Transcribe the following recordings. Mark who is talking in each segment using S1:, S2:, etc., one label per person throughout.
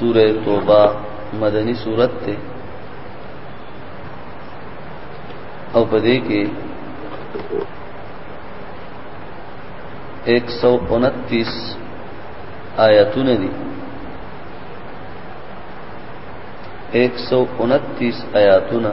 S1: سوره توبه مدنی سورت ته او په دې کې 129 آیاتونه دي 129 آیاتونه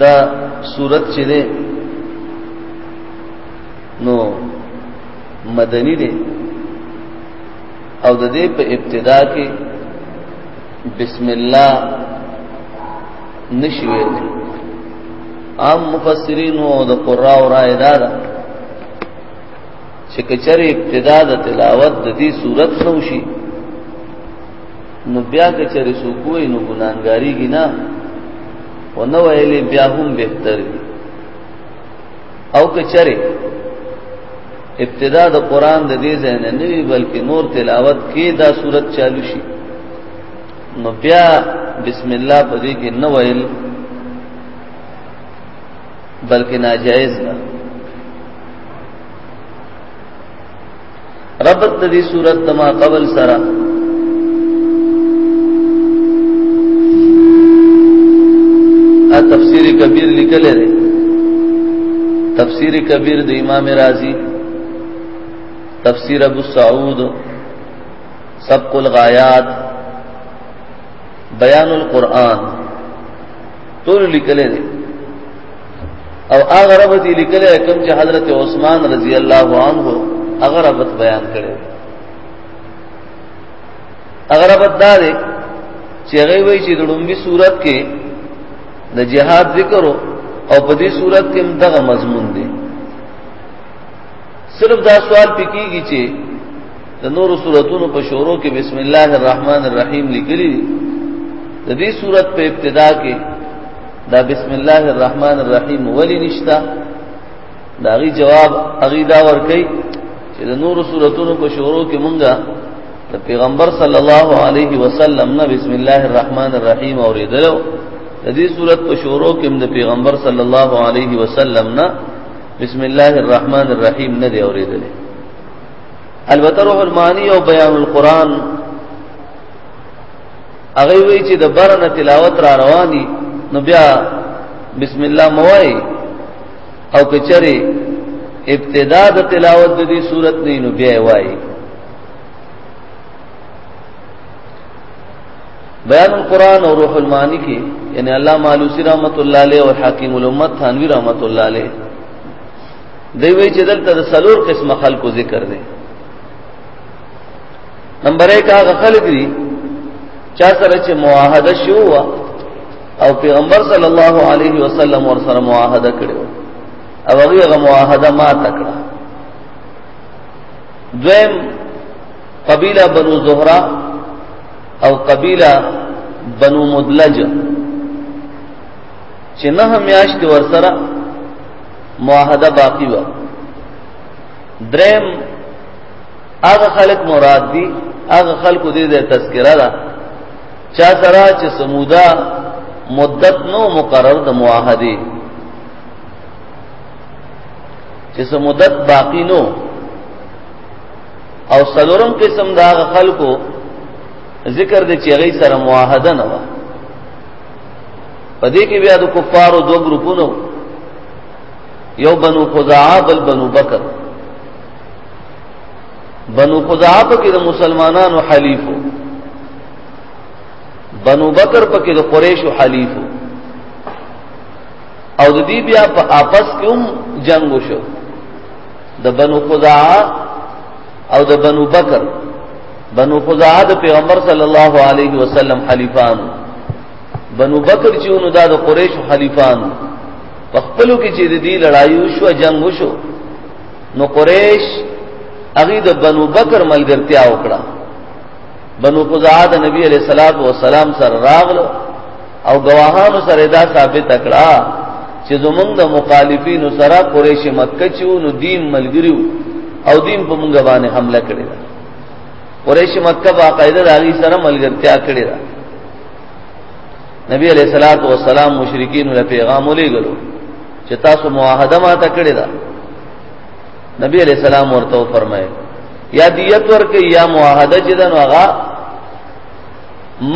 S1: دا صورت چې ده نو مدنی ده او د دې په ابتدا کې بسم الله نشوي عام مفسرین او د قراء را ادا ده چې کچره ابتدا د تلاوت د دې صورت نو شي نو بیا کچره سو کوی نو ګناګاری ګنا او نو ویلې بیا هم بهتر او کچره ابتدا د قران د دې ځای نه نوي بلکې نور تلاوت کې دا صورت چالو شي نو بیا بسم الله په دې کې نو ویل بلکې ناجائز ده ربط د دې صورت د ما قبل سره ا تفسیر کبیر لیکل لري تفسیر کبیر د امام رازی تفسیر ابو سعود سبق الغایات بیان القرآن ټول لیکل دي او هغه رب دي لیکل کوم چې حضرت عثمان رضی الله عنه هغه رب بیان کړي هغه رب دار چې هغه وی چې د لومبي صورت کې د جهاد ذکر او په دې صورت کې دغه مضمون دی صرف دا سوال پکېږي چې د نور سوراتونو په شروع کې بسم الله الرحمن الرحیم لیکلي د دې سورات په ابتدا کې دا بسم الله الرحمن الرحیم ولی نشتا دا غي جواب اغي دا ور کوي چې د نور سوراتونو په شروع کې مونږه د پیغمبر صلی الله علیه وسلم نه بسم الله الرحمن الرحیم اوریدلو د دې صورت په شروع کې د پیغمبر صلی الله علیه وسلم نه بسم الله الرحمن الرحیم نه دی اوریدل البته روح المانی او بیان القرآن هغه وی چې د برنه تلاوت را رواني نو بیا بسم الله موای او کچره ابتدا د تلاوت د دې صورت نه نو بیا وای بیان القرآن اور روح المانی کی یعنی اللہ معلوسی رحمت اللہ علیہ اور حاکم الامت تھانوی رحمت اللہ علیہ دیوی چې دلته د سلور قسم خلکو ذکر دی نمبر 1 هغه خلک دي چا سره چې معاهده شو او پیغمبر صلی الله علیه وسلم ور سره معاهده کړو او هغه معاهده ما تکړه دویم قبیله بنو زهرا او قبیله بنو مدلج چې نه میاشت ورسره معاهده باقی و درم هغه خلق مراد دي هغه خلق دې د تذکرہ را چا سره چې سمودا مدت نو مقرر د معاهده چې سمودت باقی نو او سلورم قسم دا خلکو ذکر دې چې غي سره معاهده نه و پدې کې بیا د کفارو دوه ګروپونو یو بنو خزاعه بل بنو بکر بنو خزاعه په کې د مسلمانانو حلیفو بنو بکر په کې د قریشو حلیفو او د دې بیا په آپس کې هم جنگ وشو د بنو خزاعه او د بنو بکر بنو خزاعه د پیغمبر صلی الله علیه وسلم حلیفانو بنو بکر چې نو دا د قریش حلیفانو په خپلو کې چې د دې لړایي وشو جنگ وشو نو قریش هغه د بنو بکر ملګرتیا وکړه بنو قزاعه د نبی علیہ الصلات والسلام سره راغلو او گواهانو سره دا ثابت کړه چې زمونږ د مخالفین سره قریش مکه چې نو دین ملګریو او دین په مونږ باندې حمله کړې ده قریش مکه باقاعده د هغه سره ملګرتیا کړې ده نبی علیہ الصلات والسلام مشرکین له پیغام ولېګلو چې تاسو معاهده ماته کړې ده نبی علیہ السلام ورته فرمایي یا دیت ورکي یا معاهده چې دنو هغه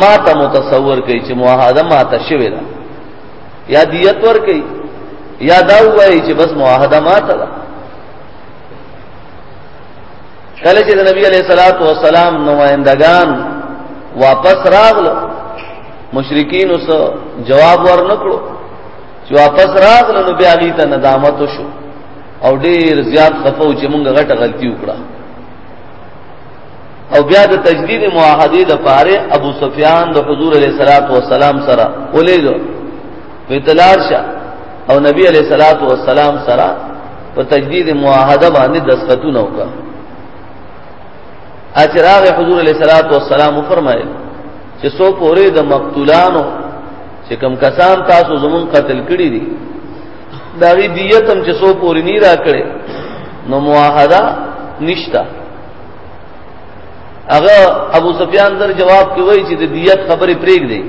S1: ما ته متصور کوي چې معاهده ما ته شوی ده یا دیت ورکي یا دا وایي چې بس معاهده ما ته ده کله چې د نبی علیہ الصلوۃ والسلام نمائندگان واپس راغلو مشرکین اوس جواب ورنکړو چې واپس راغلو نو بیا غیته ندامت وشو او ډیر زیات خفه و چې مونږ غټه غلطي وکړه او بیا د تجدید معاهده د پاره ابو سفیان د حضور علیه الصلاۃ والسلام سره ولېګو په تلار شه او نبی علیه الصلاۃ والسلام سره په تجدید معاهده باندې دستخطونه وکړه اچراغ حضور علیه الصلاۃ والسلام فرمایل چې سو پورې د مقتولانو چې کم کسان تاسو زمون قتل کړی دي دا غي دیت هم چې سو پوری نه را کړي نو معاهده نشتا هغه ابو سفیان در جواب کې وایي چې د دیت خبرې پرېګ دی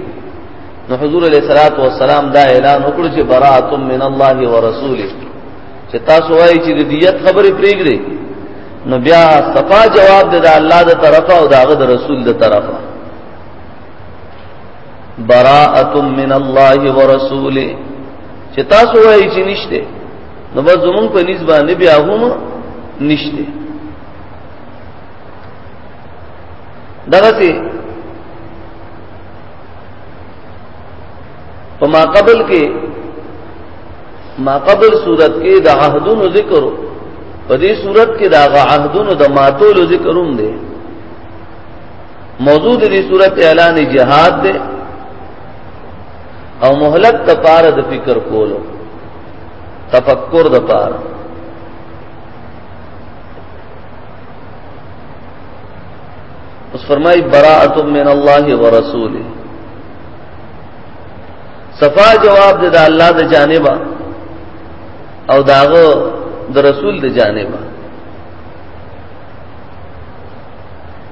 S1: نو حضور علیہ الصلوۃ والسلام دا اعلان وکړ چې براءت من الله ورسوله چې تاسو وایي چې د دیت خبرې پرېګ دی نو بیا صفا جواب دی د الله د طرفه او داغه د رسول د طرفه براءت من الله ورسوله چې تاسو وایي چې نشته نو بس زمونږ په نسبت باندې بیا هم نشته دغه سي په ما قبل کې ما قبل صورت کې د عهدونو ذکر په دې صورت کې د عهدونو د ماتولو ذکر هم دی موضوع دې صورت اعلان جهاد ده او مهلت د پاره د فکر کولو تفکر د پاره اس فرمائی براءت من الله ورسوله صفا جواب دے دا اللہ دے جانبا او داغو د رسول د جانبه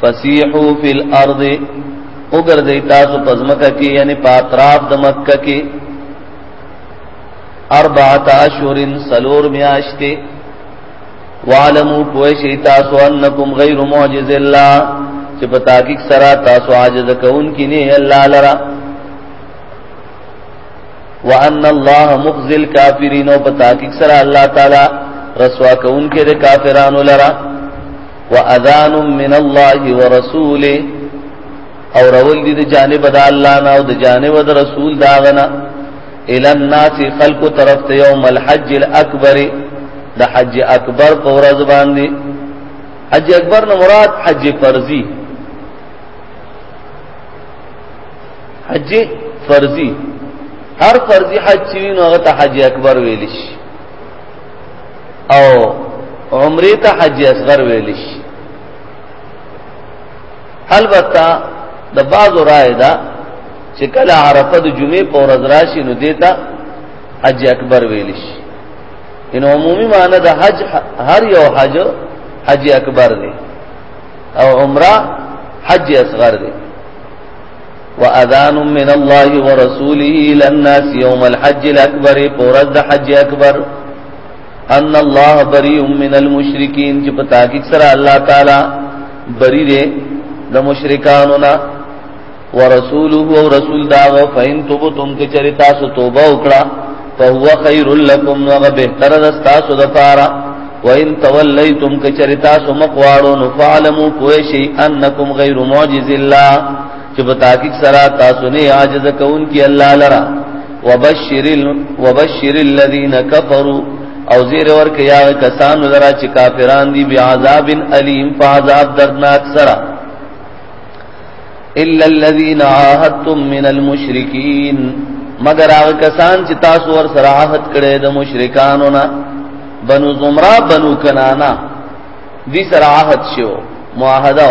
S1: فسیحو فی الارض وګرځي تاسو پزمکه کې یعنی په اطراف د مکه کې اربعه اشهر سلور میاشتې وعلمو پوشی تاسو انکم غیر معجز الله چې په تحقیق سره تاسو عاجز کون کې نه الله لرا وان الله مخزي الكافرين او په تحقیق سره الله تعالی رسوا کون کې د کافرانو لرا واذان من الله ورسوله او رول دي د جانب د الله نه او د جانب د رسول دا غنا ال الناس خلق طرف ته يوم الحج الاكبر د حج اکبر په ورځ باندې حج اکبر نه مراد حج فرضي حج فرضي هر فرضي حج چې نو هغه ته حج اکبر ویل شي او عمره ته حج اصغر ویل شي البته د باز رائے دا چې کله عرفه د جمعې په ورځ راشي نو دیتا حج اکبر ویل شي ان عمومي معنی د حج هر یو حج حج اکبر دی او عمره حج اصغر دی واذان من الله ورسوله الى الناس يوم الحج الاكبر قرد حج اکبر ان الله بريء من المشركين چې په تحقیق سره الله تعالی بری دی د مشرکانو نه ورسوله او رسول دا فین توبتم کې چری تاسو توبه وکړه فهو خیر لکم نو هغه بهتر ده تاسو د پاره وان تولیتم کې چری تاسو مقواړو نو فعلموا کوی شي انکم غیر معجز الله چې په تحقیق سره تاسو نه عاجز کون کی الله لرا وبشر وبشر الذين كفروا او زیر ور کې یا کسان لرا چې کافران دي بیا عذاب الیم فعذاب دردناک سره الا الذين عاهدتم من المشركين مگر هغه کسان چې تاسو ور سره عهد کړی د مشرکانو نه بنو زمرا بنو کنانا دي سره عهد شو معاهده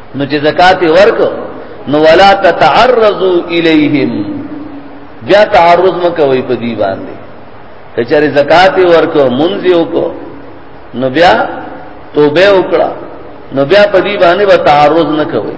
S1: نو چې زکات ورک نو ولا تتعرضوا الیہم بیا تعرض مکوئ په دی باندې کچره زکات ورک منځ یو کو نو بیا توبه وکړه نو بیا په دی باندې به تعرض نکوئ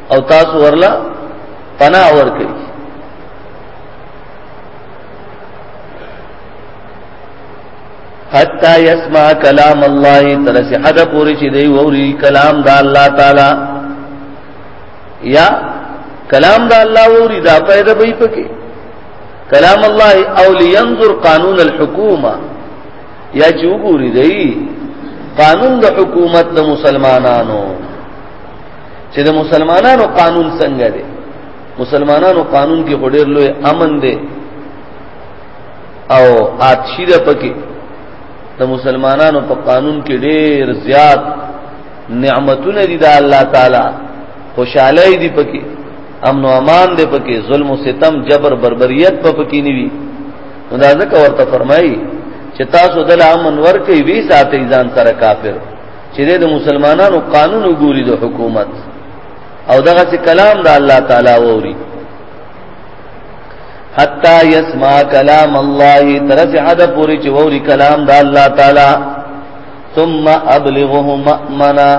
S1: او تاسو ورلا پناه ور کوي حتا يسمع كلام الله ترس حد پوری چې دی ووري کلام دا الله تعالی یا کلام دا الله ووري دا پیدا به پکې کلام الله او لينظر قانون الحکومه یا چې وګوري دی قانون د حکومت د مسلمانانو چې د مسلمانانو قانون څنګه دی مسلمانانو قانون کې غډیر لوی امن دی او آتشی ده پکې د مسلمانانو په قانون کې ډیر زیات نعمتونه دي د الله تعالی خوشاله دي پکې امن او امان دي پکې ظلم او ستم جبر بربریت په پکې نیوي نو دا ځکه ورته فرمایي چې تاسو د امن ورکې وی ساتي ځان سره کافر چې د مسلمانانو قانون وګوري د حکومت او دغه چې کلام د الله تعالی ووري حتا يسمع كلام الله ترس حد پوری چې ووري کلام د الله تعالی ثم ابلغه مأمنا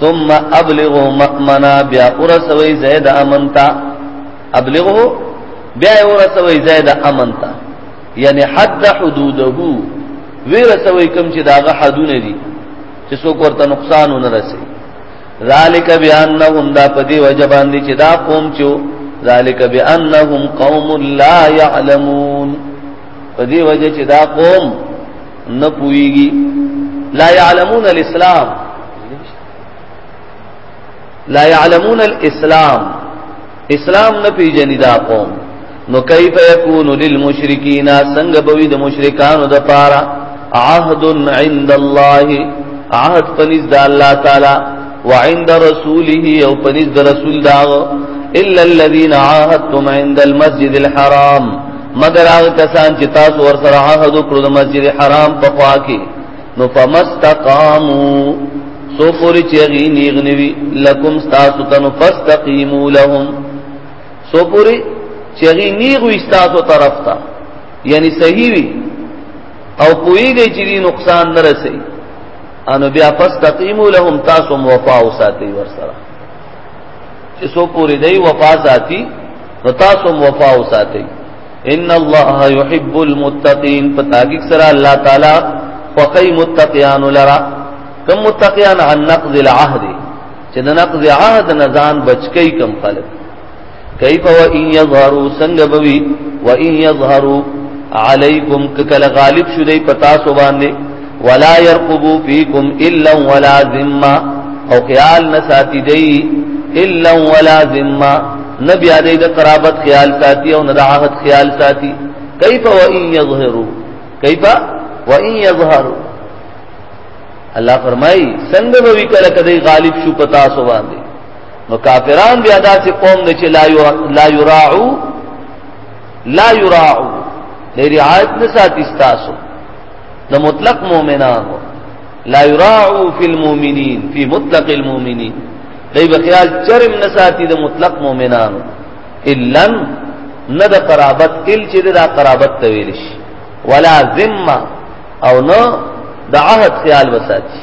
S1: ثم ابلغه مأمنا بیا ورسوي زید امنتا ابلغه بیا ورسوي زید امنتا یعنی حد حدوده ورسوي کوم چې داغه حدونه دي چې څوک ورته نقصان نه رسي ذالک بانهم دا پدی وجبان دي چې دا قوم چې ذالک بانهم قوم لا يعلمون پدی وجه چې دا قوم نه پويږي لا يعلمون الاسلام لا يعلمون الاسلام اسلام نه پیژني دا قوم نو کیف یکون للمشرکین څنګه بوي د مشرکانو د پاره عهد عند الله عهد پنځ د الله تعالی وعند رسوله او پنځ د رسول دا الا الذين عاهدتم عند المسجد الحرام مگر هغه کسان چې تاسو ورسره عهد وکړو د مسجد حرام په خوا کې نو فمستقامو سو پوری چیغی نیغنوی لکم ستاسو تنو فستقیمو لهم سو پوری چیغی نیغوی ستاسو طرف تا یعنی صحیح وی او پوئی گئی چی دی نقصان نرسی انو بیا فستقیمو لهم تاسو موفاو ساتی ورسرا چی سو پوری دی وفا ساتی نو تاسو وفا وساتئ ان الله يحب المتقين فتاګي سره الله تعالی فقي متقيان لرا کم متقيان عن نقض العهد چې د نقض عهد نه ځان بچکی کم خلک کیف و ان یظهروا څنګه بوي و ان یظهروا علیکم ککل غالب شوی پتا سو باندې ولا يرقبو فيكم الا ولا ذمه او خیال نه ساتي دی الا ولا ذمه نبي عليه د قرابت خیال ساتي او نه د عهد خیال ساتي کیف وان يظهروا کیف وان يظهروا الله فرمای څنګه به وکړه کدی غالب شو پتا سو باندې نو کافران بیا داسې قوم دی چې لا یراعو لا یراعو د رعایت نه ساتي تاسو د مطلق مؤمنانو لا يراعو في المؤمنين في مطلق المؤمنين دای په خیال چرم نه ساتي د مطلق مؤمنانو الا نه د قرابت ال چې د قرابت تویل شي ولا ذمه او نه د عهد خیال وساتي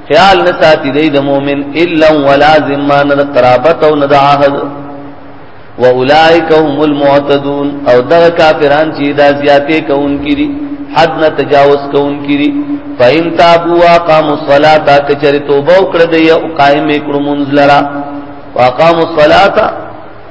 S1: خیال نه ساتي دی د مؤمن الا ولا ذمه نه قرابت او نه عهد واولائک هم المعتدون او دغه کافران چې دا زیاتې کوونکې دي حد نه تجاوز کوونکې دي فإن تابوا وقاموا الصلاة کچری توبه وکړه دی او قائم کړو منځ لرا وقاموا الصلاة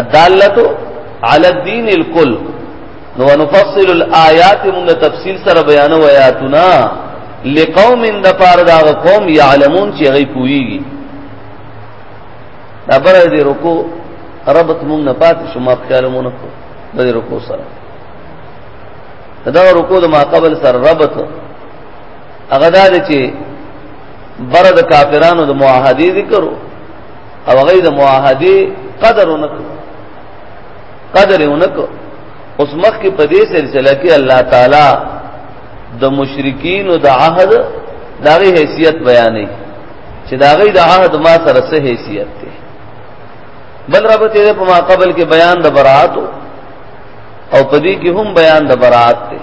S1: الدالت علی الدین الکل نو نفصل الآیات موږ تفصیل سره بیانو آیاتنا لقوم د پار دا قوم یعلمون چې غي پويږي دا بر دې رکو ربط موږ نه پات شو ما خیال مونږ کو د رکو سره دا رکو د ما قبل سره ربط هغه دا چې بر د کافرانو د معاهدې ذکرو او غي د معاهده قدر اونک قدر اونک اوس مخ کې په دې سلسله کې الله تعالی د مشرکین او د عهد دغه حیثیت بیانې چې دغه د عهد ما سره څه حیثیت دی بل رب ته په ما قبل کې بیان د برائت او پدې کې هم بیان د برائت دی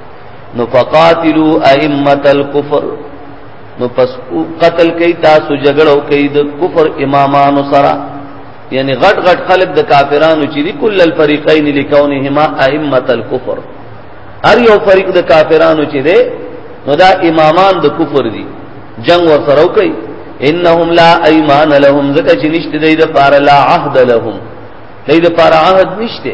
S1: نو فقاتلوا ائمه الكفر نو پس قتل کوي تاسو جګړو کوي د کفر امامانو سره یعنی غټ غټ خلق د کافرانو چې دی کل الفریقین لکونهما ائمه الكفر هر یو فریق د کافرانو چې دی نو دا امامان د کفر دي جنگ ور سره کوي انهم لا ایمان لهم زکه چې نشته دی د پار لا عهد لهم دی د پار عهد نشته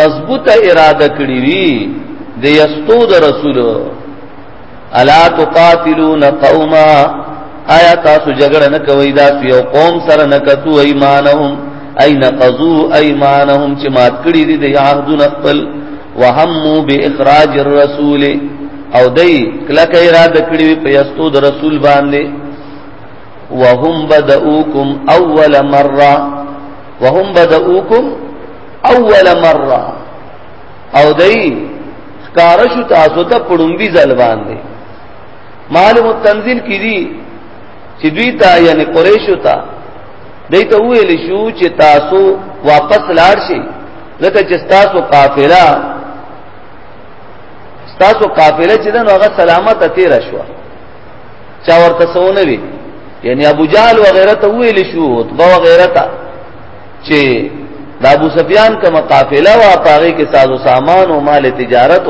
S1: مضبوطه اراده کړی وی د یستو د رسول الا تقاتلون قوما آیا تاسو جګړه نه کوي دا یو قوم سره نه کتو ایمانهم اين قضو ايمانهم چې مات کړی دي د عهدون خپل وهمو باخراج الرسول او دای کله کای را د کړی په یستو د رسول باندې وهم بدؤکم اول مره وهم بدؤکم اول مره او دای کارشو تاسو ته پړومبي ځل باندې معلوم تنزيل کړي چې دوی ته یعنی قریشو ته دوی ته ویل شو چې تاسو واپس لاړ شئ لکه چې تاسو قافله تاسو قافله چې دنو هغه سلامت تیر شو چا ورته سونه وی یعنی ابو جهل وغیرہ ته ویل شو او غیرہ ته چې د ابو سفیان کومه قافله وا پاره کې ساز او سامان او مال تجارت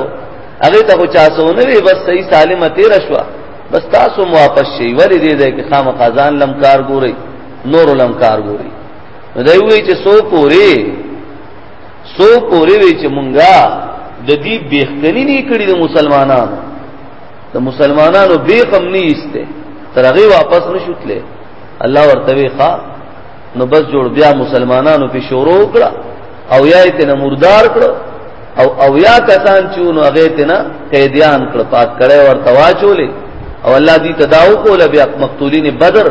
S1: هغه ته خو چا سونه وی بس صحیح سالمه تیر شو بس تاسو مو واپس شي ولې دې ده کې خام خزان لم کار ګوري نور لم کار ګوري نو دوی وی چې سو پوری سو پوری وی چې مونږه د دې بیختنی نه کړی د مسلمانانو د مسلمانانو بیقم نه ایسته ترغه واپس نشوتله الله ورته وی ښا نو بس جوړ بیا مسلمانانو په شروع کړه او یا یې تنه مردار کړو او او یا کسان چې نو هغه تنه قیدیان کړ پات کړي ورته واچولې او الله دې تداو کوله بیا مقتولین بدر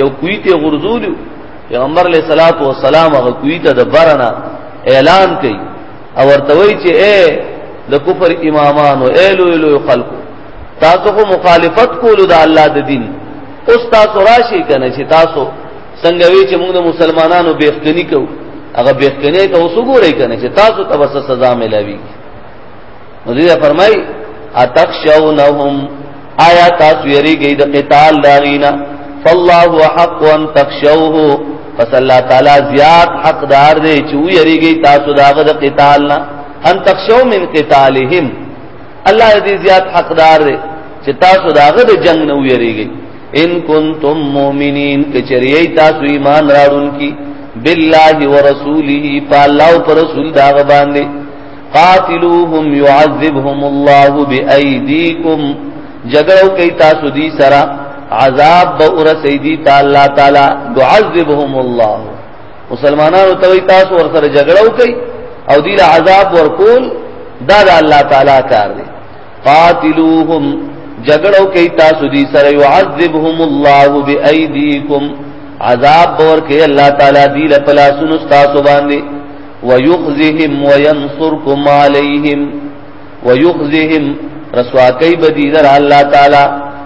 S1: یو کوی ته غرزول پیغمبر علیہ الصلوۃ والسلام هغه کوی ته د برنا اعلان کړي او ورته وی چې اے د کفر امامانو اے لوی لوی خلکو تاسو مخالفت کولو د الله د دین اوس تاسو راشي کنه چې تاسو څنګه وی چې موږ د مسلمانانو بیختنی کو هغه بیختنی ته اوس وګورئ کنه چې تاسو ته وسه سزا ملاوي نو دې فرمای اتخشونهم آیا تاسو یریږئ د قتال لارینا فالله حق ان تخشوه پس الله تعالی زیات حقدار دی چې ویریږئ تاسو داغه د قتال نه ان تخشو من قتالهم الله دې زیات حقدار دی چې تاسو داغه د جنگ نه ویریږئ ان کنتم مؤمنین کچریئ تاسو ایمان راړونکي بالله ورسوله فالله پر رسول داغه باندې قاتلوهم يعذبهم الله بأيديكم جګړو کوي تاسو دي سره عذاب به ور سيدي تعالی تعالی يعذبهم الله مسلمانانو ته وی تاسو ور سره جګړه وکي او دی له عذاب ورکول دا د الله تعالی کار دی قاتلوهم جګړه وکي تاسو دی سره يعذبهم الله بايديكم عذاب ور کوي الله تعالی دی له پلاسونو تاسو باندې ويخزهم وينصركم عليهم ويخزهم رسوا کوي بدی در الله تعالی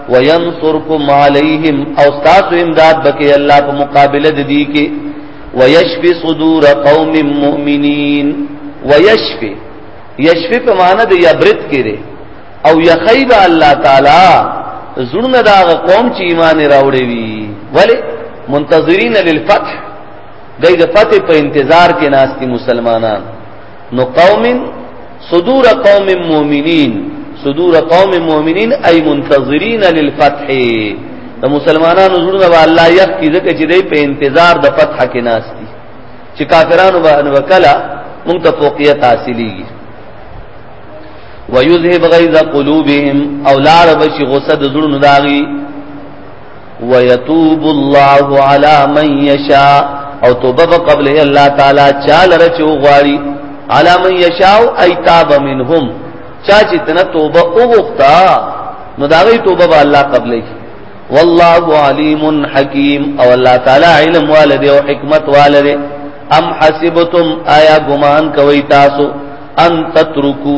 S1: وينصركم عليهم او تاسو امداد بکې الله په مقابله د دې کې ويشفي صدور قوم مؤمنين ويشفي يشفي په معنی د يبرت کړي او يخيب الله تعالی زړه دا قوم چې ایمان راوړي وي ولی منتظرین للفتح دای د فتح په انتظار کې ناشتي مسلمانان نو قوم صدور قوم مؤمنین صدور قوم مؤمنین ای منتظرین للفتح د مسلمانانو زړونه به الله یق کی ځکه چې دوی په انتظار د فتح کې ناس دي چې کافرانو به ان وکلا مونږ ته فوقیت حاصلېږي ويذهب غيظ قلوبهم او لار بشي غصه د زړونو داغي ويتوب الله على من يشاء او توبه قبل الله تعالی چال رچو غواړي على من يشاء اي تاب منهم چا چې تنه توبه وغوښتا نو دا غي توبه به الله قبلې والله عليم حكيم او الله تعالی علم والد او حکمت والد ام حسبتم آیا ګمان کوي تاسو ان تترکو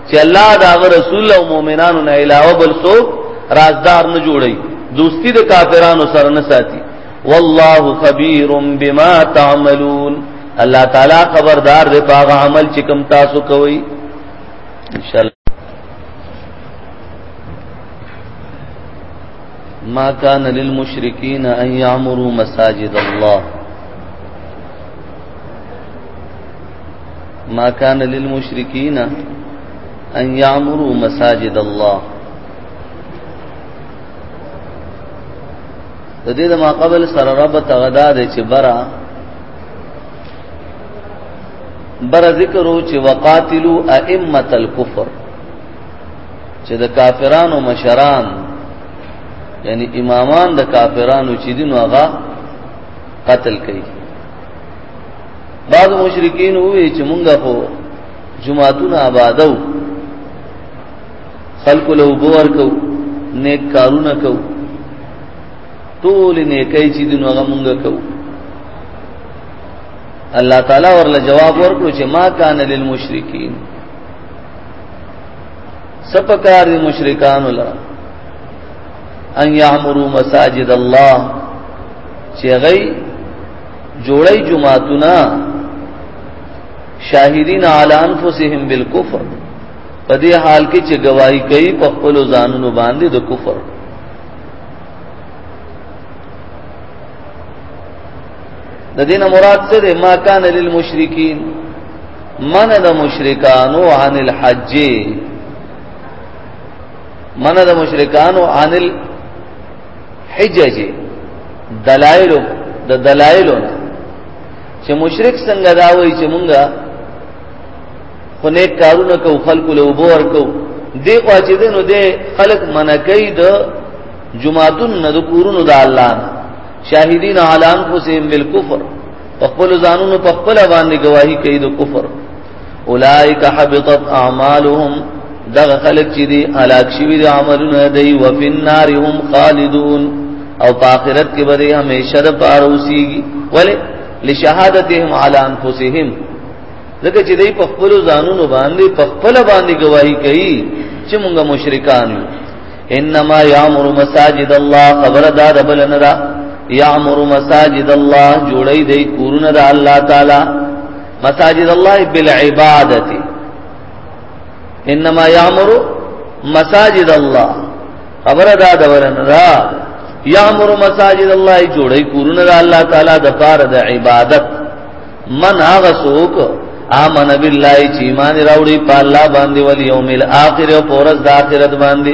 S1: چې الله دا رسول او مؤمنانو نه علاوه بل څوک رازدار نه جوړي دوستی د کافرانو سره نه ساتي والله خبير بما تعملون الله تعالی خبردار دی په هغه عمل چې کوم تاسو کوي ان شاء الله ما كان للمشركين ان يعمروا مساجد الله ما كان للمشركين ان يعمروا مساجد الله د دې د ما قبل سره رب تغدا دې چې برا بر ذکرو چې وقاتلو ائمه الكفر چې د کافرانو مشران یعنی امامان د کافرانو چې دین هغه قتل کړي بعض مشرکین وی چې مونږه خو جمعهتون آبادو خلق له وبور کو نیک کارونه کو ټول نیکي چې دین هغه مونږه کو الله تعالی ورله جواب ورکړو چې ما کان للمشرکین سپکار دی مشرکان لرا ان یعمرو مساجد الله چې غي جوړي جماعتونه شاهدین علی انفسهم بالکفر په دې حال کې چې گواہی کوي په خپل ځانونو باندې د کفر د دین مراد څه دی ما کان للمشرکین من د مشرکانو عن الحج من د مشرکانو عن حجج دلائل د دلائل چې مشرک څنګه دا وایي چې مونږه خو نیک کارونه کو خلکو له وبو ورکو دی خو چې دینو دی خلق منکې د جمعتون نه د کورونو د الله شاهدین علی انفسهم بالکفر خپل ځانونو په خپل باندې گواہی کوي د کفر اولائک حبطت اعمالهم دغه خلق چې دي هلاک شوی دي عملونه دی او فی النار هم خالدون او په آخرت کې به همیشه د پاره اوسيږي ولی لشهادتهم علی انفسهم ځکه چې دوی په خپل ځانونو باندې په خپل باندې گواہی کوي چې مونږ مشرکان یو انما یامر مساجد الله خبر دا دبل نه دا یامر مساجد الله جوړی دی کورونه د الله تعالی مساجد الله بالعبادت انما یامر مساجد الله خبر ادا د ورن را یامر مساجد الله جوړی کورونه د الله تعالی د پار د عبادت من هغه سوک امن بالله چې ایمان راوړي په الله باندې ول یوم الاخر او پرز د اخرت باندې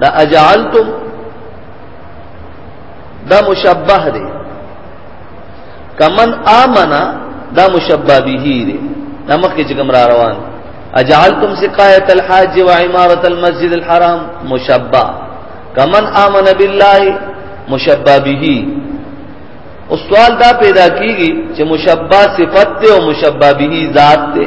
S1: دا اجعلتم دا مشبه دی کمن آمنا دا مشبه به دی دا مخکې چې کوم را روان اجعلتم سقایت الحاج و عمارت المسجد الحرام مشبه کمن آمن بالله مشبه به او سوال دا پیدا کیږي چې مشبه صفت ته او مشبه به ذات ته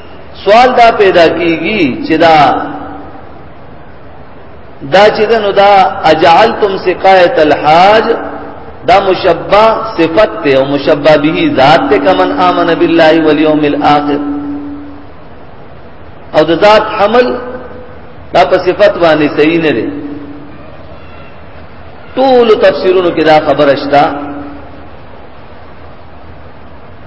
S1: سوال دا پیدا کیږي چې دا دا چې نو دا اجعلتم سقایت الحاج دا مشبہ صفت ته او مشبہ به ذات ته کمن امن بالله والیوم الاخر او د ذات حمل دا په صفت باندې صحیح نه دی ټول تفسیرونو کې دا خبره شته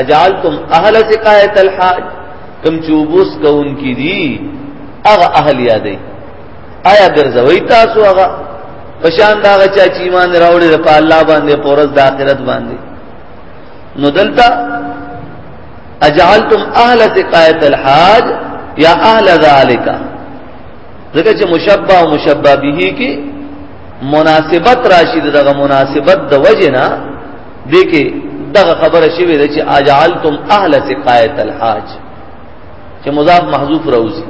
S1: اجعلتم اهل سقایت الحاج کم چوبوس کون کی دی اغه اهل یادې آیا ګرځوي تاسو هغه پشان دا چا چې ایمان راوړي د الله باندې پورز د آخرت باندې نو دلته اجعلتم اهل سقایت الحاج یا اهل ذالک ځکه چې مشبہ او مشبہ به کې مناسبت راشي دغه مناسبت د وجنه دې کې دغه خبره شوې ده چې اجعلتم اهل سقایت الحاج چې مضاف محذوف راوځي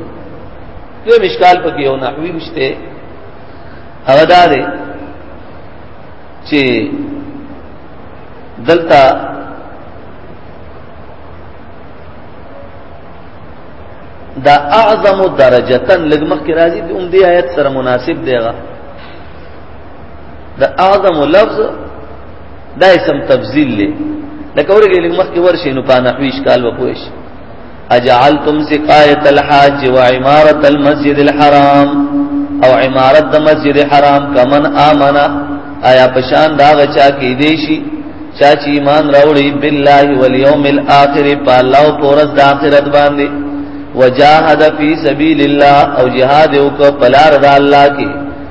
S1: دوی مشکال پکې یو نحوی مشته هغه دا دی چې دلته دا اعظم درجتن لګمخ کی راضی دی اوم دی آیت سره مناسب دیغه دا اعظم لفظ دا اسم تبذیل لے لکه ورګې لږ مخکې ورشي نو په نحوی اشکال وپوښ اجعلتم سقایت الحاج و عمارت المسجد الحرام او عمارت د مسجد حرام کمن امنا آیا پشان دا غچا کې دی شي چا چې ایمان راوړي بالله والیوم الاخر په الله او پرز د اخرت باندې وجاهد فی سبیل الله او جهاد وکړه په لار د الله کې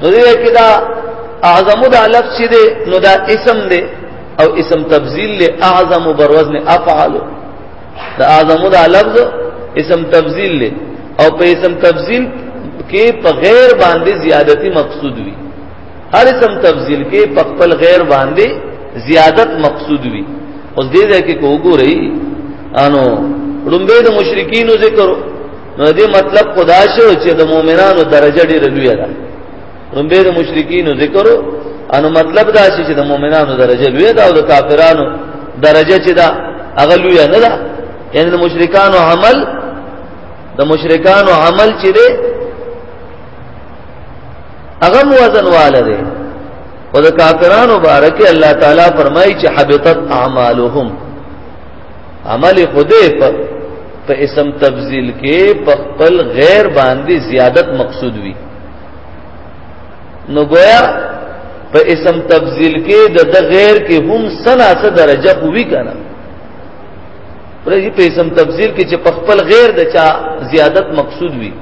S1: نو دې کې دا اعظم دا لفظ چې دی نو دا اسم دی او اسم تبذیل له اعظم بر وزن افعل دا اعظم دا لفظ اسم تبذیل له او په اسم تبذیل کې په غیر باندې زیادتی مقصود وي هر اسم تبذیل کې په خپل غیر باندې زیادت مقصود وي اوس دې ځکه کو وګورئ انو لومبه د مشرکین ذکر نو دې مطلب خدا شو چې د مؤمنانو درجه ډیره لویه ده نو به د مشرکین ذکر انو مطلب دا چې د مؤمنانو درجه لویه ده او د کافرانو درجه چې ده هغه لویه نه ده یعنی د مشرکانو عمل د مشرکانو عمل چې ده هغه وزن والده او د کافرانو بارکه الله تعالی فرمایي چې حبطت اعمالهم عمل خدای په په اسم تفضیل کې په خپل غیر باندې زیادت مقصود وي نو گویا په اسم تفضیل کې د د غیر کې هم سنا څه درجه کوي کنه پرې په اسم تفضیل کې چې په خپل غیر د چا زیادت مقصود وي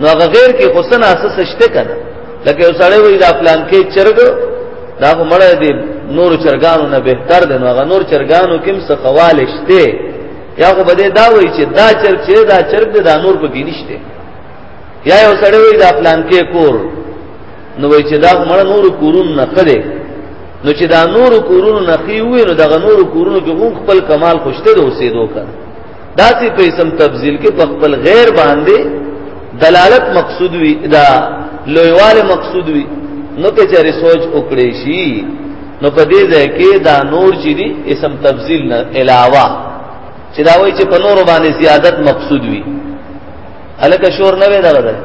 S1: نو هغه غیر کې حسن اساس شته کنه لکه یو سړی وی دا پلان کې چرګ دا مړ دی نور چرګانو نه بهتر دی نو هغه نور چرګانو کوم څه قوال شته یا خو بده دا وی چې دا چرګ چې دا چرګ دی دا نور په کې نشته یا یو سړی وی دا پلان کې کور نو وی چې دا مړ نور کورون نه خده نو چې دا نور کورونو نخي وي نو دا نور کورونو کې هم خپل کمال خوشته د اوسېدو کړه داسې په اسم تفضیل کې په خپل غیر باندې دلالت مقصود وي دا لویواله مقصود وي نو کې چېرې سوچ وکړې شي نو په دې ځای کې دا نور چې دي اسم تفضیل نه علاوه چې دا وایي چې په نور باندې زیادت مقصود وي الکه شور نه وي دا غځای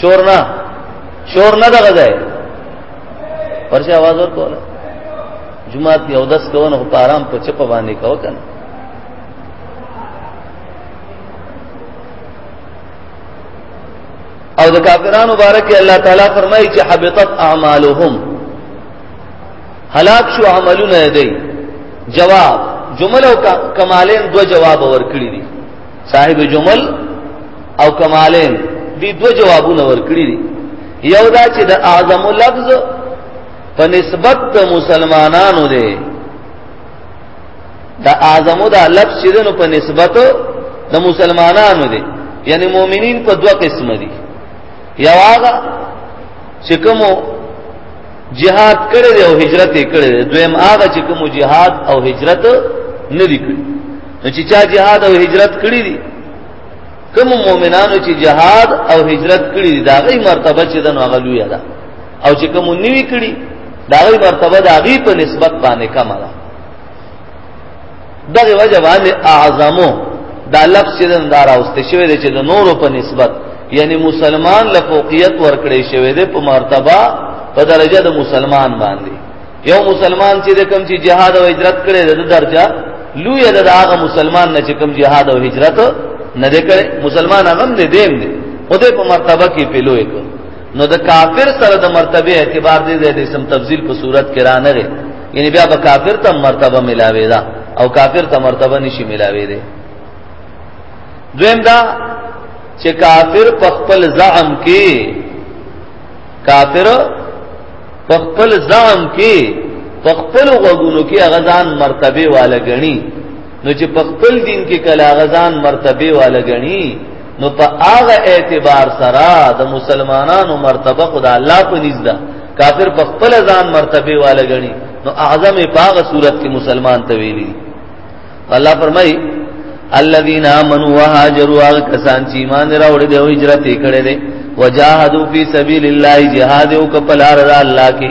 S1: شور نه شور نه دا غځای ورشه आवाज ورکول جمعه یو دس کوونه په آرام په چپ باندې کو کنه او د کافرانو بارک الله تعالی فرمایي چې حبطت اعمالهم هلاک شو عملونه دی جواب جمل او کمالین دو جواب ورکړي دي صاحب جمل او کمالین دی دو جوابونه ورکړي دي یو دا چې د اعظم لفظ په نسبت مسلمانانو دی دا اعظمو دا لفظ چې دنو په نسبت د مسلمانانو دی یعنی مؤمنین په دوه قسم دي یو هغه چې کوم جهاد کړي دی او هجرت یې کړي دی دویم هغه چې کوم جهاد او هجرت نه دی کړی نو چې چا جهاد او هجرت کړی دي کوم مؤمنانو چې جهاد او هجرت کړی دي دا غي مرتبه چې د نو غلویا ده او چې کوم نیوی کړي دا غي مرتبه دا غي په نسبت باندې کم ده دغه وجه باندې اعظمو دا لفظ چې دا راوسته شوی دی چې د نورو په نسبت یعنی مسلمان له فوقیت ورکړې شوی دی په مرتبه په درجه د مسلمان باندې یو مسلمان چې د کوم چې جهاد او هجرت کړي د درجه لوی د هغه مسلمان نه چې کوم جهاد او هجرت نه کړي مسلمان هغه دې دیم دی او دې په مرتبه کې پیلوې کړ نو د کافر سره د مرتبه اعتبار دې د اسم تفضیل په صورت کې را نه لري یعنی بیا به کافر ته مرتبه ملاوي دا او کافر ته مرتبه نشي ملاوي دي دویم دا چې کافر په خپل زعم کې کافر په خپل زعم کې په خپل غوګونو کې هغه ځان مرتبه والا غني نو چې په خپل دین کې کلا غزان مرتبه والا غني نو په هغه اعتبار سره د مسلمانانو مرتبه خدا الله په نږدې کافر په خپل ځان مرتبه والا غني نو اعظم په هغه صورت کې مسلمان ته ویلي الله فرمای الذين امنوا وهاجروا هغه کسان چې ایمان راوړل دي او هجرت یې کړې دي وجاهدوا فی سبیل الله جهاد او کپلار الله کې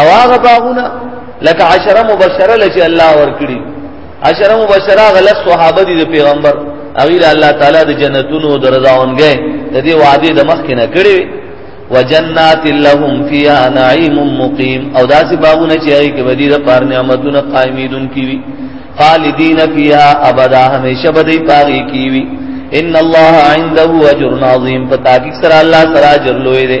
S1: او هغه باغونه لکه عشره مبشره لچ الله ورکړي عشره مبشره غلط صحابه دي پیغمبر اغیر الله تعالی د جنتونو درځاونګي د دې وعده د مخ کې نه کړی وجنات لهم فيها نعيم مقيم او داسې باغونه چې هغه کې بدی د پار نعمتونه قائمیدون کیوي خالدین فيها ابدا همیشه بدی پاغي کیوي ان الله عنده اجر عظیم پتاکي سره الله سره اجر لوی دی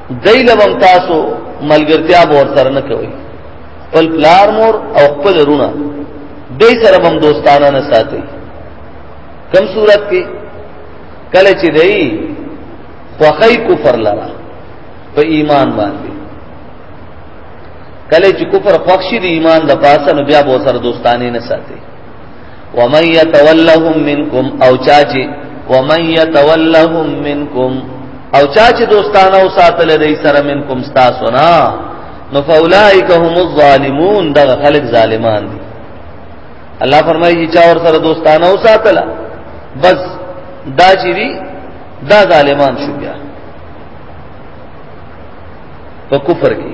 S1: دای لبم تاسو ملګرتیا به ورسره نه کوي خپل پلار مور او خپل رونه دای سره بم دوستانه نه ساتي کم صورت کې کله چې دی خوخی کفر لرا په ایمان باندې کله چې کفر خوښي د ایمان د پاسه نو بیا به سره دوستانه نه ساتي ومن يتولهم منكم او چاچی ومن يتولهم منكم او چاچی دوستانه او ساتل دی سره منکم تاسو نه نو فاولائک هم الظالمون دا خلق ظالمان دي الله فرمایي چې چا ور سره دوستانه او ساتل بس دا چې دي دا ظالمان شو بیا په کفر کې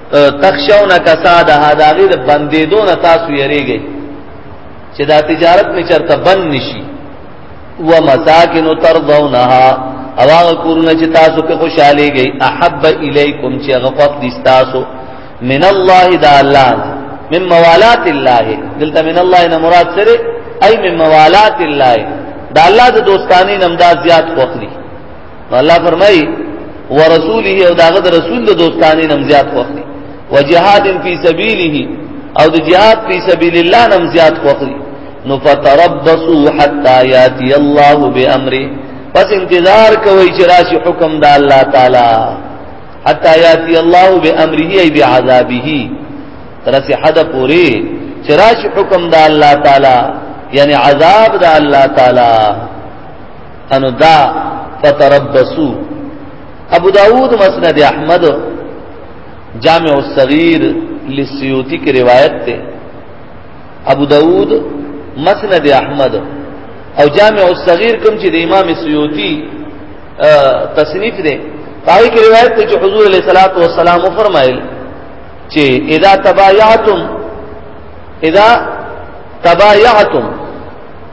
S1: تخشون کسادها دا غي د بندیدو نه تاسو یریږئ چې دا تجارت می چرته بند نشي و مساکن ترضونها او هغه کورونه چې تاسو په خوشاله گئی احب الیکم چې هغه خوښ دي تاسو من الله دا الله من موالات الله دلته من الله نه مراد سره ای من موالات الله دا الله د دوستانی نمدار زیات خوښ دي الله فرمایي ورسوله او داغه رسول د دوستانی نم زیات خوخي وجهاد فی سبیله او د جهاد فی سبیل الله نم زیات خوخي نو فتربصوا حتا یاتی الله بامره پس انتظار کوي چې راشي حکم د الله تعالی حتا یاتی الله بامره ای بعذابه ترسه حد پوری چې راشي حکم د الله تعالی یعنی عذاب د الله تعالی انو دا فتربصو ابو داود مسند احمد جامع الصغیر لسیوتی کی روایت تے ابو داود مسند احمد او جامع الصغیر کوم چې د امام سیوطی تصنیف دی پای کې روایت ته چې حضور علیه الصلاۃ والسلام فرمایل چې اذا تبايعتم اذا تبايعتم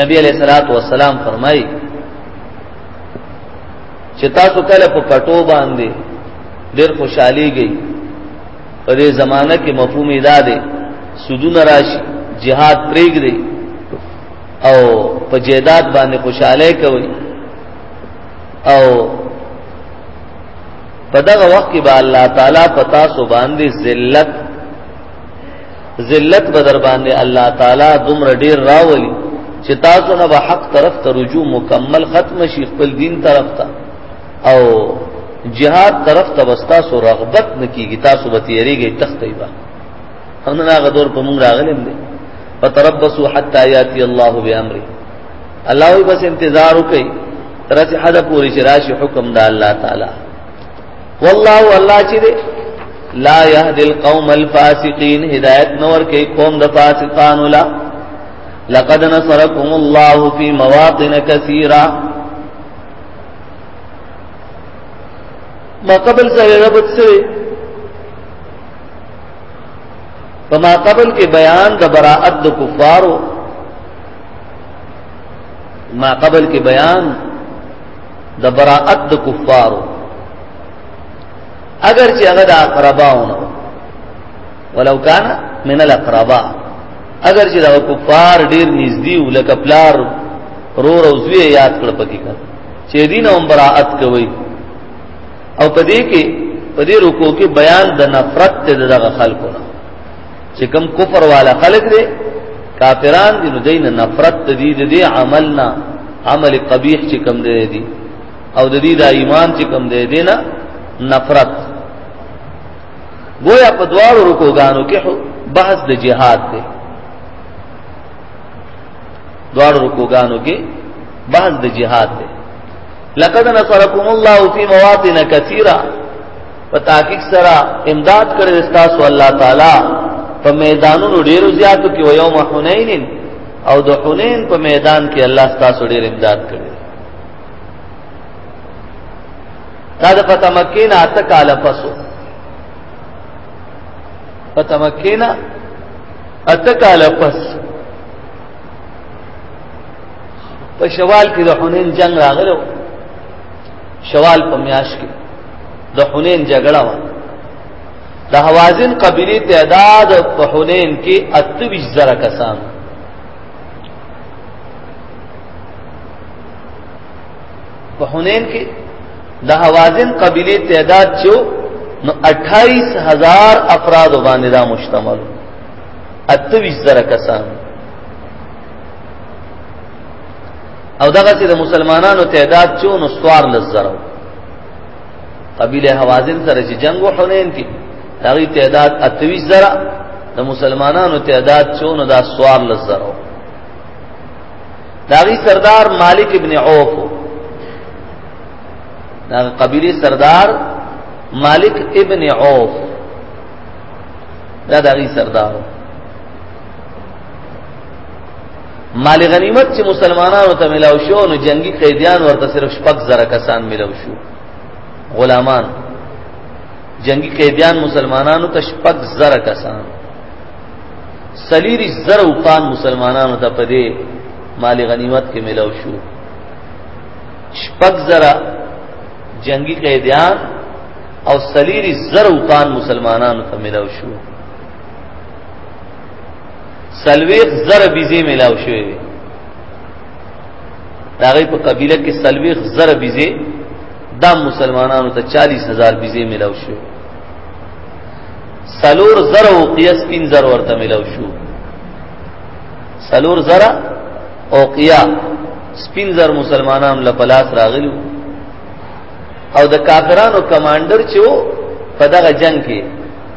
S1: نبی علیہ الصلوۃ والسلام فرمایي چې تاسو کله په پټو باندې ډېر خوشحالي گئی په دې زمانہ کې مفهوم ادا دی سودونه راشي jihad پریګ دی او په جیدات باندې خوشاله کوي او په دغه وخت کې به الله تعالی پتا سو باندې ذلت ذلت بدر باندې الله تعالی دومره ډیر راولي چې تاسو نه به حق طرف ته رجوع مکمل ختم شي خپل دین طرف ته او جهاد طرف ته وستا سو رغبت نکیږي تاسو به تیریږي تختې با هم نه هغه دور په مونږ راغلم دي فتربصوا حتى ياتي الله بامره الله وي بس انتظار وکي ترڅ حدا پوری چې راشي حکم د الله تعالی والله والله چې دې لا يهدي القوم الفاسقين هدايت نور کې قوم د فاسقان ولا لقد نصركم الله في مواطن كثيره ما قبل سره ربط سره فما قبل کې بیان د براءت د کفارو ما قبل کې بیان د براءت د کفارو اگر چې هغه د اقرباونه ولو کان من الاقرباء اگر چې د کفار ډیر نږدې ولکه پلار رور او زوی یاد کړ پکې کړ چې دین هم براءت کوي او پدې کې پدې رکو کې بیان د نفرت ته دغه خلکو نه چې کوم کفر والا خلق دی کافران دي نو دین نفرت دي د دې عملنا عمل قبیح چې کوم دی دي او د دې د ایمان چې کوم دی دي نه نفرت گویا په دوار رکو غانو کې بحث د جهاد دی دوار رکو غانو کې بحث د جهاد دی لقد نصركم الله في مواطن كثيره په تحقیق سره امداد کړی تاسو الله تعالی په میدانونو ډیرو زیاتو کې و یوم حنین او د حنین په میدان کې الله تاسو ډیر امداد کړی دا د فتح مکه نه اته کال پسو فتح مکه نه اته کال پس په شوال کې د حنین جنگ راغلو شوال په میاش کې د حنین جګړه و د حوازن قبیله تعداد په حنین کې 28 زره کسان په حنین کې د حوازن قبیله تعداد چې نو 28000 افراد باندې دا مشتمل 28 زره کسان او دغه چې د مسلمانانو تعداد چې نو 14 زره قبیله حوازن سره چې جنگ حنین کې هغه تعداد 28 زره د مسلمانانو تعداد چونو دا سوار لزرو داغي سردار مالک ابن عوف دا قبیله سردار مالک ابن عوف دا داغي سردارو مال غنیمت چې مسلمانانو ته ملاو شو نو جنگي قیدیان ورته صرف شپږ زره کسان ملاو شو غلامان جنگي قیدیان مسلمانانو ته شپږ زره کسان سلیری زره وقان مسلمانانو ته پدې مال غنیمت کې ملاو شو شپږ زره جنگي قیدیان او سلیری زره وقان مسلمانانو ته ملاو شو سلويخ زر بيزي ملاو شوی وي دا غي په قبيله کې سلويخ زر بيزي دا مسلمانانو ته 40000 بيزي ملاو شوی سلور زر او قياس پین زر ورته ملاو شو سلور زر او قيا سپین زر مسلمانانو له پلاس راغلو او د کافرانو کمانډر چې په دغه جنگ کې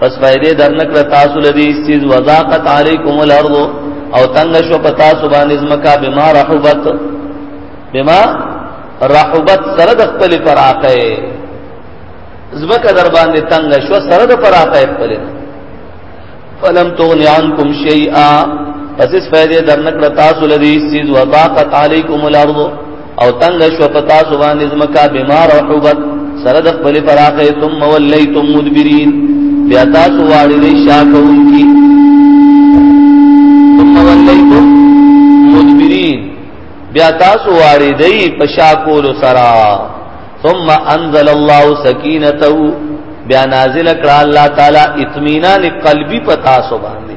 S1: پس فائدې درنکړه تاسو لدی سیز وزاقت علیکم الارض او تنگ شو پتا سبا نظمکا بما رحبت بما رحبت سره د خپل فراقه زمکه در باندې تنگ شو سره د فراقه خپل فلم تغنی عنکم شیئا پس اس فائدې درنکړه تاسو لدی سیز وزاقت علیکم الارض او تنگ شو پتا سو باندې زمکا بیمار او حوبت سره د خپل فراقه ثم ولیتم مدبرین بیا تاسو واړی دی شاکون کی ثم ولیتم مدبرین بیا تاسو واړی دی پشاکول سرا ثم انزل الله سکینته بیا نازل کړه الله تعالی اطمینان قلبی پتا سو باندې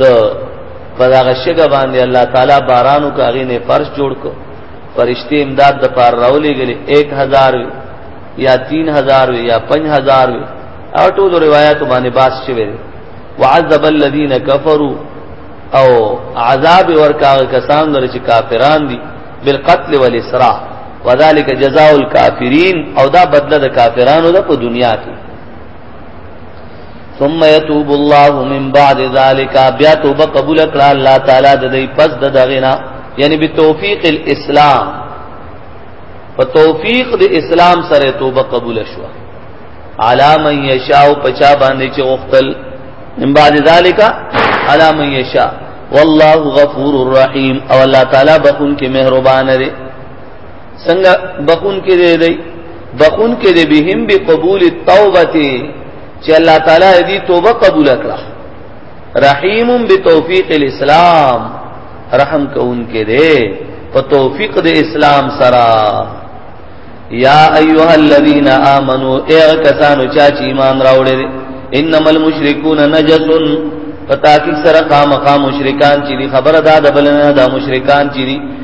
S1: د په دغه شګه باندې الله تعالی بارانو کاغې نه فرش جوړ کو فرشتي امداد د پار راولې غلي 1000 یا 3000 یا 5000 او ټول روایت باندې باس شوی وعذب الذين كفروا او عذاب ورکا کسان در چې کافران دي بالقتل والاسراء وذلك جزاء الكافرين او دا بدله د کافرانو ده په دنیا کې ثم يتوب الله من بعد ذلك بیا توبه قبول کړه الله تعالی د دې پس د دغینا یعنی به توفیق الاسلام په توفیق د اسلام سره توبه قبول شو علا من یشاء پچا باندې چې وختل من بعد ذلك علا من یشاء والله غفور الرحیم او الله تعالی بخون کې مهربان دی څنګه بخون کې دی دی بخون کې دی بهم بقبول التوبه چې الله تعالی دې توبه قبول کړه رحیم بتوفیق الاسلام رحم کون کې دی په توفیق د اسلام سره یا ایها الذین آمنو اے کسانو چا چې ایمان راوړل انما المشرکون نجس پتا کی سره قام قام مشرکان چې خبره دا د بلنه دا مشرکان چې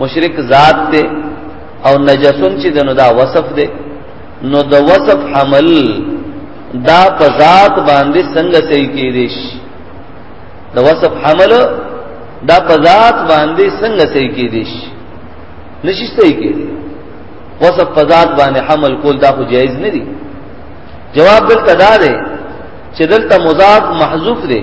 S1: مشرک ذات ته او نجسون چې دنو دا وصف دی نو د وصف حمل دا په ذات باندې څنګه صحیح کېدیش د وصف حمل دا په ذات باندې څنګه صحیح کېدیش نشي صحیح کېدی وصف په ذات باندې حمل کول دا خو جایز نه دی جواب دلته دا دی چې دلته مضاف محذوف دی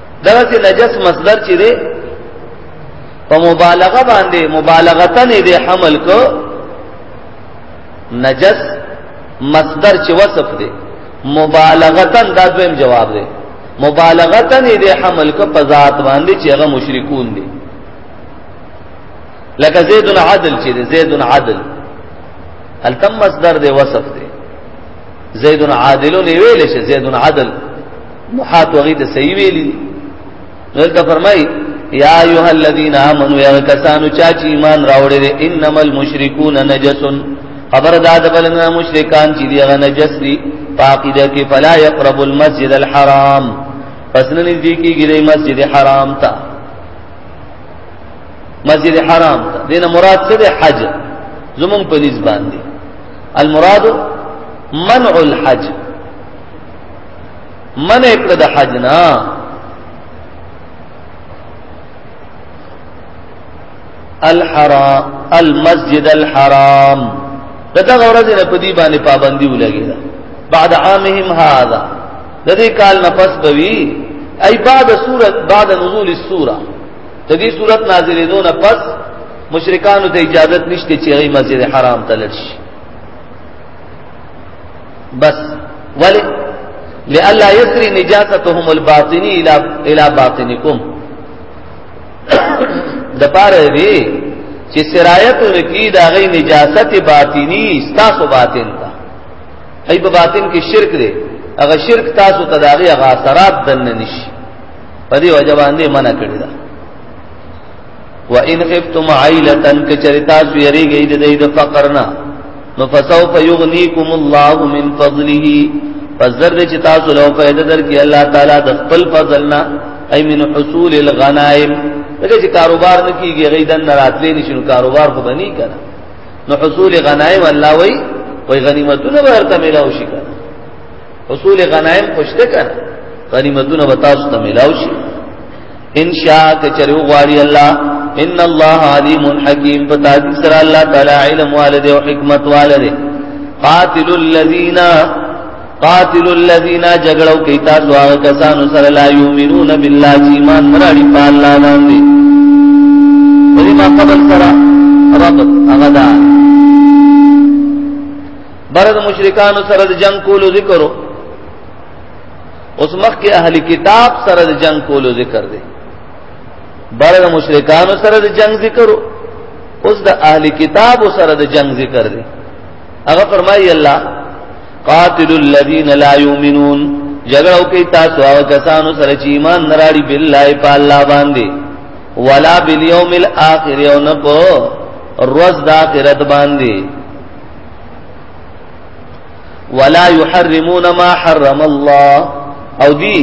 S1: دغه چې نجس مصدر چې دی په مبالغه باندې مبالغتن دې حمل کو نجس مصدر چې وصف دی مبالغتن دا دویم جواب دی مبالغتن دې حمل کو په ذات باندې چې هغه مشرکون دي لکه زید عدل چې دی زید عدل التم مصدر دې وصف دی زید عادل نه ویل شي زید عدل محات وغي د صحیح ویلي دلته فرمای یا ایه الذین آمنو یا کسانو چا چې ایمان راوړل انما المشرکون نجس خبر داد بلنا مشرکان چې دی غ نجس دی پاکیده کې فلا یقرب المسجد الحرام پس نه نږدې کېږي د مسجد حرام ته مسجد حرام ته دینه مراد څه دی حج زمون په نسبت باندې المراد منع الحج من کړ د حج نه الحرام المسجد الحرام دغه ورځ نه په دې باندې پابندي ولګي دا بعد عامهم هذا د دې کال نه پس بوي اي بعد سوره بعد نزول السوره د دې سوره نازلې دونه پس مشرکانو ته اجازه نشته چې غي مسجد حرام ته لړشي بس ولی لئلا یسری نجاستهم الباطنی الى الى باطنکم د پاره دی چې سرایت ورکی دا غي نجاست باطنی ستاسو باطن تا ای په باطن کې شرک دی هغه شرک تاسو ته داغي هغه اثرات دن نشي په دې وجه باندې منع کړی دا و ان خفتم عائلتن کچرتا سویری گئی د دې د فقرنا نو فسوف یغنیکم الله من فضله فزر چې تاسو له فائدہ درکې الله تعالی د خپل فضلنا ای من حصول الغنائم دغه چې کاروبار نه کیږي غي دن راتلې نشو کاروبار خو بنی کړه نو حصول غنائم الله وای وای غنیمتونه ورته ملاو شي کړه حصول غنائم خوشته کړه غنیمتونه وتاسو ته ملاو شي ان شاء که چری غواړي الله ان الله علیم حکیم پتا دې سره الله تعالی علم والده او حکمت والده قاتل الذین قاتل الذین جګړو کې تاسو هغه کسانو سره لا یؤمنون بالله چې ایمان مراړي په الله باندې دې ما قبل سره رب هغه دا برد مشرکان سره جنگ کولو ذکرو اوس مخکې اهل کتاب سره د جنگ کولو ذکر دی بار د مشرکانو سره د جنگ ذکر اوس د اهل کتاب سره د جنگ ذکر دی هغه فرمایي الله قاتل الذين لا يؤمنون جګړه کوي تاسو هغه کسانو سره چې ایمان نراړي بالله په الله باندې ولا باليوم الاخر او نه په روز د اخرت باندې ولا يحرمون ما حرم الله او دی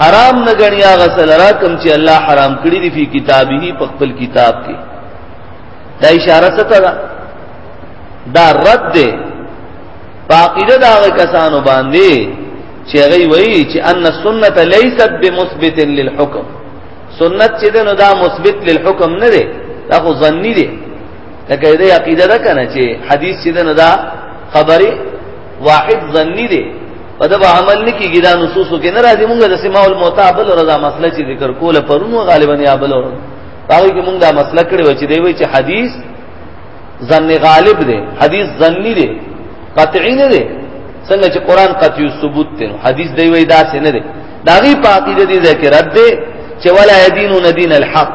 S1: حرام نه غنی هغه سره کوم چې الله حرام کړی دی په کتابه په خپل کتاب کې دا اشاره څه ده دا رد ده باقیده دا هغه کسانو باندې چې هغه وایي چې ان السنه ليست بمثبت للحكم سنت چې ده نو دا مثبت للحكم نه ده دا خو ظنی ده لکه دې عقیده ده کنه چې حدیث چې نه دا خبره واحد ظنی دی په دا عمل نه کیږي دا نصوصو کې نه راځي مونږ د سماع المعتابل رضا مسله چې ذکر کوله پرونو غالبا یا بل ورو هغه کې مونږ دا مسله کړې و چې دی وی چې حدیث ظن غالب دی حدیث ظنی دی قطعی نه دی څنګه چې قران قطعی ثبوت دی حدیث دی وی دا څه نه دی دا غي پاتې دي ذکر رد دی چې ولا يدين دين الحق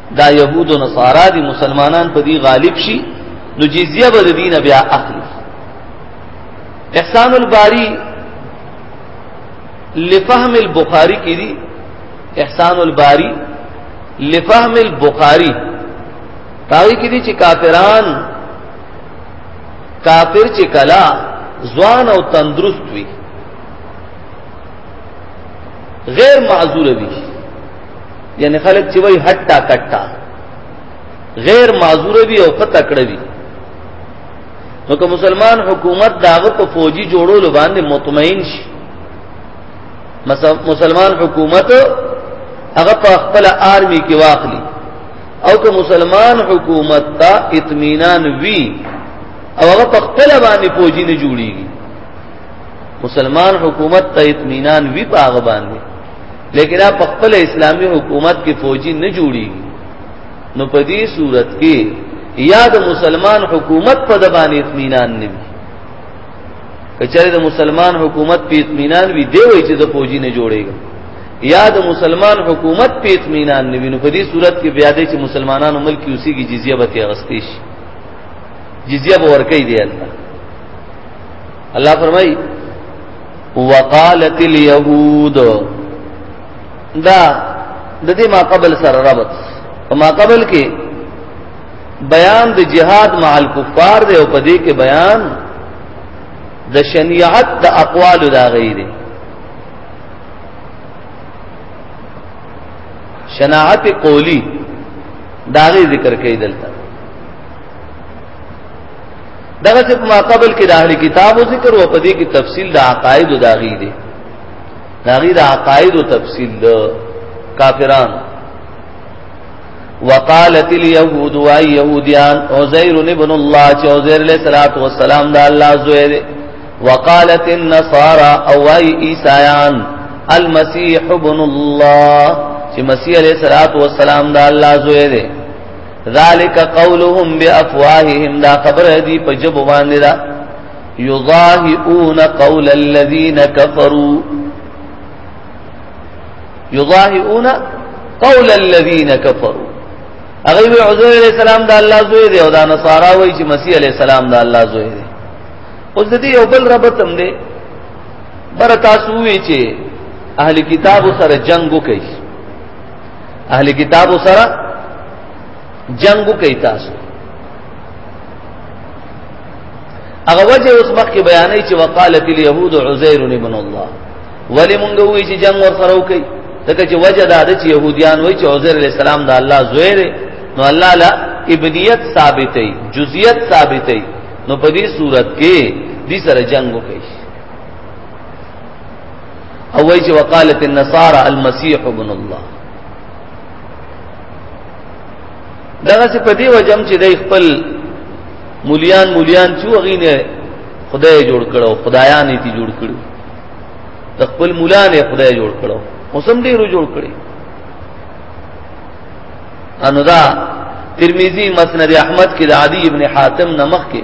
S1: دا يهود او نصارا دي مسلمانان په دې غالب شي نو جزيه به دینه بیا اخلي احسان الباری لفهم البخاری کې دي احسان الباری لفهم البخاری تاوی کې دي چې کافران کافر چې کلا ځوان او تندرست وي غیر معذور وي یعنی خلک چې وای هټا کټا غیر معذور وي او پتا کړی وي نو که مسلمان حکومت داغه په فوجي جوړولو باندې مطمئن شي مسلمان حکومت هغه په خپل آرمي کې واخلي او که مسلمان حکومت ته اطمینان وي او هغه په خپل باندې فوجي نه جوړيږي مسلمان حکومت ته اطمینان وی پاغه باندې لیکن په خپل اسلامی حکومت کې فوجي نه جوړي نو په دې صورت کې یا د مسلمان حکومت په د باندې اطمینان نه وي کچره د مسلمان حکومت په اطمینان وي دی وای چې د فوجي نه جوړيږي یا د مسلمان حکومت په اطمینان نه وي نو په دې صورت کې بیا دې چې مسلمانانو ملک اوسېږي جزیه به تي اغستې شي جزیه به ورکې دی الله الله فرمای وقالت اليهود دا د دې ما قبل سره ربط او ما قبل کې بیان د جهاد مع الكفار دی او په دې کې بیان د شنیعت د اقوال دا غي دي شناعت قولی داغه ذکر کوي دلته دغه چې په ماقبل کې د اهل کتابو ذکر او په دې کې تفصیل د عقاید او داغي دي داغي د عقاید او تفصیل د کافران وقالت اليهود واي يهوديان عزير ابن الله چې عزير عليه الصلاه والسلام د الله زوی دی وقالت النصارى او واي عيسایان المسيح ابن الله چې مسیح عليه الصلاه والسلام د الله زوی دی ذالک قولهم بافواههم دا خبر دی په جب باندې دا یضاهئون قول الذین کفروا یضاهئون قول الذین کفروا هغه وی عزیر علیہ السلام دا الله زوی دی او دا نصارا وی چې مسیح علیہ السلام دا الله زوی دی اوس دې یو بل رب تم دی بر تاسو وی چې اهل کتاب سره جنگ وکړي اهل کتاب سره جنگ کوي تاسو هغه وجه اوس مخکې بیانې چې وقالت اليهود عزير ابن الله ولی مونږ وی چې جنگ ور سره وکي ځکه چې وجه دا ده چې يهوديان وی چې عزير عليه السلام د الله زوی دی نو الله لا ابنیت ثابتې جزئیت ثابتې نو په دې صورت کې دې سره جنگ وکړي او وای چې وقالت النصارى المسيح ابن الله دغه څه په دې وجم چې د خپل مليان مليان چې وغینه خدای جوړ کړو خدایان یې جوړ کړو د خپل مولا نه خدای جوړ کړو اوسم دې رو جوړ کړی انو دا ترمذی مسند احمد کې د عدی ابن حاتم نمخ کې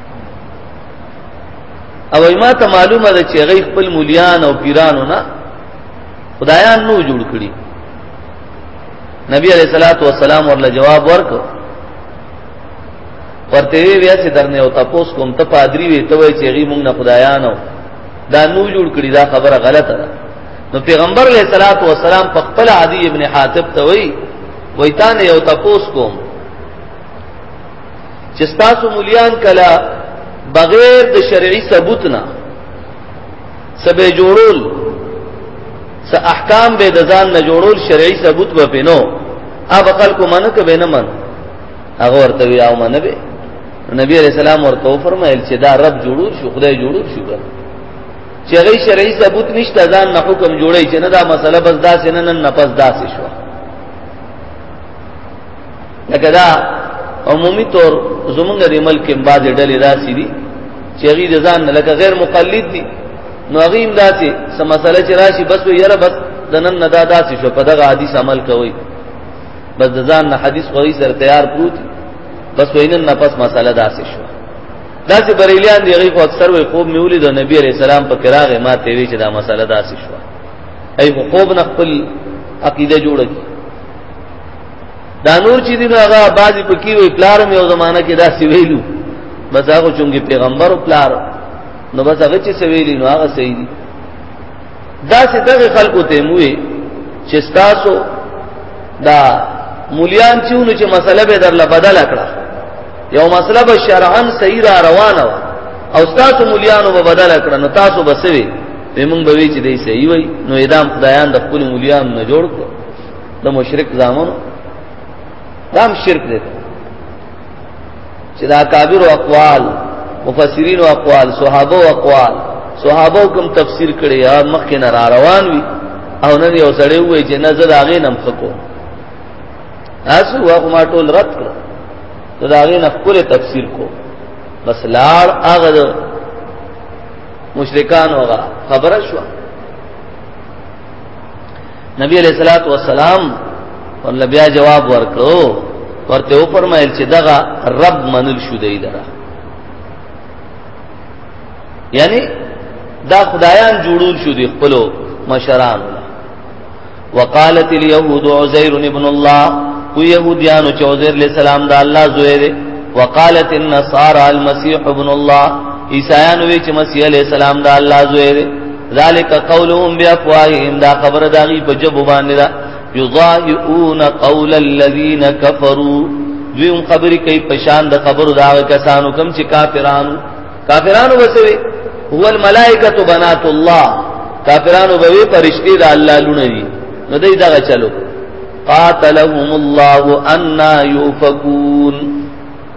S1: او ما ته معلومه ده چې غي خپل مليان او پیرانو نه خدایان نو جوړ کړی نبی علیہ الصلوۃ والسلام ورله جواب ورک ورته وی بیا چې درنه او تاسو کوم ته پادری وی ته وی چې غي مونږ نه خدایانو دا نو جوړ کړی دا خبره غلطه ده نو پیغمبر علیہ الصلوۃ والسلام په خپل عادی ابن حاتب ته وی وی تا نه او تاسو کوم چې تاسو مليان کلا بغیر د شرعي ثبوت نه سبه جوړول س احکام به د ځان نه جوړول شرعي ثبوت به پینو اب خلکو منه کبه نه من هغه ورته وی او منه به نبی علیہ السلام ورته فرمایل چې دا رب جوړول شو خدای جوړول شو چې غي شرعي ثبوت نشته ځان نه حکم جوړي چې نه دا مسله بس داسې نه نن نه پس داسې شو لکه دا عمومي طور زمونږ د ملک کې بعضې ډلې داسې دي چې هغوی د ځان نه لکه غیر مقلد دي نو هغوی هم داسې څه مسله چې راشي بس وي یاره بس د نن نه دا داسې شو په دغه حدیث عمل کوئ بس د ځان نه حدیث غوي سره تیار پروت بس وینن نه پس مساله داسې شو داسې بریلیان دی غي خو اکثر وي خوب میولې د نبی عليه السلام په کراغه ما ته وی چې دا مساله داسې شو ای خوب نه خپل عقیده جوړه کی دا نور چې دین هغه بعضی پکې وی پلار مې او زمانہ کې داسې ویلو بس هغه چونګې پیغمبر او پلار نو بس هغه چې سویلی نو هغه صحیح دي دا سه دغه خلکو ته موي چې تاسو دا مولیان چېونو چې مسله به درله بدل کړه یو مسله به شرعاً صحیح را روانه و او تاسو مولیانو به بدل کړه نو تاسو بسوي به مونږ به وی چې دی صحیح وای نو اعدام خدایان د خپل مولیان نه جوړ کړو د مشرک زامن دام شرک دی چې دا کابر او اقوال مفسرین او اقوال صحابه او اقوال صحابه کوم تفسیر کړي یا مخکې نه را روان وي او نن یو سړی وایي چې نه زه دا غې نم خکو تاسو هغه ما ټول رد کړ ته دا غې نه خپل تفسیر کو بس لار هغه مشرکان هغه خبره شو نبی علیہ الصلوۃ والسلام ورله بیا جواب ورکړو ورته و فرمایل چې دغه رب منل شو دی لره یعنی دا خدایان جوړول شو دی خپل مشران وقالت اليهود عزير ابن الله کو يهوديانو چې عزير عليه السلام دا الله زوی دی وقالت النصارى المسيح ابن الله عیسایانو وی چې مسیح عليه السلام دا الله زوی دی ذالک قولهم بیافواههم دا خبر داغي په جبو باندې دا یضاهئون قول الذین کفروا دویم خبرې کوي پشان د خبرو دا کسانو کم چې کافرانو کافرانو وسوي هو الملائکه بنات الله کافرانو به پرشتي د الله لونه دي نو دای دا چلو قاتلهم الله ان یوفکون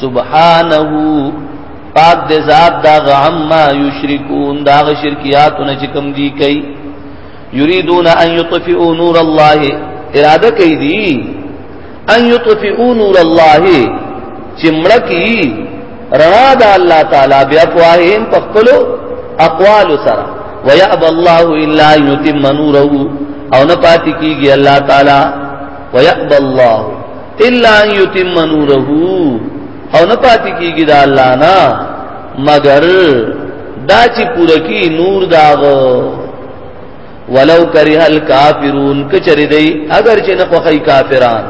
S1: سبحانه پاک دې ذات دا غما یشرکون دا شرکیات نه چې کوم دی کوي یریدون ان یطفئوا نور الله اراده کوي دی ان یطفئوا نور الله چې مړکی رڼا د الله تعالی بیا پواهیم په خپل اقوال سره ويأبى الله الا يتم نوره او نه پاتې کیږي الله تعالی ويأبى الله الا یتم نوره او نه پاتې کیږي دا الله نه مگر دا چې پوره کی نور داغ ولو کرہ الکافرون کچری دی اگر چې نه خوخی کافران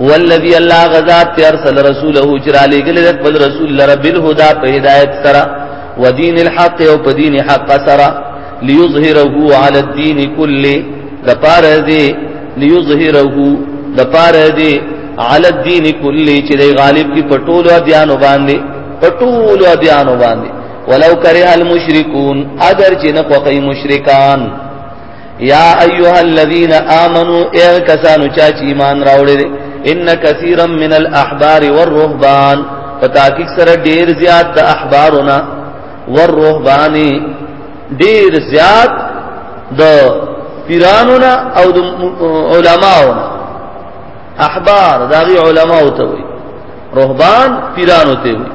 S1: والذي الله غزاد تیار صل رسوله چرالی گل رکبل رسول لرب الهدى په هدایت سره ودین الحق او په دین حق سره ليظهره على الدين كله د پاره دی ليظهره د پاره دی على الدين كله چې دی غالب کی پټول او دیان باندې پټول او دیان باندې ولو کرے المشرکون اگر چې نه کوي مشرکان یا ایها الذین آمنو اے کسانو چا چې ایمان راوړل ان کثیرا من الاحبار والرهبان پتاکیک سره ډیر زیات د احبارونه والرهبانی ډیر زیات د پیرانو نه او د علماو نه احبار داغي علماو ته وي رهبان پیرانو ته وي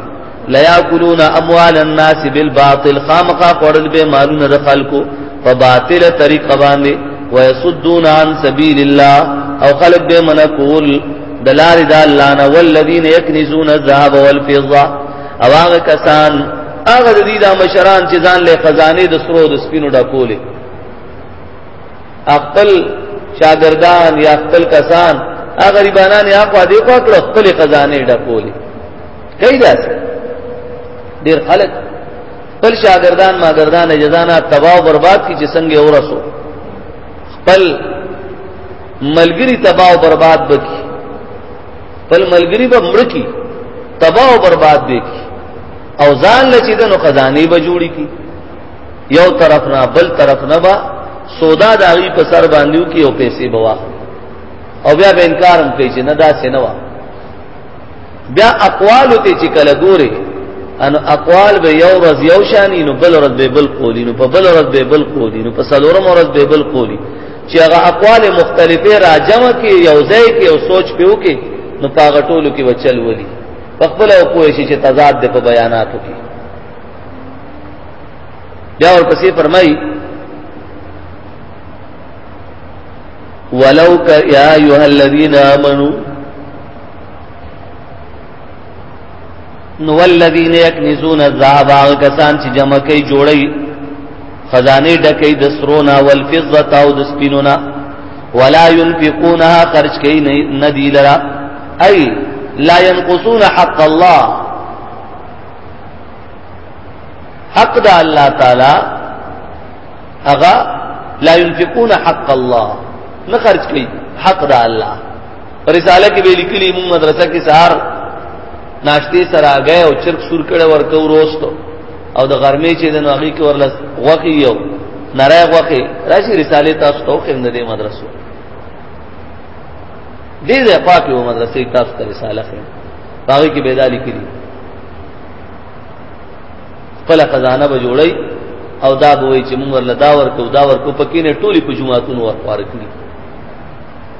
S1: لا یاکلون اموال الناس بالباطل خامقا قرل به مالونه د خلکو په باطل طریقه باندې ويصدون عن سبيل الله او خلق به منقول دلار د الله نه والذین یکنزون الذهب والفضه او هغه کسان هغه د دې د مشران چې ځان له خزانه د سرو د سپینو ډکولې خپل شاګردان یا خپل کسان هغه غریبانان یا خو دې خو کړ خپل خزانه ډکولې کای داس ډیر خلک خپل شاګردان ماګردان جزانا تباہ او برباد کی چې څنګه ورسو خپل ملګری تباہ او برباد بکی بل ملګری به مړ کی تباہ او برباد به کی او ځان لچې د نو خزانه به جوړی کی یو طرف نه بل طرف نه با سودا داغي په سر باندې کی او پیسې بوا او بیا به انکار هم کوي چې نه دا سينوا بیا اقوال ته چې کله ګوره ان اقوال به یو ورځ یو شانی نو بل ورځ به بل قولی نو په بل ورځ به بل قولی نو په سلورم ورځ به بل قولی چې هغه اقوال مختلفه راجم کې یو ځای کې او سوچ پیو کې نو پاغه ټولو کې وچل ولي خپل او کوی شي چې تضاد د په بیاناتو کې بیا ورپسې فرمایي ولو ک یا ایها الذین آمنو نو الذين يكنزون الذهب هغه کسان چې جمع کوي جوړي خزانه ډکې د سرونا والفضه او د سپینونا ولا ينفقونها خرج کوي نه دی لرا اي لا ينقصون حق الله حق د الله تعالی اغا لا ينفقون حق الله نه خرج کوي حق د الله رساله کې ویل کلی مون مدرسه کې سهار ناشته سره غه او چرګ سور کړه ورته وروستو او د غرمې چې د نوغي کې ورل وقي یو نره وقي راشي رساله تاسو ته خو د مدرسو دې ځای پاکه و مدرسې تاسو ته رساله خو باغی کې بيدالي کړی خپل خزانه به جوړي او دا به وي چې موږ ورل دا ورکو دا ورکو پکې نه ټولي په جمعاتونو ورکو ورکړي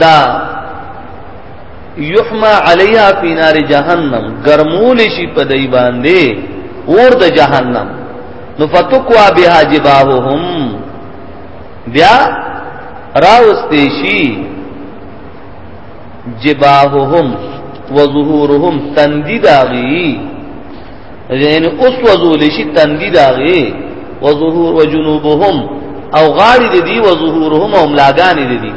S1: دا یحما علیها فی نار جهنم گرمول شي په دای باندې اور د جهنم نو فتقوا بها جباههم بیا راوستې شي جباههم وظهورهم تندی داغي یعنی اوس وزول شي تندی داغي وظهور وجنوبهم او غاړي د دې وظهورهم او ملاګانې د دې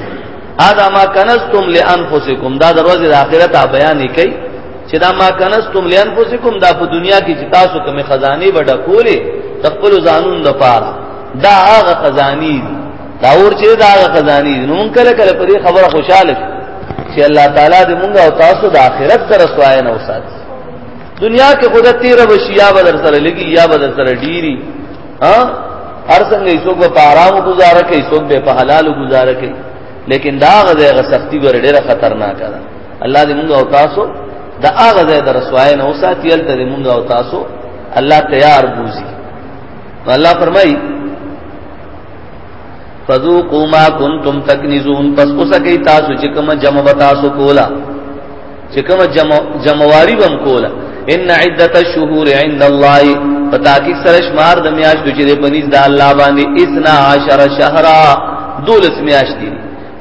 S1: ادا ما کنستم لانفسکم دا دروازه د اخرت بیان کوي چې دا ما کنستم لانفسکم دا په دنیا کې چې تاسو کوم خزانه وډه کولې خپل ځانون د پاره دا هغه خزانی دي دا اور چې دا هغه خزانی دي نو مونږ کله کله په دې خبره خوشاله چې الله تعالی دې مونږ او تاسو د آخرت سره سوای نه وساتي دنیا کې خود تیر بشي یا بدر سره لګي یا بدر سره ډيري ها هر څنګه یې څوک په آرام گزاره کوي څوک به په حلال گزاره کوي لیکن دا غزه سختی ور ډیره خطرناک ده الله دې موږ او تاسو دا هغه ځای در سوای نه اوساتي ال ته موږ او تاسو الله تیار بوزي الله فرمایي فذوقوا ما كنتم تكنزون پس اوسه کی تاسو چې کوم جمع بتا سو کولا چې کوم جمعواري بم کوله ان عدت الشهور عند الله فتاکي سره شمار د میاشتو چې په نيز د الله باندې 12 شهرا دولس میاشت دي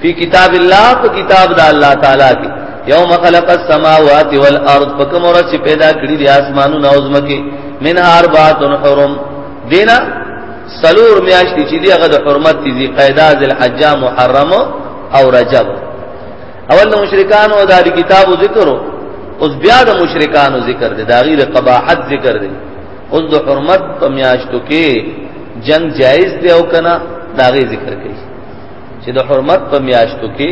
S1: په کتاب الله په کتاب د الله تعالی کې یوم خلق السماوات والارض فکم ورځ چې پیدا کړی د اسمانونو او زمکه من هر باتن حرم دینا سلور میاشتې چې دی هغه د حرمت دي قیدا ذل حجام محرم او رجب اول د مشرکانو او د اهل کتابو ذکر اوس بیا د مشرکانو ذکر دی دا غي د قباحت ذکر دی اوس د حرمت په میاشتو کې جنگ جایز دی او کنه دا غي ذکر کوي چې د حرمت په میاشتو کې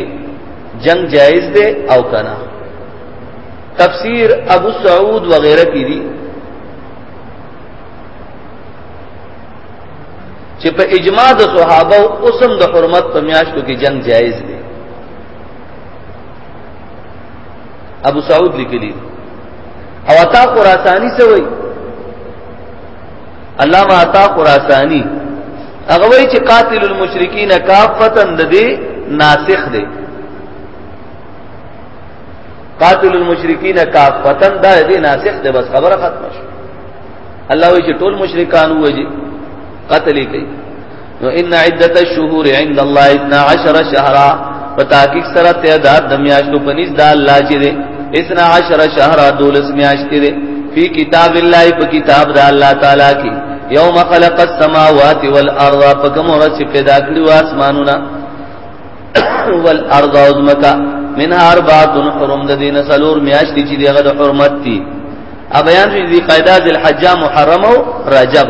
S1: جنگ جایز دی او کنه تفسیر ابو سعود وغیرہ کی دی چې په اجماع د صحابه او اسم د حرمت په میاشتو کې جنگ جایز دی ابو سعود لیکلی او عطا خراسانی څه وای علامه عطا خراسانی هغه وای چې قاتل المشرکین کافتن د دې ناسخ دی قاتل المشرکین کافتن دا دې ناسخ دی بس خبره ختمه شو الله وای چې ټول مشرکان وځي قتل کوي نو ان عدت الشهور عند الله 12 شهرا پتاکیک سره تعداد د میاشتو پنځ د الله چې ده 12 شهرا دولس میاشت ده فی کتاب الله په کتاب د الله تعالی کې یوم خلق السماوات والارض پکم ورځ پیدا کړو اسمانونه والارض ازمکا من اربعه حرم د دین سلور میاشتې چې دغه د حرمت دي ا بیان دې قاعده ذل حجه محرمه رجب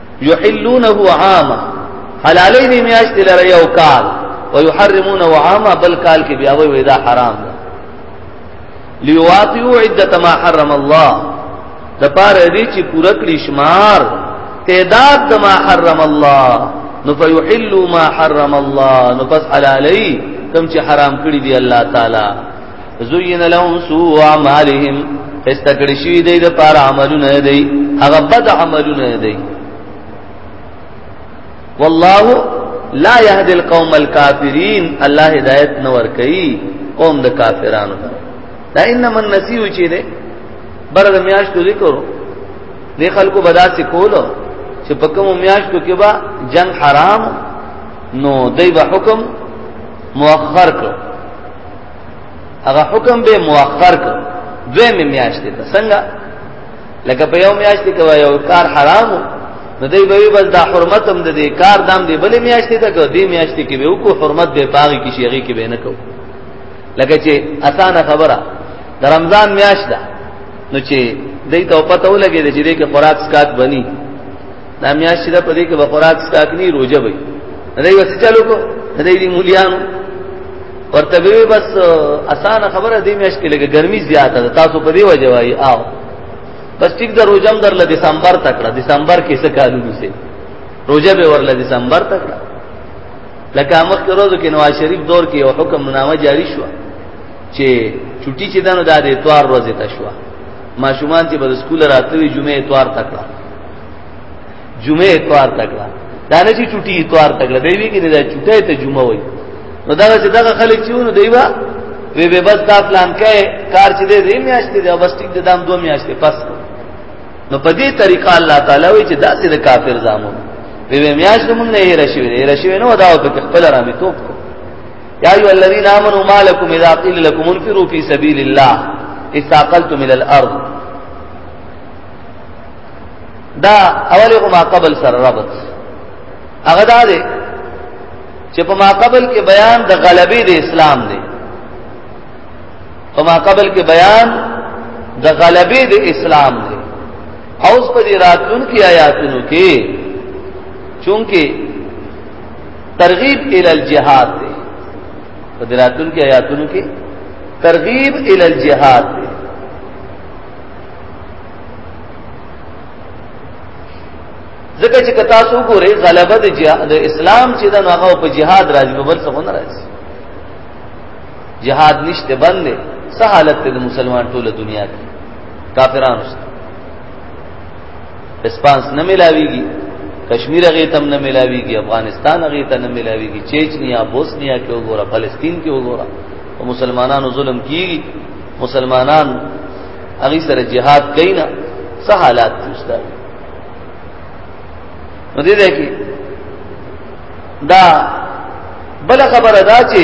S1: یحلونه عاما حلالې دي میاشت لره یو کال ويحرمونه عاما بل کال کې بیا وې دا حرام ده لیواتیو عدت ما حرم الله د پاره دې چې پوره کړی شمار تعداد د ما حرم الله نو فیحلوا ما حرم الله نو پس حلالې کم چې حرام کړی دی الله تعالی زوین لهم سوء اعمالهم استکړی شوی دی د پار عملونه دی هغه بد عملونه دی والله لا يهدي القوم الكافرين الله هدایت نه ور کوي قوم د کافرانو ته دا انما النسیو چې ده برغ میاشتو ذکر دی خلکو بدا سي کولو چې په کوم میاشتو کې با جنگ حرام نو دی به حکم مؤخر کړو هغه حکم به مؤخر کړ دوی مې میاشتې ته څنګه لکه په یو میاشتې کې یو کار حرام نو دی به بس دا حرمت هم د دې کار دام دی بلې میاشتې ته کو دې میاشتې کې به وکړو حرمت به پاغي کې شيغي کې به نه کو لکه چې اسانه خبره د رمضان میاشت ده نو چې دې ته پته ولګي چې دې کې خوراک سکات بني دا میاشت دا پدې کې بخورات ساکني روزه وي نه دی وسه چالو کو نه دی مولیان ورته به بس اسانه خبره دی میاشت کې لګه ګرمي زیاته ده تاسو په دی وجه وای آو بس ټیک دا روزم در ل دسمبر تک را دسمبر کې څه کالو نشي روزه به ورل دسمبر تک را لکه مخ کې روزو کې نواز شریف دور کې یو حکم نامه جاری شو چې چټي چې دانو د اتوار ورځې ته شو ماشومان چې بل سکول راتلوي جمعه اتوار تک را جمعه اتوار تکړه دا نه چې چټي اتوار تکړه دی وی کې دا چټه ته جمعه وای نو دا چې دا خلک چې ونه دیوا وی به بس دا پلان کې کار چې دې میاشتې دی بس ټیک د دام دوه میاشتې پس نو په دې طریقه الله تعالی وی چې دا سید کافر زامو وی به میاش موږ نه یې رشي نه رشي نه ودا او په خپل رامي توپ کو یا ایو الذین آمنوا مالکم اذا قیل لكم انفروا فی سبیل الله استاقلتم الى الارض دا اولی خو ما قبل سره ربط هغه دا دی چې په ما قبل کې بیان د غلبې د اسلام دی په ما قبل کې بیان د غلبې د اسلام دی او اوس په دې راتلونکو آیاتونو کې چونکه ترغیب ال الجهاد دی په دې راتلونکو آیاتونو کې ترغیب ال الجهاد دی ځکه چې کتا سو ګورې غلبه د جهاد د اسلام چې دا هغه په جهاد راځي نو بل څه نه راځي جهاد نشته باندې سه حالت د مسلمان ټوله دنیا کې کافرانو سره اسپانس نه ملاويږي کشمیر هغه تم نه ملاويږي افغانستان هغه ته نه ملاويږي چچنیا بوسنیا کې وګوره فلسطین کې وګوره او مسلمانانو ظلم کیږي مسلمانان هغه سره جهاد کینا څه حالات دي استاد نو دې ده کې دا بل خبر ادا چې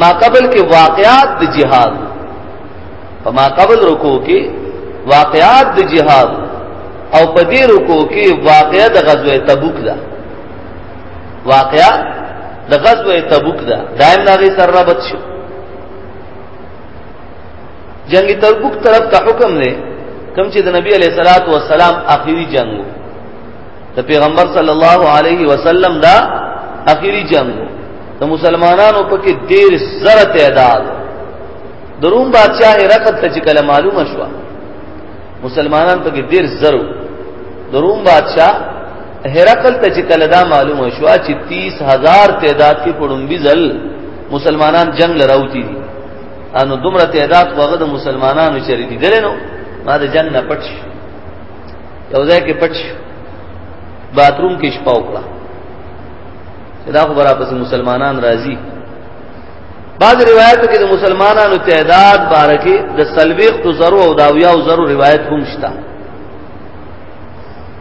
S1: ما قبل کې واقعات د جهاد په ما قبل رکو کې واقعات د جهاد او په دې رکو کې واقعا د غزوه تبوک ده واقعا د غزوه تبوک ده دایم ناغي سره رابط شو جنگ تربوک طرف ته حکم دی کوم چې د نبی علیہ الصلات والسلام اخیری جنگ وو د پیغمبر صلی الله علیه وسلم دا اخیری جنگ وو د مسلمانانو په کې ډیر زره تعداد د روم بادشاہ هرقل ته چې کله معلومه شو مسلمانان په کې ډیر زرو د روم بادشاہ هرقل ته چې کله دا معلومه شو چې 30000 تعداد کې پړومبي ځل مسلمانان جنگ لراوتی دي انو دومره تعداد وغه د مسلمانانو چری دي دلنو ما د جننه پټ یو ځای کې پټ باتروم کې شپه وکړه دا خو برا پس مسلمانان راضي بعض روایتو کې د مسلمانانو تعداد بارکه د سلويخ تو زرو او داویا او زرو روایت هم شته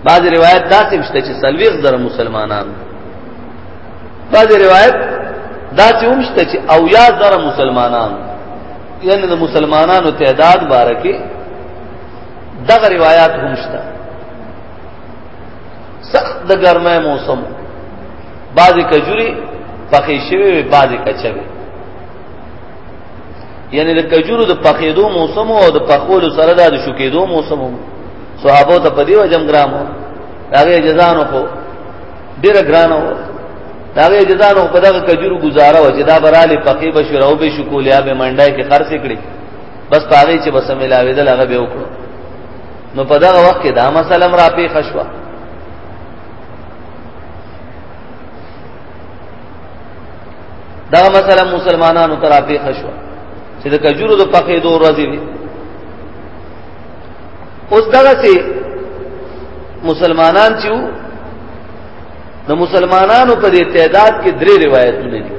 S1: بعض روایت داسې مشته چې سلويخ زره مسلمانان بعض روایت دا چې ومشته چې او یا زر مسلمانان یعنی د مسلمانانو تعداد بارکه دغه روایت همشته سخت د ګرمه موسم بعضی کجوري پخې شوی وي بعضی کچوي یعنی د کجورو د پخېدو موسم او د پخولو سره د شوکېدو موسم صحابو ته په دی وجم ګرامو هغه جزانو خو ډیره ګرانه و دا غي جزا نو په دغه کجورو گزاره و چې دا براله پخې به شروع به شکولیا به منډای کې خرڅ کړي بس پاره چې بس ملاوي دل هغه به وکړو نو په دغه وخت کې دا مسله را پی خشوا دا مسله مسلمانانو تر پی خشوا چې د کجورو د پخې دوه ورځې اوس دغه سي مسلمانان چې نو مسلمانانو په دې تعداد کې درې روایتونه دي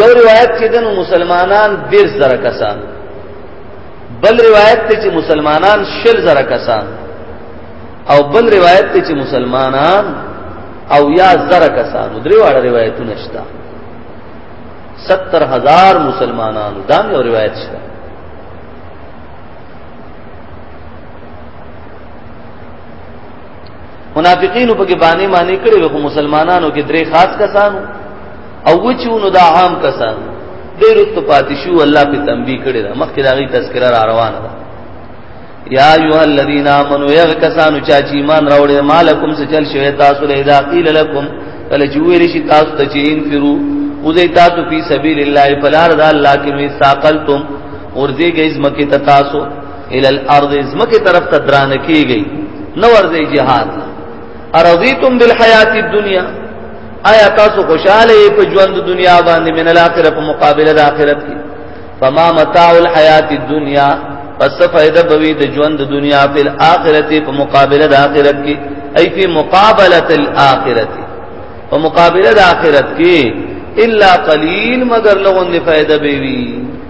S1: یو روایت چې دنو مسلمانان ډیر زره کسان بل روایت ته چې مسلمانان شل زره کسان او بل روایت ته چې مسلمانان او یا زره کسان درې واړه روایتونه شته 70000 مسلمانانو دا یو روایت شته منافقینو په کې باندې معنی کړي وو مسلمانانو کې درې خاص کسانو او وچونو دا عام کسانو دې رښت پاتې شو الله په تنبیه کړي دا مخکې دا غي تذکرہ را روانه ده یا ایها الذین آمنو یغ کسانو چا چې ایمان راوړې مالکم څه چل شوی تاسو له اذا قیل لكم کله چې ویل شي تاسو ته چې انفرو وزي تاسو په سبیل الله فلار ذا الله کې می ساقلتم ورځي گئی زمکه ته تاسو ال الارض زمکه طرف ته دران کیږي نو ورځي جهاد ارضیتم بالحیات الدنیا آیا تاسو خوشاله په ژوند دنیا باندې من الاخره په مقابله د اخرت کې فما متاع الحیات الدنیا پس فائدہ بوی د ژوند دنیا په اخرت په مقابله د اخرت کې ای په مقابله الاخرت په مقابله د اخرت کې الا قلیل مگر لغون فائدہ بوی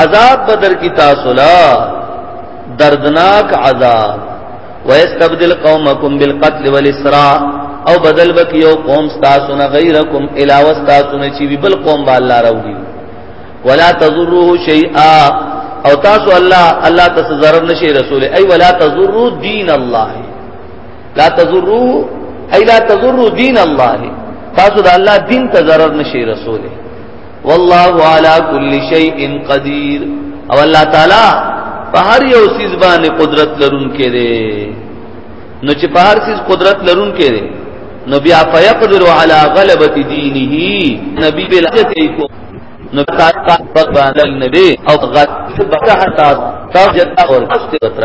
S1: عذاب بدر کی تاسولا دردناک عذاب ويستبدل قومكم بالقتل والاسراء او بدل بک یو قوم تاسو نه غیرکم علاوه تاسو نه چی بل قوم با الله راوړي ولا تضروه شیئا او تاسو الله الله تاسو ضرر نشي رسول ای ولا تضرو دین الله لا تضرو ای لا تضرو دین الله تاسو د الله دین ته ضرر نشي رسول والله على كل شيء قدير او الله تعالی په هر یو سیز باندې قدرت لرونکي دی نو چې په هر سیز قدرت لرونکي دی نو بیا فیقدر علی غلبه دینه نبی بلغتی کو نو تا فقبال النبی او غد تحت تاجت اور استغفر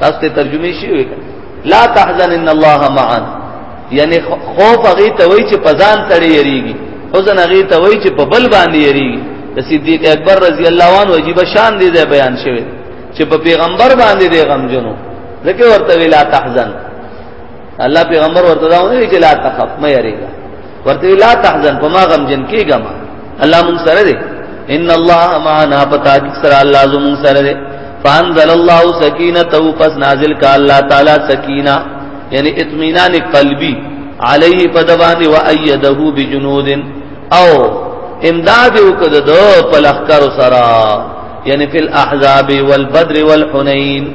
S1: تاسو ته ترجمه شي وي لا تحزن ان الله معنا یعنی خوف هغه ته وای چې پزان سره یریږي حزن هغه ته وای چې په بل باندې یریږي د صدیق اکبر رضی الله عنه عجیب شان دی ځای بیان شوی چې په پیغمبر باندې دی غمجنو ځکه ورته ویلا تحزن الله پیغمبر ورته دا ونه چې لا تخف مې یریږي ورته لا تحزن په ما غم جن کېګه ما الله مون سره دی ان الله معنا پتا کی سره الله زمون سره دی فانزل الله سکینته پس نازل کا الله تعالی سکینه یعنی اطمینان قلبی علیه پدوانی و ایده بجنود او امداد وکد دو پلخکر سرا یعنی فی الاحزاب والبدر والحنین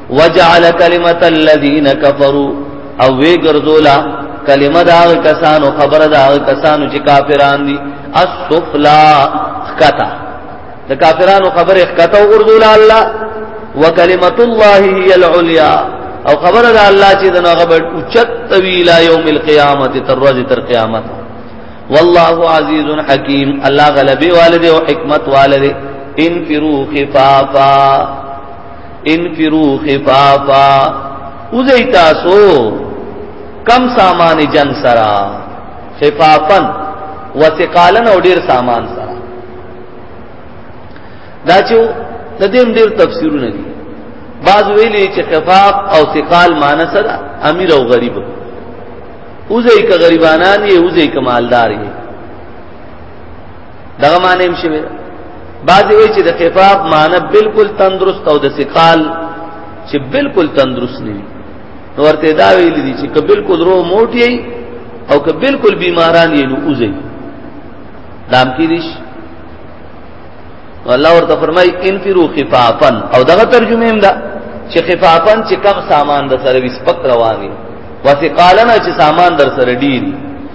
S1: وجعل کلمت الذين كفروا او وی ګرځولا کلمه دا کسانو خبره دا کسانو چې کافران دي السفلا خطا د کافرانو خبره خطا او ګرځولا الله وکلمت الله هي العليا او خبره دا الله چې دنا غبر اوچت طويل يوم القيامه تر ورځ تر قیامت والله عزيز حكيم الله غلبي والده او حکمت والده انفروا خفافا انفرو خفافا اوزی تاسو کم سامان جنگ سرا خفافا وثقالا او ډیر سامان سرا دا چې د دې ډیر تفسیرونه دي بعض ویلي چې خفاف او ثقال معنی سره امیر او غریب اوزی که غریبانان یې اوزی که مالدار یې دغه معنی هم شوی بعضی وی چې د خفاف معنی بالکل تندرست او د سقال چې بالکل تندرست نه وي نو ورته دا ویل دي چې که بالکل رو موټي او که بالکل بیماران یې نو اوځي دام کې دي الله ورته فرمای انفرو خفافن او دغه ترجمه هم ده چې خفافن چې کم سامان د سره وسپک رواني وثقالنا چې سامان در سره ډیر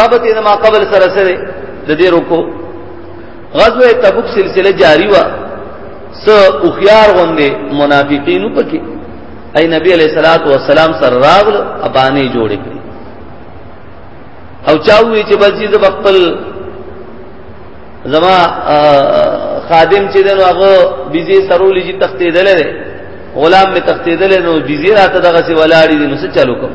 S1: ربط یې ما قبل سره سره د دې رکو غزوه تبوک سلسله جاری و س او خيار غوندې منافقین پکې اي نبی عليه الصلاه والسلام سره راغل ابانه جوړ کړی او چاوي چې بلځي د خپل زما خادم چې دنو هغه بيزي سرولې چې تختې دلې غلام می تختې دلې نو بيزي راته دغه سي ولاړې نو څه چالو کوم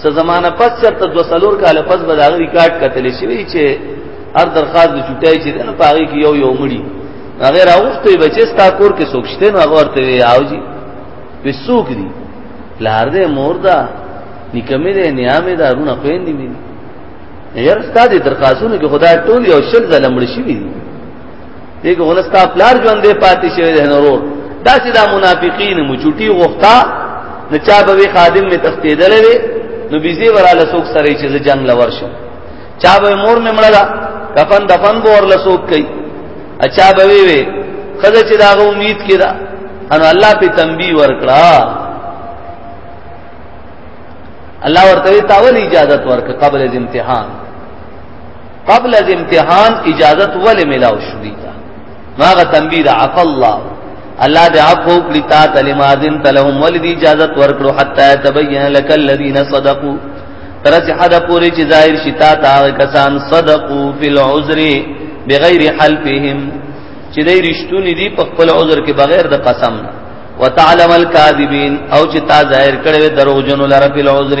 S1: څه زمانہ پس چرته دو سلور کال پس به دا ریکارډ کتل شوی چې هر درخواست د چټای چې نه پاره کې یو یو مړی هغه راوخته بچی ستا کور کې سوکشته نو هغه ورته وی آو جی وی سوک دی لار دې مور دا نکمه دې نیامه دا رونه خويندې مې یار ستا دې درخواستونه کې خدای ټول یو شل زلمړ شي وی دیګه ولستا پلار ژوندې پاتې شوی دی نورور دا چې دا منافقین مو چټي غوښتا نه چا به خادم می تختیدل وی نو بيزي وراله سوک سره چې جنگ لور شو چا به مور می مړه کفن دفن به ورله سوک کوي اچا به وی وی خزه چې دا امید کړه ان الله په تنبيه ورکړه الله ورته تاول اجازه ورک قبل از امتحان قبل از امتحان اجازت ولې ملاو شو دي تا ماغه تنبیر عف الله الله دې عفو کړی تا تلمازن تلهم ولې دې اجازت ورکړو حتا تبین لك الذين صدقوا ترڅ حدا پوری چې ظاهر شتا تا کسان صدقو فی العذر بغیر حلفهم چې دې رښتونی دي په خپل عذر کې بغیر د قسم وتعلم الكاذبین او چې تا ظاهر کړي دروغجن لره فی العذر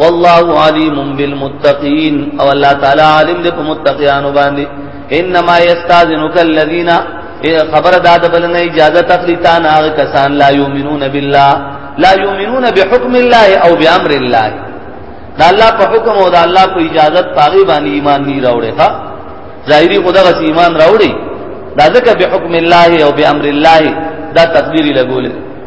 S1: والله علیم بالمتقین او الله تعالی عالم دې په متقیانو باندې انما یستاذنک الذین خبر داد بلنه اجازه تخلیتان هغه کسان لا یؤمنون بالله لا یؤمنون بحکم الله او بامر الله دا الله په حکم او دا الله په اجازه پاغي باندې ایمان نه راوړي ها ظاهری خدا غس ایمان راوړي دا ځکه بحکم الله او بامر الله دا تقدیری لګولې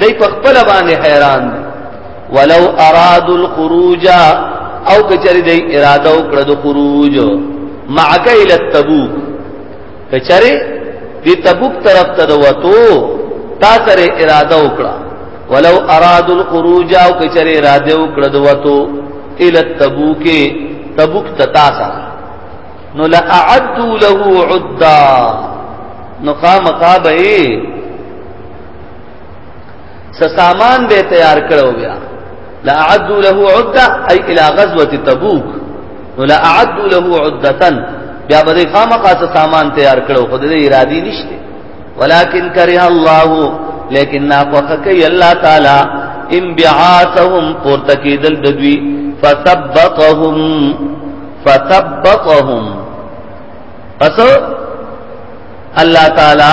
S1: دی په خپل باندې حیران دی ولو اراد الخروج او کچری دی اراده وکړه د خروج معک الى تبوک کچری دی تبوک طرف ته وته تا سره اراده وکړه ولو اراد الخروج او کچری اراده وکړه د وته الى تبوک تبوک تتا سره نو لاعد له عدا نو قام قابه سسامان به تیار کړو بیا لا اعد له عده اي الى غزوه تبوك ولا اعد له عده بیا به خامخا سامان تیار کړو خو دې ارادي نشته ولكن كره الله لیکن ناقوخ کوي الله تعالی ان بعاثهم پورته کېدل د دوی فثبطهم فثبطهم پس الله تعالی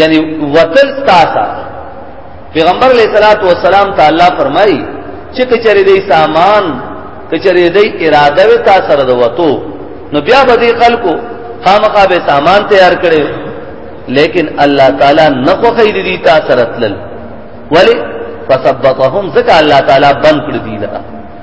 S1: یعنی وتل تاسو پیغمبر علیہ الصلوۃ والسلام تعالی فرمایي چې کچری دی سامان کچری دی اراده و تا سره دوتو نو بیا به دی خلکو خامخا به سامان تیار کړي لیکن الله تعالی نه خو خیر دی تا سره تلل ولی فثبتهم ذکا الله تعالی بند کړ دی لرا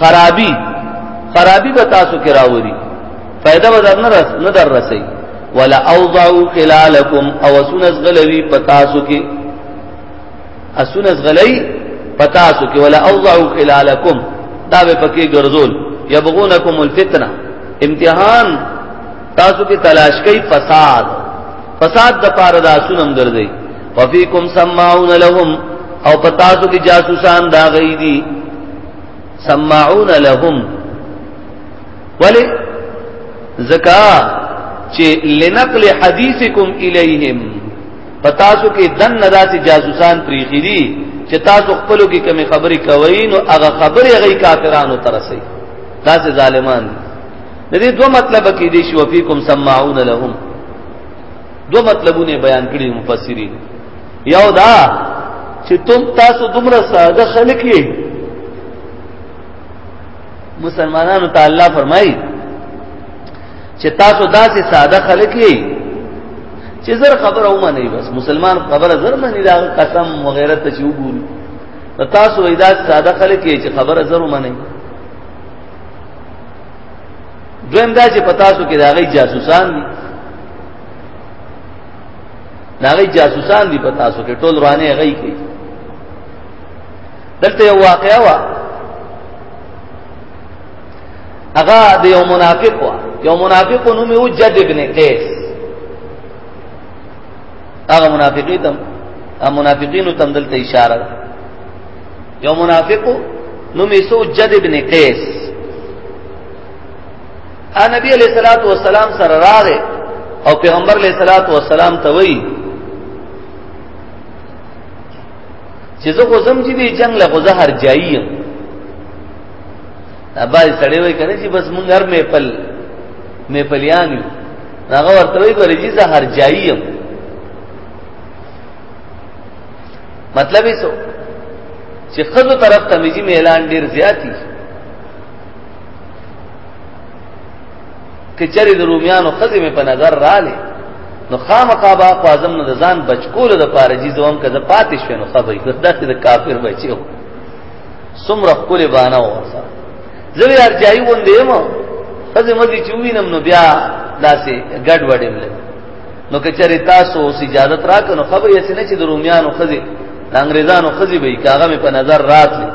S1: خرابی خرابی به تاسو کې راوري فائدہ به در نه رس نه در رسي ولا اوضعوا خلالکم او سنز غلوی پتاسو کې اسنز غلی پتاسو کې ولا اوضعوا خلالکم دا به پکې ګرځول یبغونکم الفتنه امتحان تاسو کې تلاش کوي فساد فساد د پاره دا سنم ګرځي وفيکم سماعون لهم او پتاسو کې جاسوسان دا غي دي سمعون لهم ولی زکا چې لنقل حدیثکم الیہم پتاسو کې دن ندا سي جاسوسان پریخي دي چې تاسو خپل کې کمی خبرې کوي نو هغه خبرې غي کافرانو ترسي دا سي ظالمان دي د دې دوه مطلب کې دي شو فیکم سمعون لهم دوه مطلبونه بیان کړي مفسرین یو دا چې تم تاسو دومره ساده خلک یې مسلمانانو ته الله فرمایي چې تاسو داسې ساده خلک یې چې زر خبره ومني بس مسلمان خبره زر مني دا قسم وغیرہ ته چې وګوري تاسو وې دا ساده خلک یې چې خبره زر ومني دویم دا چې پتاسو کې دا غي جاسوسان دي دا غي جاسوسان دي په تاسو کې ټول روانه غي کوي دلته یو واقعا وا هغه د یو منافق وا یو منافق نوم یو جد ابن قیس هغه منافقی تم منافقین تم دلته اشاره ده یو منافق نوم یې سو جد ابن قیس ا نبی علیہ الصلوۃ والسلام سره راغې او پیغمبر علیہ الصلوۃ والسلام ته وی چې زه خو زم چې دی جنگ له غزه هر جایی یم دا باندې سړی وای کنه چې بس مونږ هر مې پل مې پلیان یو هغه ورته وی ګورې چې زه هر جایی یم مطلب یې څه چې خزو طرف ته میږي اعلان ډیر زیاتی کچری د رومیانو خزه مې په نظر رااله نو خامخا با قازم نه ځان بچکول د پاره جی زوم کده پاتې شوه نو خبرې کو داسې د کافر بچیو سمره کول باندې ورسا زوی ارجای وندې مو خزه مې چې وینم نو بیا داسې ګډ وډم لګ نو که چېرې تاسو اوس اجازه راکړو نو خبرې یې نه چې د رومیانو خزي د انګريزانو خزي به کاغه مې په نظر راتلی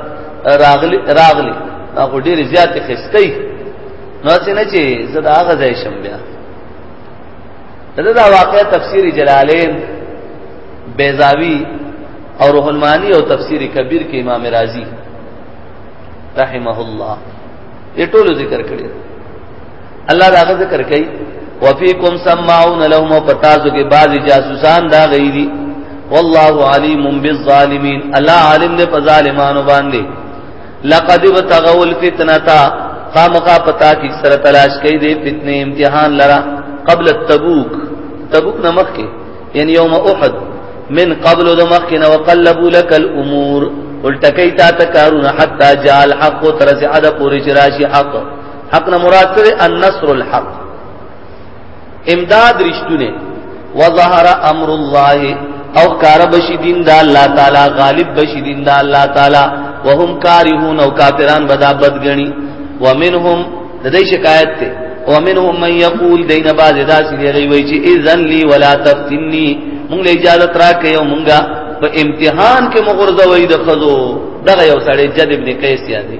S1: راغلی راغلی هغه ډېر زیات خستې نو څنګه چې زه دا هغه ځای شم بیا دا دا واقع تفسیر جلالین بیزاوی او روح المانی او تفسیر کبیر کې امام رازی رحمه الله یہ ټول ذکر کړی الله دا ذکر کوي وفيكم سمعون لهم وتاسو کې بعضي جاسوسان دا غيري والله عليم بالظالمين الله عالم دې په ظالمانو باندې لقد ابتغوا الفتنه خامخا پتا کی سره تلاش کړي دې فتنه امتحان لرا قبل التبوک تبوک نمخ کې یعنی یوم احد من قبل دمخ کې نو قلبوا لك الامور الټکیتا تکارون حتا جاء الحق ترجع د پوری چراشی حق حق نه مراد څه دی النصر الحق امداد رښتونه وظهر امر الله او کار بشی دین دا الله تعالی غالب بشی دین دا الله تعالی وهم کارهون او کافران بدا بدګنی ومنهم د دې شکایت ته ومنهم من یقول دین باز داسې دی وی چې اذن لی ولا تفتنی مونږ له اجازه راکې او مونږه په امتحان کې مغرضه وای د خزو دغه یو سړی جد ابن قیس یادی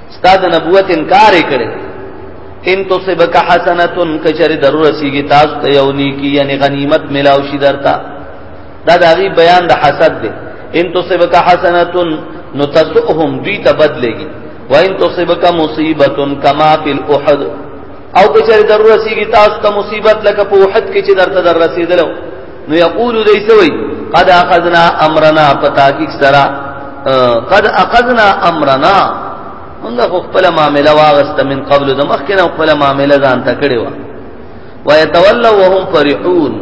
S1: ستا د نبوت انکار کړي ان تصبک حسنه کچری ضرور سیږي تاسو ته یو نیکی یعنی غنیمت ملاو شي درتا دا د غي بیان د حسد دی ان تصبک حسنه نو تسؤهم دوی ته بدلېږي و ان تصبک مصیبه کما فی الاحد او کچری ضرور سیږي تاسو ته مصیبت لکه په احد کې چې درته در رسیدلو نو یقول دی سوی قد اخذنا امرنا پتاکیک سرا قد اخذنا امرنا موږ خپل معاملې واغست من قبل د مخکنه خپل معاملې ځان ته کړې و ويتولوا وهم فرحون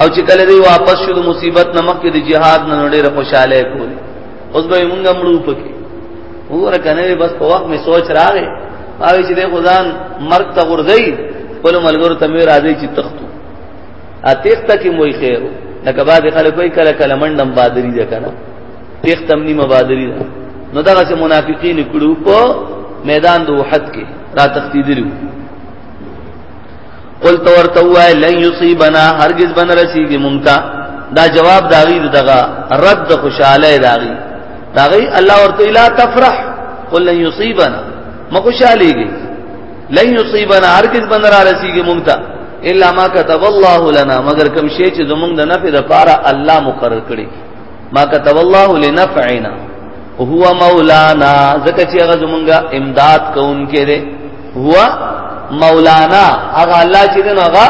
S1: او چې کله دی واپس شو د مصیبت نمک کې د جهاد نه ډېر خوشاله کول اوس به موږ مړو پکې وګوره کنه بس په وخت می سوچ راغې او چې د خدان مرګ ته غردې خپل ملګرو ته مې راځي چې تختو اتیخته کې موي خیر لکه بعد خلک وایي کله کله منډم بادری ده کنه تیختم نیمه بادری ده نو دغه سه منافقین کړو په میدان د وحد کې را تختیدلو قل تورته وای لن یصيبنا هرگز بن رسیږي مونږه دا جواب داغي دغه رد خوشاله داغي داغي الله ورته لا تفرح قل لن یصيبنا مخوشاليږي لن یصيبنا هرگز بندر رسیږي مونږ ته الا ما كتب الله لنا مگر کوم شی چې زمونږ د نفع لپاره الله مقرر کړی ما كتب الله لنفعنا هو مولانا زکه چې هغه زمونږ امداد کوونکې دی هو مولانا هغه الله چې دی هغه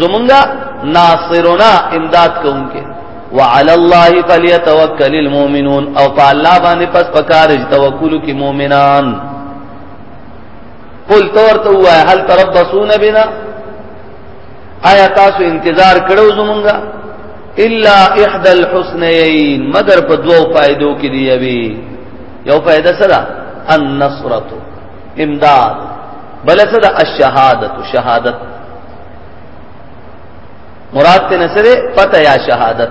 S1: زمونږ ناصرنا امداد کوونکې وعلى الله فليتوكل المؤمنون او په الله باندې پس پکارج توکل کی مؤمنان قل تورته وای هل تربصون بنا آیا تاسو انتظار کړو زمونږه الا احدى الحسنيين مگر په دوو فائدو کې دی وی یو فائدہ سره النصرت امداد بل سره الشهادت شهادت مراد ته نصره فتح یا شهادت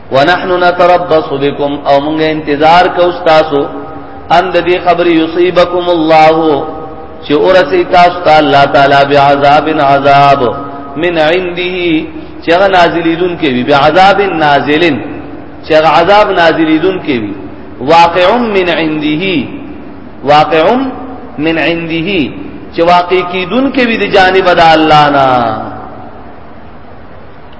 S1: ونحن نتربص بكم او موږ انتظار کو تاسو ان د دې خبرې یصيبکم الله چې اورسي تاسو ته الله تعالی بعذاب عذاب من عنده چې هغه نازلېدون کې وي بعذاب نازلن چې هغه عذاب نازلېدون کې وي واقع من عنده واقع من عنده چې واقع کیدون کې وي د جانب د الله نه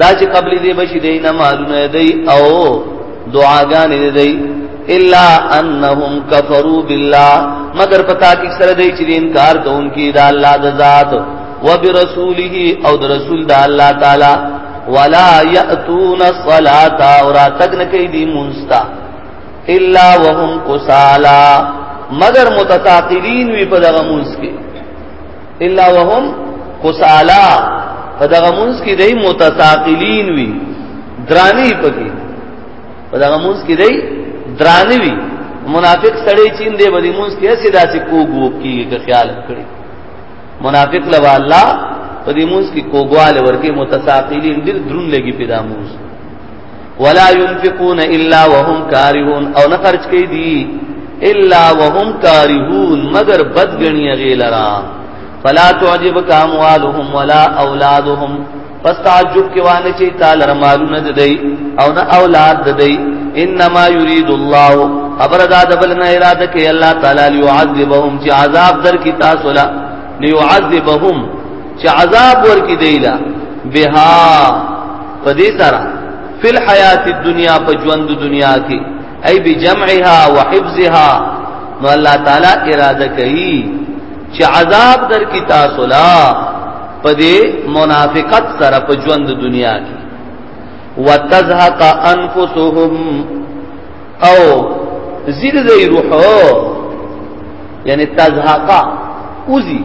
S1: دا چې قبل دې بشي دې نه مالونه دی او دعاګانې دی الا انهم كفروا بالله مگر پتا کې سره دې چې انکار کوونکی دا الله د ذات وبرسوله او د رسول دا الله تعالی ولا ياتون الصلاه اور تکن کې دې مونستا الا وهم قسالا مگر متتاقلین وی په دغه مونږ کې الا وهم قصالا په دغه مونږ کې دی متساقلین وی درانی پکې په دغه مونږ کې دی درانی وی منافق سړی چین دی بدی مونږ کې څه داسې کوګو کیږي که خیال کړی منافق لوا الله په دې مونږ کې کوګواله ورکه متساقلین ډیر درون لګي پیدا مونږ ولا ينفقون الا وهم كارهون او نه خرج کوي دي الا وهم كارهون مگر بدګنی غیلرا فلا تعجبك اموالهم ولا اولادهم پس تعجب کې وانه چې تعالی مالونه ددی او نه اولاد ددی انما يريد الله خبر دا دبل نه اراده کوي الله تعالی ليعذبهم چې عذاب در کی تاسو لا ليعذبهم چې عذاب ور کی دیلا بها په دې سره فی الحیات الدنیا په ژوند دنیا کې ای بجمعها وحفظها نو الله تعالی اراده کوي چې عذاب در کی تاسو لا په دې منافقت سره په ژوند دنیا کې وتزهق انفسهم او زیر زی روحو یعنی تزهقا اوزی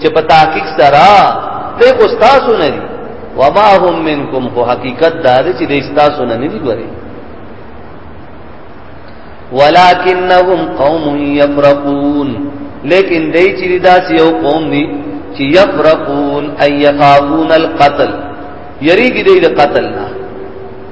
S1: چې په تحقیق سره ته خو تاسو نه دي وما هم منکم خو حقیقت دا دی چې د تاسو نه نه دي ګوري ولکنهم قوم یفرقون لیکن دای چې دا یو قوم دی چې یفرقون ایقابون القتل یریږي د قتل نه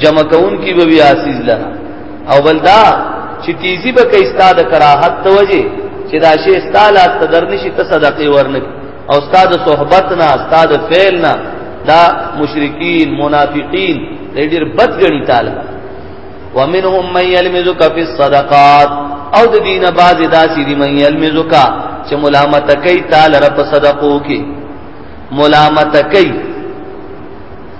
S1: جمع کون کی به بیا عزیز لرا او بلدا چې تیزی به کې استاد کراحت توجه چې دا شی استاد لاس تدر نشي تصدقې ورنه او استاد صحبت نه استاد فعل نه دا مشرکین منافقین ډېر بد غني تعالی ومنهم من يلمزك في الصدقات او د دینه باز داسې دي من يلمزك چې ملامت کوي تعالی رب صدقو کې ملامت کوي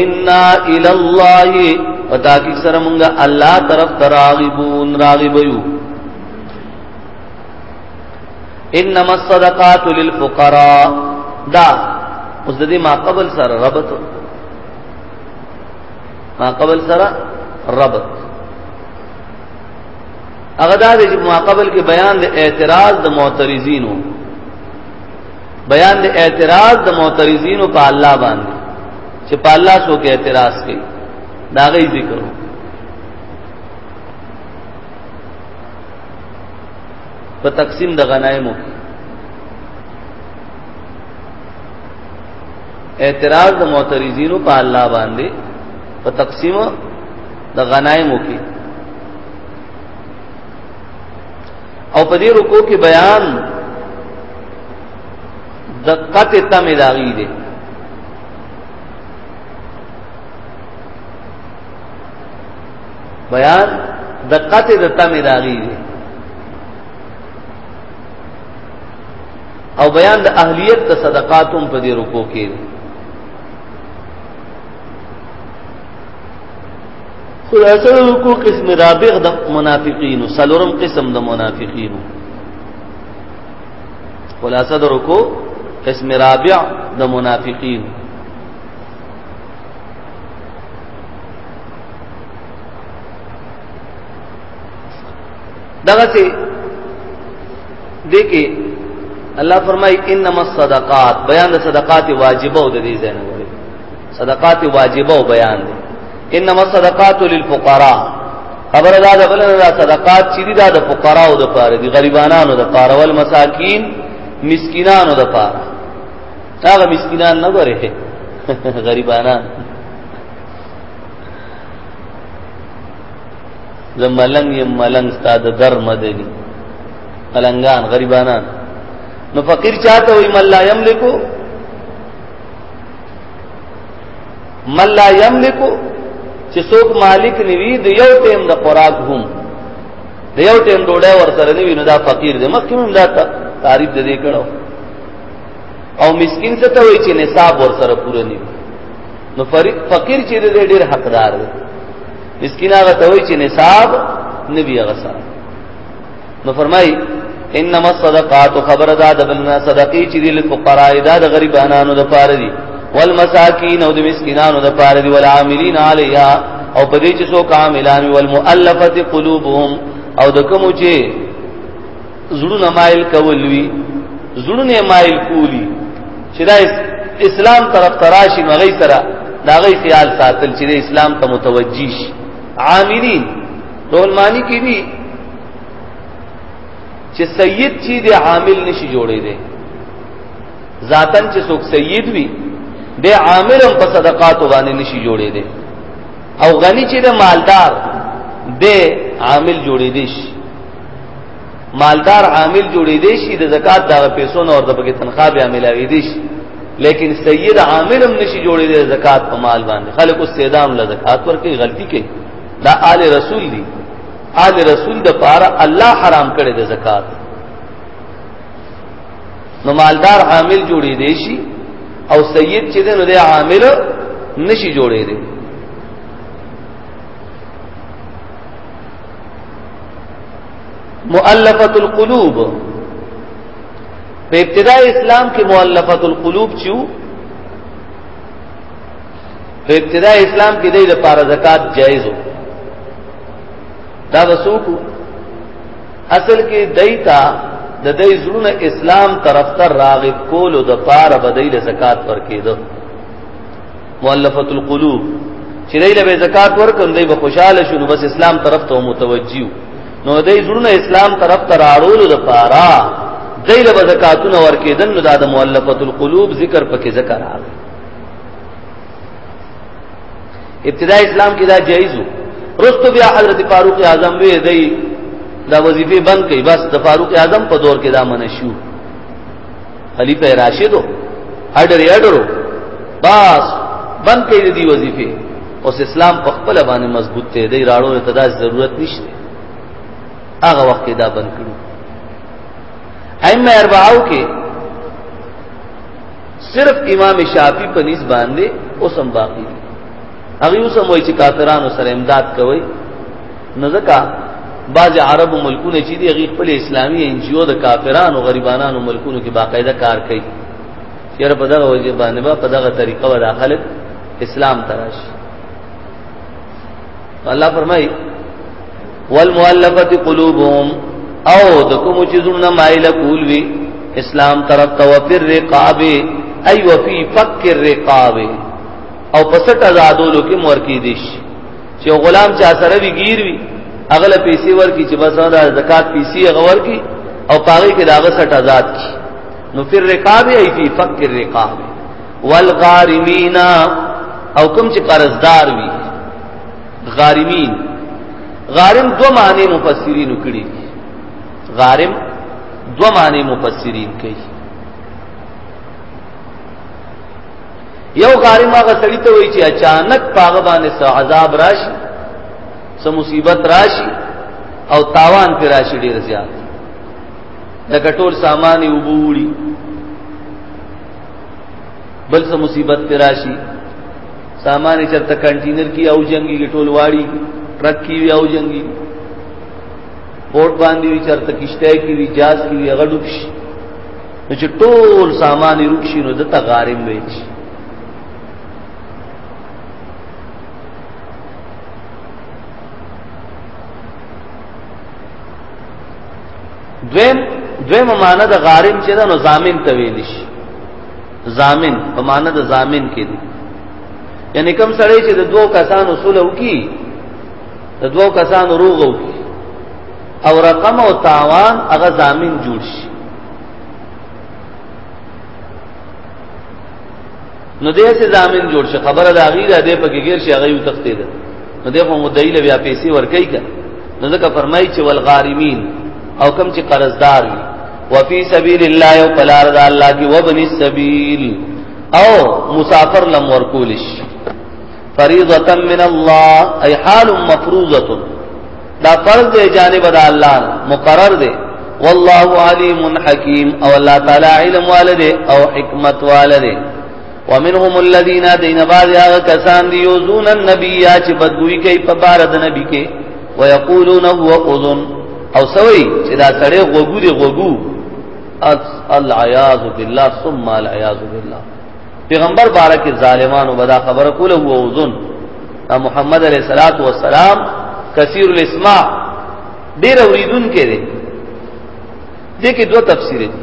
S1: انا الى الله پتا کی سره مونږه الله طرف تراغبون راغب یو انما الصدقات للفقراء دا اوس د دې ما قبل سره ربط ما قبل سره ربط هغه دا چې ما قبل کې بیان د اعتراض د معترضینو بیان د اعتراض د معترضینو په الله باندې چې په الله سو کې اعتراض کوي دا غي ذکر په تقسیم د غنایمو اعتراض د معترضینو په الله باندې په تقسیم د غنایمو کې او په دې رکو کې بیان دقت تم داغي دي بیان دقت د تم داغي دي او بیان د اهلیت د صدقاتم په دې رکو کې دي خلاصه د کو قسم رابغ د منافقین سلورم قسم د منافقین خلاصه د رکو قسم رابع د منافقین دغه سي دګي الله فرمای انما الصدقات بیان د صدقات واجبو د دې ځای نه صدقات واجبه او بیان دي انما الصدقات للفقراء خبر دا ده بل دا صدقات چې دي دا د فقراء او د پاره دي غریبانو د پاره ول مساکین مسکینانو د پاره هغه مسکینان نه غره غریبانان زملنګ یم ملنګ ستاد در مدني ملنګان غریبانان نو فقیر چاته وي مل لا یملکو من لا یملکو چې څوک مالک نیوي د یو ټیم د خوراک هم د یو ټیم ډوډۍ ورسره نیوي نو دا فقیر دی مخکې هم دا تعریف د دې کړو او مسکین څه ته وایي چې نصاب ورسره پوره نیوي نو فقیر چې د ډېر حقدار دی مسکین هغه ته وایي چې نصاب نبی هغه سره نو فرمای انما الصدقات خبر دا د بلنا صدقې چې د فقراء دا د غریبانو د پاره دي والمساکین او د مسکینانو د پاره دي والعاملین علیها او په دې چې سو کاملان والمؤلفه قلوبهم او د کوم چې زړونه مایل کول وی زړونه مایل کولی چې دا اسلام طرف تراشی مغی سره دا غي خیال ساتل چې اسلام ته متوجی شي عاملین ټول معنی کې دي چې سید چې د عامل نشي جوړې دي ذاتن چې څوک سید وي د عامل هم په صدقات باندې نشي جوړې دي او غني چې د مالدار د عامل جوړې دي شي مالدار عامل جوړې دي شي د زکات د پیسو نور د بګې تنخواه به ملاوي دي شي لیکن سید عامل هم نشي جوړې دي زکات په مال باندې خلکو سیدام له زکات ورکې غلطي کوي دا آل رسول دي آل رسول د پاره الله حرام کړی د زکات نو مالدار عامل جوړې دی شي او سید چې نو د عامل نشي جوړې دی مؤلفه القلوب په ابتدا اسلام کې مؤلفه القلوب چو په ابتدا اسلام کې د لپاره زکات جایز وو دا وسوکو اصل کې دایتا د دې زړه اسلام طرف ته راغب کولو د پاره بدیل زکات ورکېده مؤلفه القلوب چې دې له زکات ورکم دې به خوشاله شونه بس اسلام طرف ته متوجیو نو دې زړه اسلام طرف ته راړولو د پاره دې له زکاتونه ورکېدل نو دا د مؤلفه القلوب ذکر پکې ذکر راغی ابتدای اسلام کې دا جایز وو رستو بیا حضرت فاروق اعظم وی دی دا وظیفه بند کړي بس د فاروق اعظم په دور کې دا منشو خلیفہ راشدو اډر اډرو بس بند کړي دی وظیفه اوس اسلام په خپل باندې مضبوط دی دی راړو ته دا ضرورت نشته هغه وخت دا بند کړو ائمه اربعو کې صرف امام شافعی په نس باندې اوسم باقی هغه اوسم وای چې کافرانو سره امداد کوي نو ځکه بعض عرب ملکونه چې دی غیر خپل اسلامي ان جی او د کافرانو غریبانو ملکونو کې باقاعده کار کوي چیرې په دغه وجه باندې با په دغه طریقه و داخله اسلام تراش الله فرمایي والمؤلفه قلوبهم او د کوم چې زړه مایل کول وی اسلام طرف ته وفر رقاب ای وفي فکر رقاب او پسټ آزادولو کې مور کې دیش چې غلام چا سره وی گیر وی اغله پیسې ورکی چې بس دا زکات پیسې غور کی او پاغي کې داغه سټ آزاد کی نو فر رقاب ای فی فکر رقاب والغارمین او کوم چې قرضدار وی غارمین غارم دو معنی مفسرین کړي غارم دو معنی مفسرین کوي یو غارم هغه سړی ته وایي چې اچانک پاغه باندې سو عذاب راشي سو مصیبت راشي او تاوان پر راشي ډیر زیات د کټور سامان یې وبوړي بل سو مصیبت پر راشي سامان چرته کنټینر کی او جنگي کی ټول واړي ټرک کی او جنگي پورت باندې وی چرته کشته کی وی جاز کی وی غډوب شي نو چې ټول سامان یې روک شي نو دته غارم وي شي دویم دویم معنی د غارم چې دا نو ضامن ته ویل شي ضامن په معنی د ضامن کې دي یعنی کم سړی چې د دوو کسانو سره وکي د دوو کسانو روغ وکي او رقم او تاوان هغه ضامن جوړ شي نو دې سه ضامن جوړ شي خبره د اغیر ده په کې غیر شي هغه یو تختې ده نو دغه مدعی له بیا پیسې ورکړي کړه نو ځکه فرمایي چې والغارمین او کم چې قرضدار وي وفي سبيل الله او پلار د الله کې وبني السبيل او مسافر لم ورکولش فريضه من الله اي حال مفروضه دا فرض دی جانب د الله مقرر دی والله عليم حكيم او الله تعالی علم والده او حکمت والده ومنهم الذين دين بعض هغه کسان دی یوزون النبي چې بدوی کوي په بار د نبی کې ويقولون هو اذن او سوي چې دا سړی غوګو دی غوګو العیاذ بالله ثم العیاذ بالله پیغمبر بارک ظالمانو بدا خبر کوله هو اذن محمد علیہ الصلات والسلام کثیر الاسماع ډیر اوریدون کې دی دې کې دوه تفسیر دي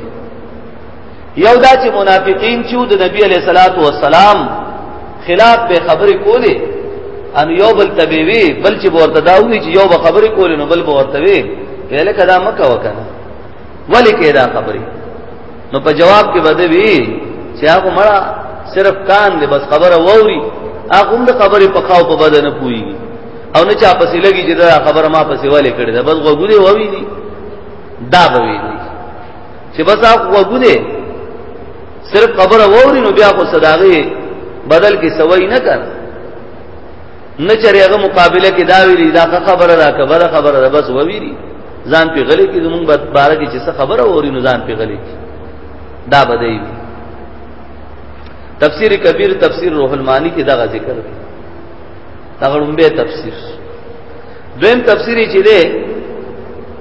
S1: یو دا چې منافقین چې د نبی علیہ الصلات والسلام خلاف به خبرې کولې ان یو بل تبوی بل چې ورته دا وی چې یو به خبرې کولې نو بل به ورته وی یله کدا مکه وکنه ولی کې دا خبرې نو په جواب کې بده وی چې هغه مړه صرف کان دی بس خبره ووري هغه هم د خبرې په خاو په بدن نه پويږي او نه چا پسې لګي چې دا خبره ما پسې والي کړې ده بس غوګوري ووي دي دا به وي چې بس هغه وګونه صرف قبر ووري نو بیا خو صداغي بدل کې سوي نه کړ نه چرې هغه مقابله کې دا ویلي دا خبره ده کبره خبره ده بس وویری ځان په غلې کې زمونږ بارے کې چې څه خبره ووري نو ځان په غلې کې دا بدایي تفسیر کبیر تفسیر روح المانی کې دا ذکر دی دا غړمبه تفسیر دویم تفسیر چې دی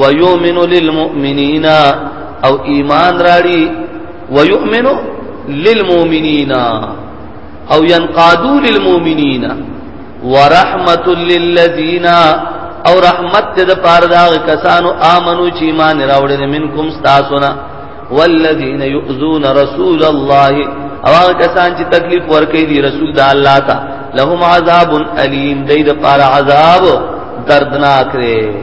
S1: ويؤمن للمؤمنين او ایمان راړي ويؤمن للمؤمنين او ينقادو للمؤمنين ورحمت للذين او رحمت ته د پاره دا کسانو امنو چې ایمان راوړل منکم تاسو نه والذین یؤذون رسول الله او هغه کسان چې تکلیف ورکړي دي رسول د الله ته لهم عذاب الیم دې د پاره عذاب دردناک لري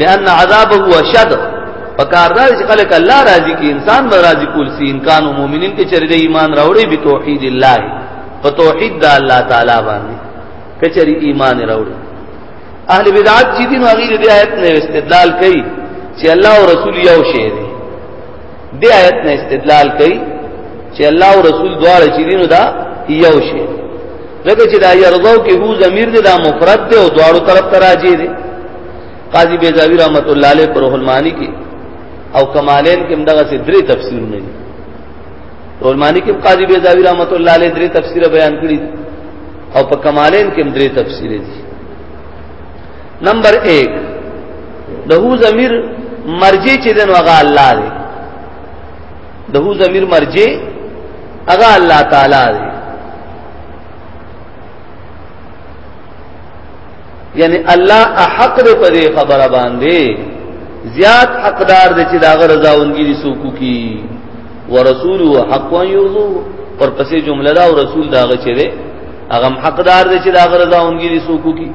S1: لأن عذابه هو شد فکاردار چې خلک الله راضي کی انسان به راضي کول سي امکان مؤمنین کې چرې د ایمان راوړي به توحید الله په توحید د الله تعالی باندې کچري ایمان راوړي اهل بدعت چې دین هغه د آیت نه استدلال کوي چې الله او رسول یو شی دی د آیت نه استدلال کوي چې الله او رسول دواړه چې دین دا یو شی لکه چې دا یرضو کې هو ضمیر دی دا مفرد دی او دواړو طرف ته راځي دی قاضی بیزاوی رحمت الله علیه پر المانی کې او کمالین کې دغه سي درې تفسیر نه دي المانی کې قاضی بیزاوی رحمت الله علیه درې تفسیر بیان کړی او په کمالین کې درې تفسیر دي نمبر 1 له ضمیر مرجی چې دن وغه الله دی له ضمیر مرجی هغه الله تعالی دی یعنی الله احق دې په دې خبره باندې زیات حقدار دې چې داغه رضا ونګي دي سوکو کی ورسوله حق ان یرضو پر پسې جمله دا او رسول داغه چې دې هغه حقدار دې چې داغه رضا ونګي دي سوکو کی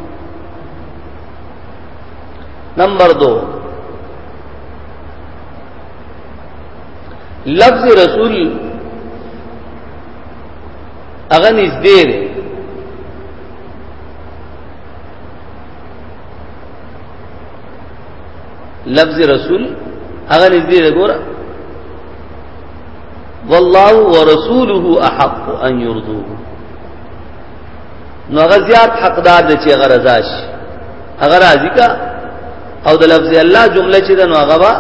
S1: نمبر 2 لفظ رسول هغه نږدې دی لفظ رسول هغه نږدې دی ګوره والله ورسوله احق ان يرضوه نو هغه زیات حقدار دی چې هغه رضا شي هغه راضی کا او د لفظ الله جمله چې د نو هغه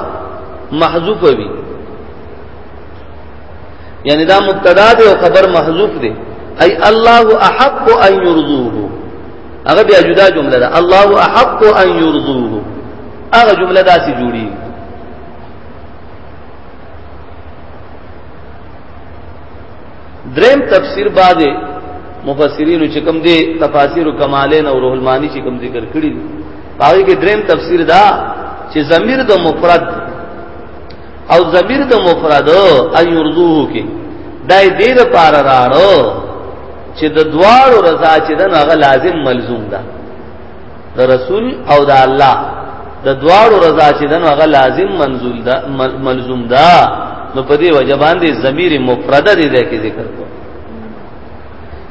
S1: محذوفه وي یعنی دا مبتدا دی او خبر محذوف دی ای الله احق ان يرضوه هغه بیا جدا جمله ده الله احق ان يرضوه هغه جمله داسې جوړي دریم تفسیر باندې مفسرین چې کوم دي تفاسیر کمالین او روح المانی چې کوم ذکر کړی دي هغه کې دریم تفسیر دا چې ضمیر د مفرد او ضمیر د مفرد ان يرضوه کې دای دې د پار راړو چې د دوار رضا چې د هغه لازم ملزوم ده د رسول او د الله د دوار رضا چې د هغه لازم منزول ده ملزوم ده نو په دې وجه باندې ضمیر مفرد دې ده کې ذکر کو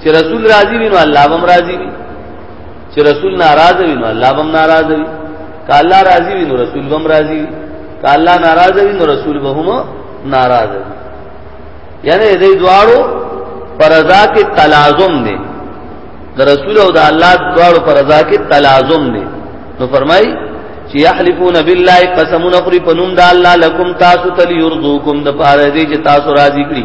S1: چې رسول راضي وي نو الله هم راضي وي چې رسول ناراض وي نو الله هم ناراض وي که الله راضي وي نو رسول هم راضي وي که الله ناراض وي نو رسول به هم ناراض وي یعنی دې دواړو فرضا کې تلازم دی د رسول او د الله دواړو فرضا کې تلازم دی نو فرمای چې یحلفون بالله قسمون اخری پنوم د الله لکم تاسو تل یرزوکم د پاره دې چې تاسو راضي کړی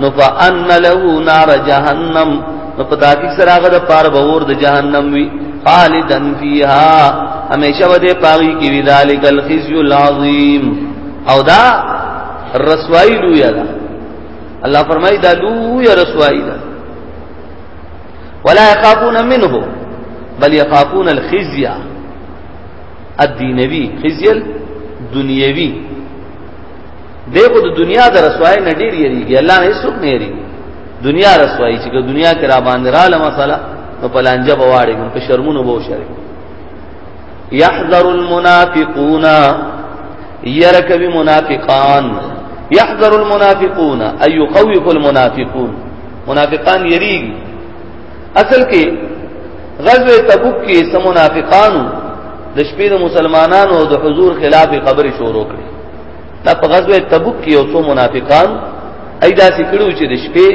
S1: نو فان له نار جهنم نو په تاکي سره هغه د پار باور د جهنم وی خالدن فیها همیشه به دې پاغي کې وی ذالک الخزي العظیم او دا رسوایی لوی ده الله فرمایي دا لوی رسوایی ده ولا يخافون منه بل يخافون الخزي الدينوي خزي الدنيوي دغه د دنیا د رسوای نه ډیر یریږي الله نه هیڅوک نه یریږي دنیا رسوای چې دنیا کې را باندې را لمه مسله نو پلانجه بواړي په شرمونو بو شرک يحذر المنافقون يركب منافقان يحذر المنافقون اي يقوف المنافقون منافقان يريږي اصل کې غزوه تبوک کې سم منافقانو د شپې د مسلمانانو د حضور خلاف خبرې شروع کړې دا په غزوه تبوک کې یو څو منافقان ایدا سکړو چې د شپې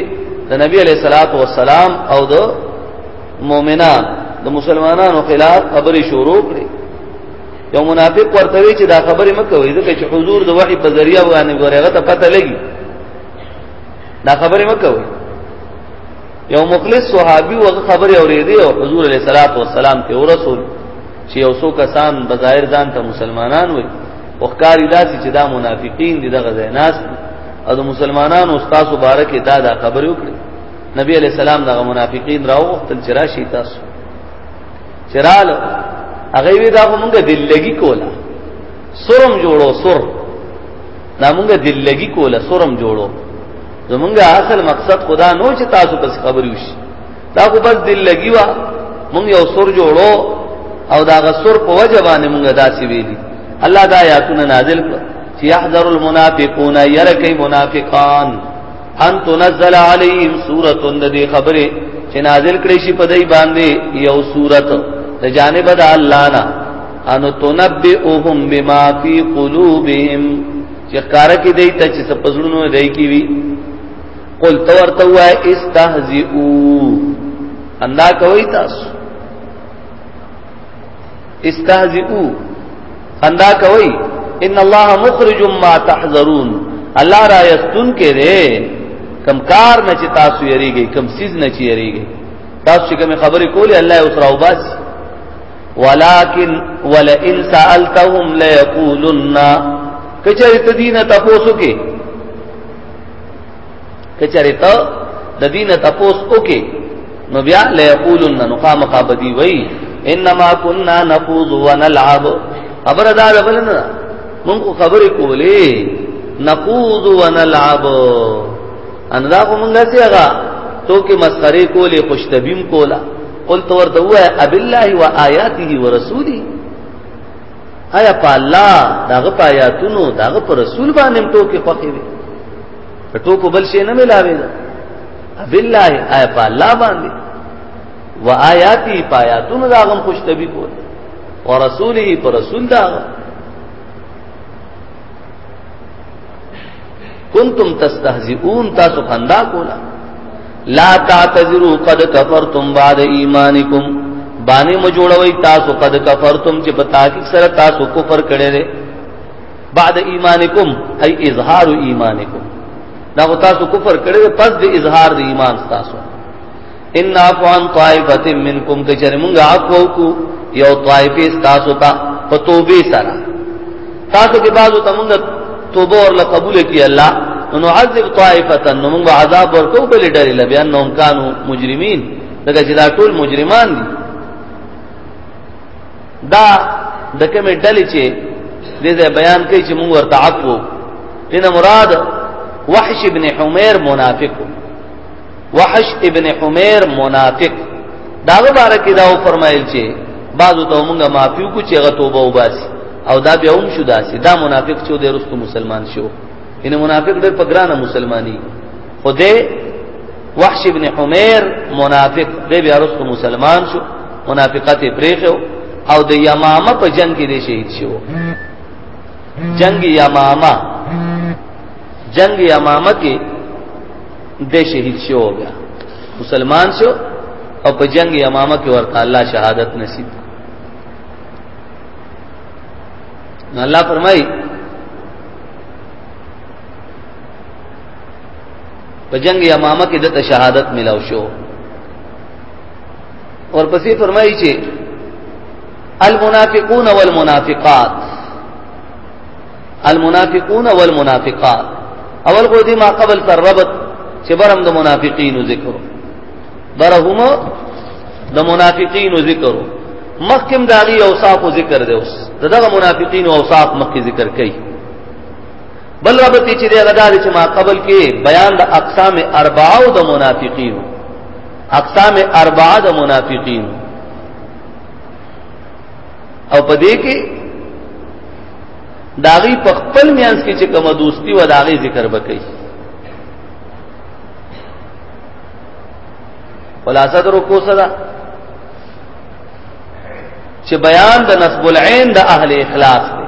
S1: د نبی علیہ الصلات والسلام او د مؤمنان د مسلمانانو خلاف خبرې شروع کړې یو منافق ورته وی چې دا خبرې مکوې ځکه چې حضور د وحی په ذریعہ باندې ورغه ته پته لګي دا خبرې مکوې یو مخلص صحابي وغه خبرې اورېدې او حضور علیہ الصلات والسلام ته ورسول چې یو څو کسان بظاهر ځان ته مسلمانان وي وقاری داسې چې دا منافقین دي دغه ځای ناس او د مسلمانانو استاد مبارک دا دا خبرې وکړي نبی علی السلام دغه منافقین راوغتل چې راشي تاسو چرال هغه وی دا موږ دلګي کولا سرم جوړو سر دا موږ دلګي کولا سرم جوړو زمونږ اصل مقصد خدا نو چې تاسو بس خبرې وشي دا خو بس دل لګي وا مونږ یو سور جوړو او دا غسور په وجه باندې مونږ داسې ویلي الله دا آیاتونه نازل کړ چې يحذر المنافقون يرکي منافقان ان تنزل عليهم سوره د دې خبره چې نازل کړي شي په دای باندې یو سوره د جانب د الله نه ان تنبئهم بما في قلوبهم چې کار کې دی ته چې سپزړونو دی کی وی قل تورته وای استهزئو اندا کوي تاسو استهزئو اندا کوي ان الله مخرج ما تحذرون الله را یستون کې دې کم کار نه چې تاسو یریږي کم سیز نه چې یریږي تاسو چې کوم خبرې کولې الله اوس راو باس ولکن ولئن سالتهم ليقولن کچې تدینه تاسو کې کچره ته د دین تپوس اوکې نو بیا لا یقولن نو قامقا بدی وای انما كنا نخوض ونلعب خبر دا بلنه مونږ خبرې کولې نخوض ونلعب ان دا مونږ سي هغه تو کې مسخره کولې خوشتبیم کولا قلت ورته وای اب الله و آیاته و رسوله آیا په الله دغه په آیاتونو دغه پر رسول باندې ټوکی خوخي وي ټوکو بل شي نه ملاوي دا بالله آیا په الله باندې و آیاتی په آیاتونو دغه خوش تبي کول او رسوله پر رسول دا کنتم تستهزئون تاسو خندا کولا لا تعتذروا قد كفرتم بعد ایمانکم باندې مجوړوي تاسو قد کفرتم چې په تحقیق سره تاسو کفر کړی دی بعد ایمانکم ای اظهار ایمانکم دا تاسو کفر کړی دی پس د اظهار د ایمان تاسو ان عفوان طائفه منکم کچره مونږه عفو کو یو طائفه تاسو ته پتوبه سره تاسو کې بعضو ته مونږ توبه ورله قبول کړي الله نو عذب طائفه نو مونږ عذاب ورکو بل ډېرې لبي انهم كانوا مجرمين دا چې دا ټول مجرمان دي دا د کومې ډلې چې دې بیان کوي چې مونږ ورته عفو دینه مراد وحش ابن حمیر منافق وحش ابن حمیر منافق دا غبره کې دا فرمایل چې بعضو ته مونږه معافیو کو چې غ توبه وباسي او دا بیا هم شو داسي دا منافق چې د رستو مسلمان شو ان منافق ډېر په ګرانه مسلمانی خو دې وحش ابن حمیر منافق دې بیا رستو مسلمان شو منافقت پرېخو او د یمامه په جنگ کې دې شهید شو جنگ یمامه جنگ یمامه کې د شهید شو بیا مسلمان شو او په جنگ یمامه کې ورته الله شهادت نصیب نو الله فرمایي په جنگ یمامه کې د شهادت ملاو شو اور پسې فرمایي چې المنافقون والمنافقات المنافقون والمنافقات اول کو دې ما قبل تر ربط چې برم د منافقینو ذکر برهم د منافقینو ذکر مخکم داغي اوصاف ذکر دی اوس دغه منافقینو اوصاف مخکې ذکر کړي بل ربط چې دغه دار چې ما قبل کې بیان د اقسام اربعه او د منافقینو اقسام اربعه د منافقینو او په دې کې داغي په خپل میانس کې چې کوم دوستی و داغي ذکر وکړي خلاصه درو کو صدا چې بیان د نسب العين د اهل اخلاص دی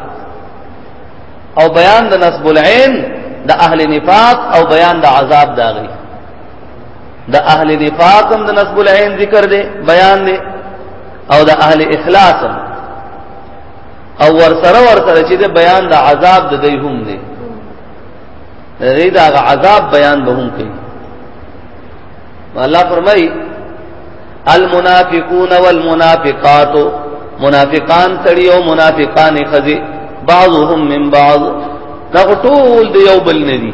S1: او بیان د نسب العين د اهل نفاق او بیان د عذاب داغي د اهل نفاق هم د نسب العين ذکر دی بیان دی او د اهل اخلاص او ور سره ور سره چې د بیان د عذاب د دی هم دی غید هغه عذاب بیان به هم کوي الله فرمای المنافقون والمنافقات منافقان تړي او منافقان خزي بعضهم من بعض دا ټول دی یو بل نه دي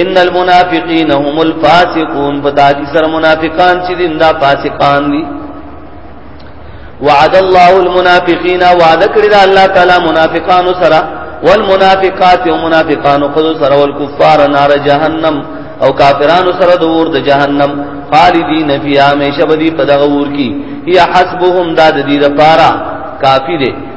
S1: ان المنافقین هم الفاسقون بداجی سر منافقان چې دین دا فاسقان دي وعد الله المنافقین وعد کړی دا الله تعالی منافقان سره والمنافقات ومنافقان خذ سره والكفار نار جهنم او کافرانو سره د اور د جهنم خالدین فی همیشه بدی په دغه اور کی یا حسبهم داد دی لپاره کافی دی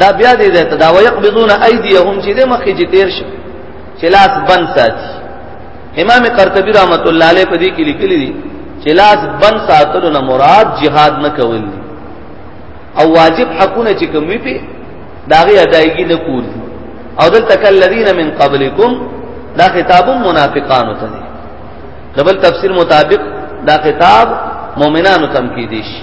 S1: دا بیا دې ده دا ويقبضون ايديهم چې دې مخې چې تیر شي چې لاس بند ساتي امام قرطبي رحمت الله عليه په دې کې لیکلي دي چې لاس بند ساتلو نه مراد jihad نه کول دي او واجب حقونه چې کوم وي په داغه ادایګي نه کول دي او دلته کلذین من قبلکم دا خطاب منافقان ته دي دبل تفسیر مطابق دا خطاب مؤمنانو تم کې دي شي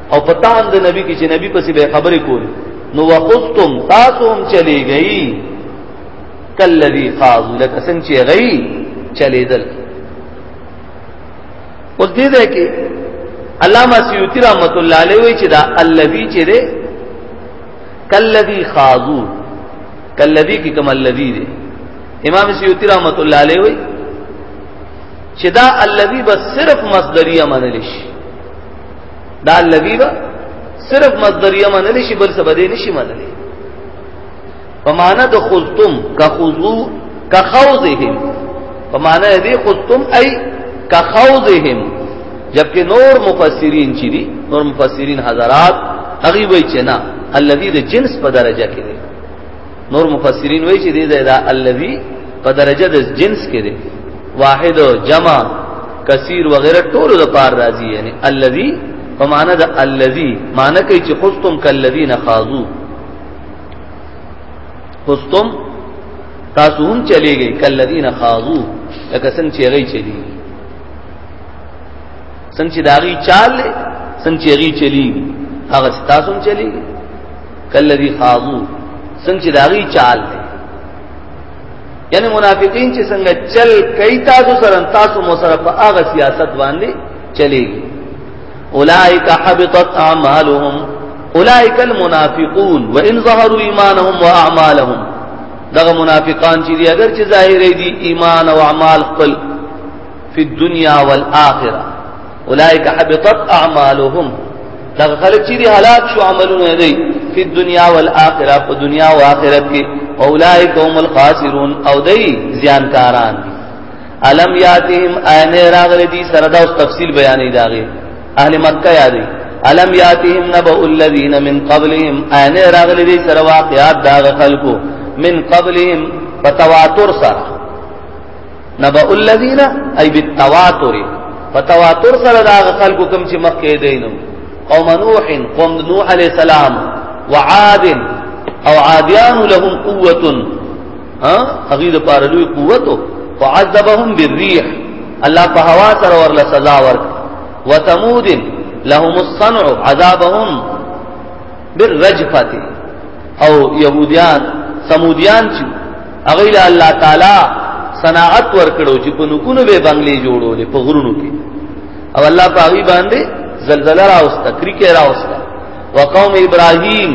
S1: او پتان د نبی کې چې نبی پسې به خبرې کول نو وقستم تاسو هم چلی گئی کلذي خاض لك څنګه چې غي چلی دل اوس دې ده کې علامه سیوطی رحمت الله علیه وی چې دا الذي چې ده کلذي خاضو کلذي کې کوم الذي ده امام سیوطی رحمت الله علیه وی چې دا الذي بس صرف مصدریه منل شي دا الذي به صرف مصدریه منل شي بل څه بده نشي منل په معنا د خذتم كخذو كخوذهم په معنا دې خذتم اي كخوذهم جبکې نور مفسرین چې دي نور مفسرین حضرات هغه وایي چې نه الذي د جنس په درجه کې نور مفسرین وایي چې دې ځای دا الذي په درجه د جنس کې دی واحد او جمع کثیر وغیرہ ټول د پار راځي یعنی الذي په معنا د الذي معنا کوي چې خستم کلذین خاضو خستم تاسو هم چلیږئ کلذین خاضو لکه څنګه چې غي چلی څنګه چې داغي چال څنګه چې غي چلی هغه تاسو هم چلیږئ کلذي خاضو څنګه چې داغي چال دی یعنی منافقین چې څنګه چل کوي تاسو سره تاسو مو سره په هغه سیاست باندې چلیږي اولائک حبطت اعمالهم اولائک المنافقون وان ظهروا ایمانهم واعمالهم دغه منافقان چې دي اگر چې ظاهر دي ایمان او اعمال خپل په دنیا والآخره اولئک حبطت اعمالهم دا خلک چې دي هلاک شو عملونه دي په دنیا او آخرت په دنیا او آخرت کې اولئک هم الخاسرون او دای زیانکاران دي علم یاتهم عین راغلی دي سره دا اوس تفصیل بیانې داغه اهل مکه یادې علم یاتهم نبأ الذین من قبلهم عین راغلی دي سره واقعات داغه خلکو من قبلهم فتواتر سره نبأ الذين اي بالتواتر فتواتر سره دا خلق کوم چې مخکې دینو قوم نوح قوم نوح عليه السلام وعاد او عادیان لهم قوت ها هغه پر لوی قوت وعذبهم بالريح الله په هوا سره ورله سزا ورک وثمود لهم الصنع عذابهم بر رجفته او يهوديان سموديان چې هغه له الله تعالی صناعت ورکړو چې په نکونو به بنگلې جوړولې په غرونو کې او الله په هغه باندې زلزلہ راوسته کریکه راوسته وقوم ابراهيم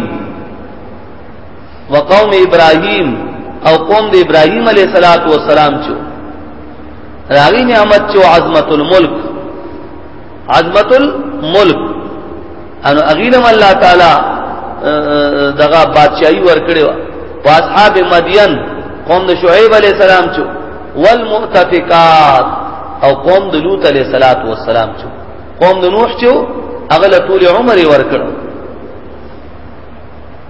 S1: وقوم ابراهيم او قوم د ابراهيم عليه صلوات و سلام چې راغي نعمت چې عظمت الملک عظمت الملک انو اغیرم الله تعالی دغه بادشاہي ورکړي وا واصحاب مدین قوم د شعیب علی السلام چو والمؤتفقات او قوم د لوط علی صلوات و سلام چو قوم د نوح چو اغل طول عمر ورکړو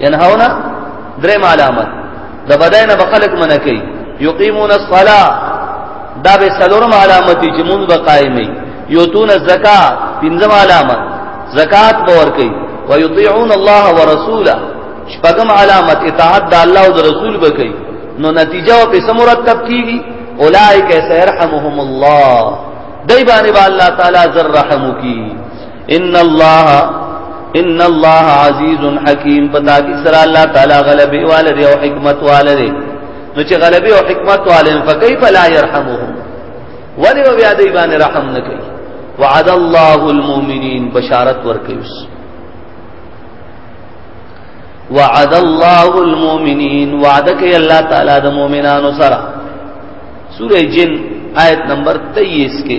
S1: ينهون دریم علامت د بداینه به خلق منع کوي یقیمون الصلاه دا به سلورم علامت چې مونږ به قائمي یوتون الزکات پنځم علامت زکات به ور کوي ويطيعون الله ورسوله شپږم علامت اطاعت د الله او د رسول به کوي نو نتیجه او په سمرتب کیږي اولائک سيرحمهم الله دای باندې با الله تعالی زر رحم کی ان الله ان الله عزیز حکیم پتا کی سر الله تعالی غلبی والد او حکمت والد نو چې غلبی او حکمت والد فكيف لا يرحمهم ولی و بیا دی باندې رحم نکي وعد الله المؤمنین بشارت ورکیوس وعد الله المؤمنین وعده کوي الله تعالی د مؤمنانو سره سوره جن آیت نمبر 23 کې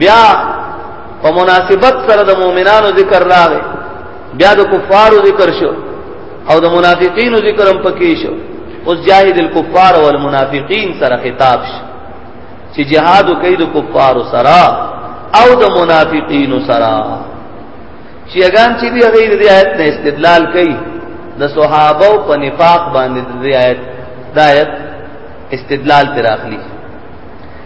S1: بیا په مناسبت سره د مؤمنانو ذکر راغی بیا د کفارو ذکر شو او د منافقینو ذکر هم پکې شو اوس جاهد الکفار والمنافقین سره خطاب شو چې جهاد کوي د کفارو سره او د منافقینو سره چې اگان چې دی هغه د آیت نه استدلال کوي د صحابه او په نفاق باندې د آیت د آیت استدلال تر اخلي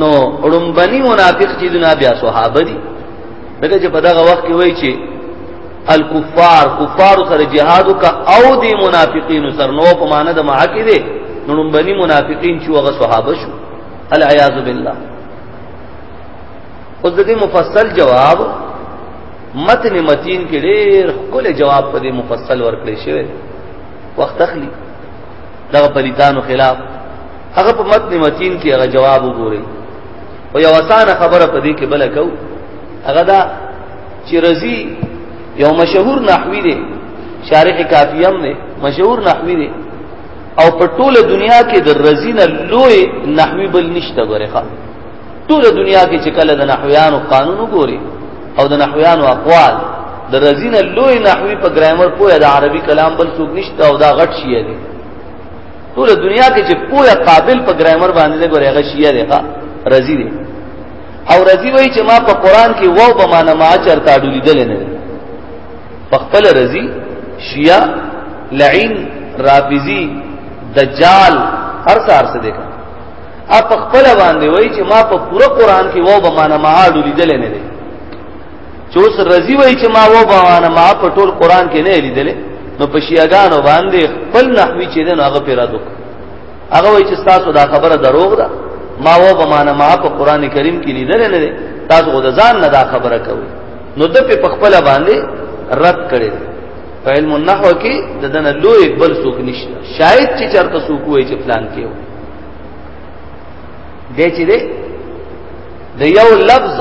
S1: نو اړمبني منافق چې دنا بیا صحابه دي دغه چې په دغه وخت کې وایي چې الکفار کفار سره جهاد کا او دی منافقین سر نو په معنا د معاکی دي نو اړمبني منافقین چې هغه صحابه شو العیاذ بالله اوس د دې مفصل جواب متن متین کې ډېر خپل جواب په دې مفصل ورکړی شوی وخت اخلي دغه پلیتانو خلاف هغه په متن متین کې هغه جواب وګوري او یو اسانه خبره په دې کې بل کو هغه دا چې رضی یو مشهور نحوی دی شارح کافیم دی مشهور نحوی دی او په ټوله دنیا کې د رزین لوی نحوی بل نشته غورخه ټوله دنیا کې چې کله د نحویانو قانون وګوري او د نحویانو اقوال د رزین لوی نحوی په ګرامر پوهه د عربي کلام بل څوک نشته او دا غټ شي دی ټول دنیا کې چې پوهه قابل په ګرامر باندې دی ګورې هغه شیعه دی ښا رضی دی او رضی وایي چې ما په قران کې وو به معنا ما چرته اډولې دل نه په خپل رضی شیعه لعین رافضی دجال هر څار څه دی اپ خپل باندې وایي چې ما په پوره قران کې وو به معنا ما اډولې دل نه دی چې اوس رضی وای چې ما و باوانه ما په ټول قران کې نه لیدلې نو په شیعاګانو باندې خپل نحوی چې دین هغه پیرا دوک هغه وای چې تاسو دا خبره دروغ ده ما و بمانه ما په قران کریم کې لیدل نه دي تاسو غو ځان نه دا خبره کوي نو د په خپل باندې رد کړي په علم النحو کې د دنه لوی بل څوک نشته شاید چې چرته څوک وای چې پلان کېو دې چې دې د یو لفظ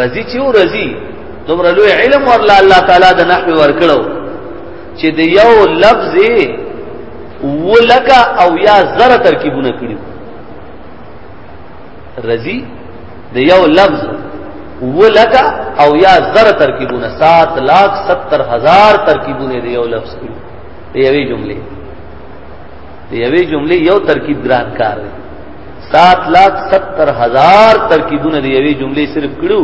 S1: رضی چې رضی دومره لوی علم ورلا الله تعالی د نحو ورکړو چې د یو لفظ ولکا او یا زره ترکیبونه کړیو رضی د یو لفظ ولکا او یا زر ترکیبونه 7 لاکھ 70 هزار ترکیبونه دی یو لفظ کړو دی یوې جملې یوې جملې یو ترکیب ګران کار دی 7 لاک 70 هزار ترکیبونه دی یوې جملې صرف کړو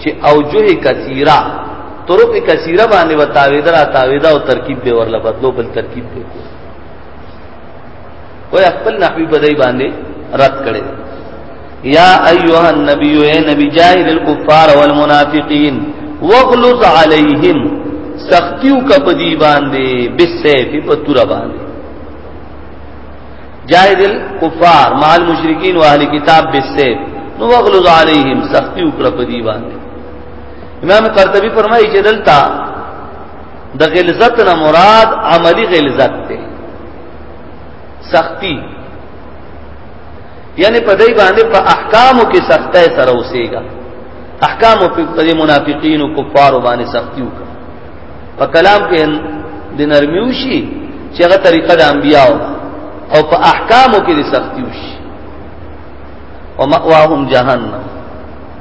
S1: چې اوجه کثیره طرق کثیره باندې وتاویدر اتاویدا او ترکیب به ورله بدلو بل ترکیب به وای خپل نحوی بدای باندې رد کړي یا ایها النبی اے نبی جاهد الكفار والمنافقین وغلظ علیہم سختیو کا پدی باندې بالسیف په تور باندې جاهد الكفار مع المشرکین واهل کتاب بالسیف نو وغلظ علیہم سختیو کا پدی باندې امام قرطبی فرمایي چې دلته د غلظت نه مراد عملی غلظت ده سختی یعنی په دې باندې په احکامو کې سختۍ سره اوسېګا احکام په دې منافقین او کفار باندې سختی وکړه په کلام کې د نرمي وشي چې هغه طریقه د انبیاو او په احکامو کې د سختی وشي او مأواهم جهنم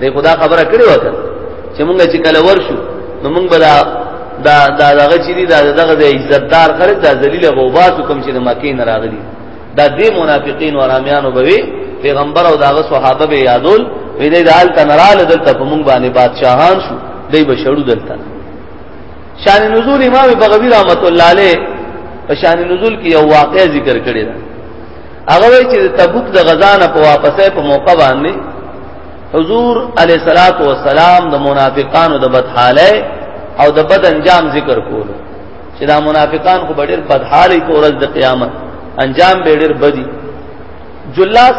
S1: دې خدا خبره کړې وکړه چې مونږ چې کله ورشو نو مونږ به دا دا دا دغه چې دي دا دغه د عزتدار خلک دا ذلیل غوبات کوم چې د مکې نه راغلي دا دې منافقین او رامیانو به وي پیغمبر او داغه صحابه به یادول وې دې دال تنرال دلته په مونږ باندې بادشاہان شو دې به شړو دلته شان نزول امام بغوی رحمت الله علیه په شان نزول کې یو واقعي ذکر کړی دا هغه چې تبوک د غزا نه په واپسې په موقع باندې حضور علی صلوات و سلام د منافقانو د بدحاله او د بد انجام ذکر کولو چې دا منافقان خو ډېر بدحالي په ورځ د قیامت انجام به ډېر بدی جلاس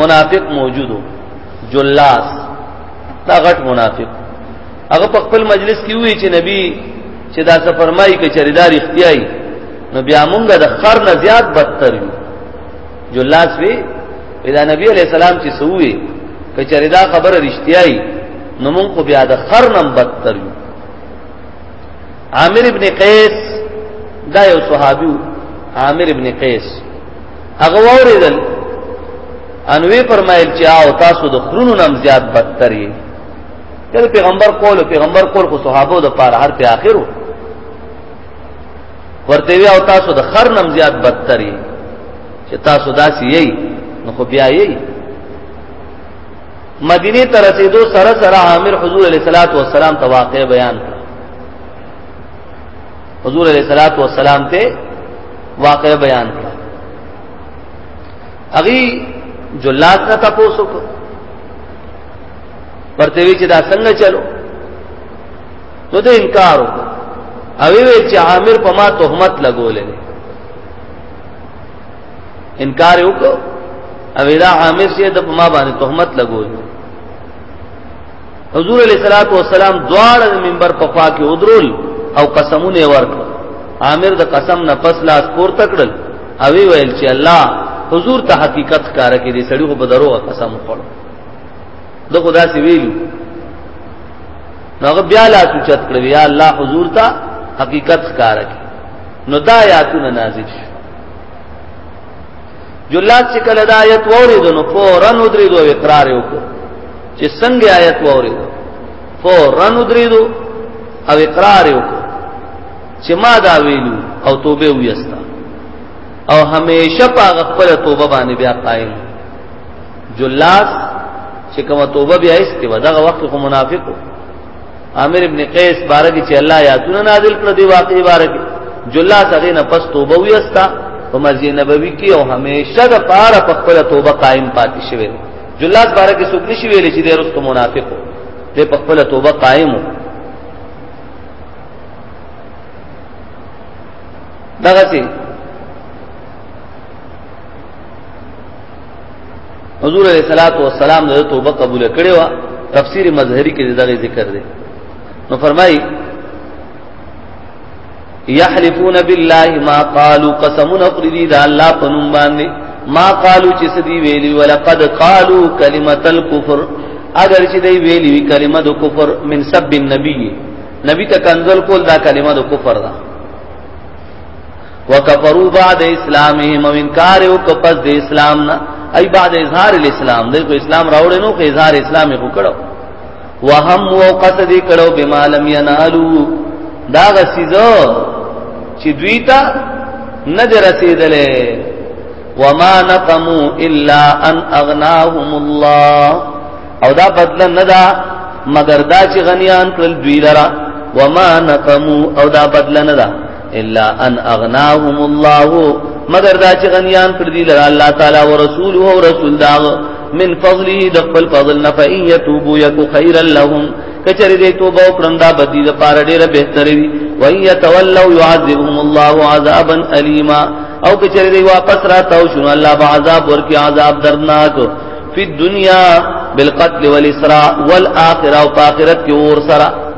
S1: منافق موجودو جلاس دا غټ منافق هغه په خپل مجلس کې وی چې نبی چې دا څه فرمایي کې چریدار اختیاري نو بیا مونږ د خر نه زیات بدتر یو جلاس وی دا نبی علیہ السلام چې سووي کچری دا خبره رښتیاي نو مونږ خو بیا د خر نم بدتر یو عامر ابن قیس دا یو صحابي عامر ابن قیس هغه وریدل انوی فرمایل چې او تاسو د خرونو نم زیات بدتر یې کله پیغمبر قول پیغمبر قول خو صحابو د پاره هر په اخرو ورته وی او تاسو د خر نم زیات بدتري چې تاسو داسي یی نو خو بیا یی مدینه ته رسیدو سره سره عامر حضور علیہ الصلوۃ والسلام ته واقع بیان کړ حضور علیہ الصلوۃ والسلام ته واقع بیان کړ اغي جلات نه تاسو کو ورته وی چې دا څنګه چلو نو د انکار وکړ او وی چې عامر په ما تهمت لګولې انکار وکړ او دا عامر چې د په ما باندې تهمت لګولې حضور علیہ الصلوۃ والسلام دوار منبر په خوا کې ودرول او قسمونه ورکړ عامر د قسم نه پس لاس پور تکړل او ویل چې الله حضور ته حقیقت کار کې دې سړي په دروغه قسم وکړ دغه داسې ویلو نو هغه بیا لا سوچت کړ یا الله حضور ته حقیقت ښکار کړ نو دا آیاتونه نازل شو جلات چې کله دا آیت وورید نو فورن ودریدو اقرار وکړ چې څنګه آیت وورید فورن ودریدو او اقرار وکړ چې ما دا ویلو او توبه ویستا او همیشه په خپل توبه باندې بیا قائم جلاس چې کومه توبه بیا ایستي و دغه وخت خو منافق و عامر ابن قیس بارک چې الله یاتونه نازل کړ دی واقعي بارک جلاس هغه نه پس توبه ویستا په مسجد نبوي کې او همیشه د پاره په خپل توبه قائم پاتې شوی جلاس بارک څوک نشي ویل چې د رسول منافق و د په خپل توبه قائم و دغه حضور علیہ الصلات والسلام د توبه قبول کړي وا تفسیر مظهری کې دغه ذکر دی نو فرمای یحلفون بالله ما قالوا قسمنا قردی دا الله پنوم باندې ما قالوا چې سدی ویلی ولقد قالوا کلمۃ الکفر اگر چې دی ویلی وی کلمه د کفر من سب النبی نبی ته کنزل کول دا کلمه د کفر ده وکفروا بعد اسلامهم او انکار او کپس د اسلام نه ای بعد اظهار الاسلام د اسلام راوړې نو که اظهار اسلام یې وکړو وهم او قصد کړو بما لم ينالو دا غسیزو چې دوی ته نه رسیدلې وما نقموا الا ان اغناهم الله او دا بدل نه دا مگر دا چې غنیان کړل دوی لرا وما نقموا او دا بدل نه دا الا ان اغناهم الله مگر دا چې غنیان کړ دي لره الله تعالی او رسول او رسول دا من فضله د خپل فضل نه فإن يتوبوا يك خيرا لهم کچری دې توبه وکړم دا بدی د پاره ډیره بهتره وي وإن يتولوا يعذبهم الله عذابا أليما او کچری دې واپس راتاو شنو الله به عذاب ورکي عذاب درناک فی الدنیا بالقتل والاسراء والآخرة او پاخرت کې اور سره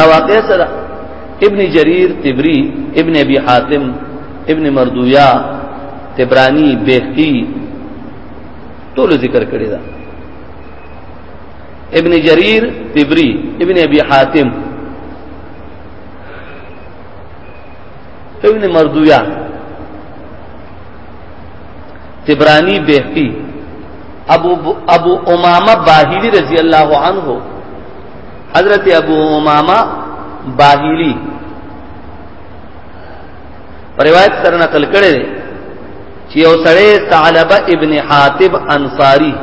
S1: او واقع سره ابن جرير تبري ابن ابي حاتم ابن مردويا تبراني بهقي ټول ذکر کړی دا ابن جرير تبري ابن ابي حاتم ابن مردويا تبراني بهقي ابو ابو امامه باهلي رضی الله عنه حضرت ابو امامه باهلی روایت سره نقل کړي دي چې یو سړی ثعلبه ابن حاتب انصاری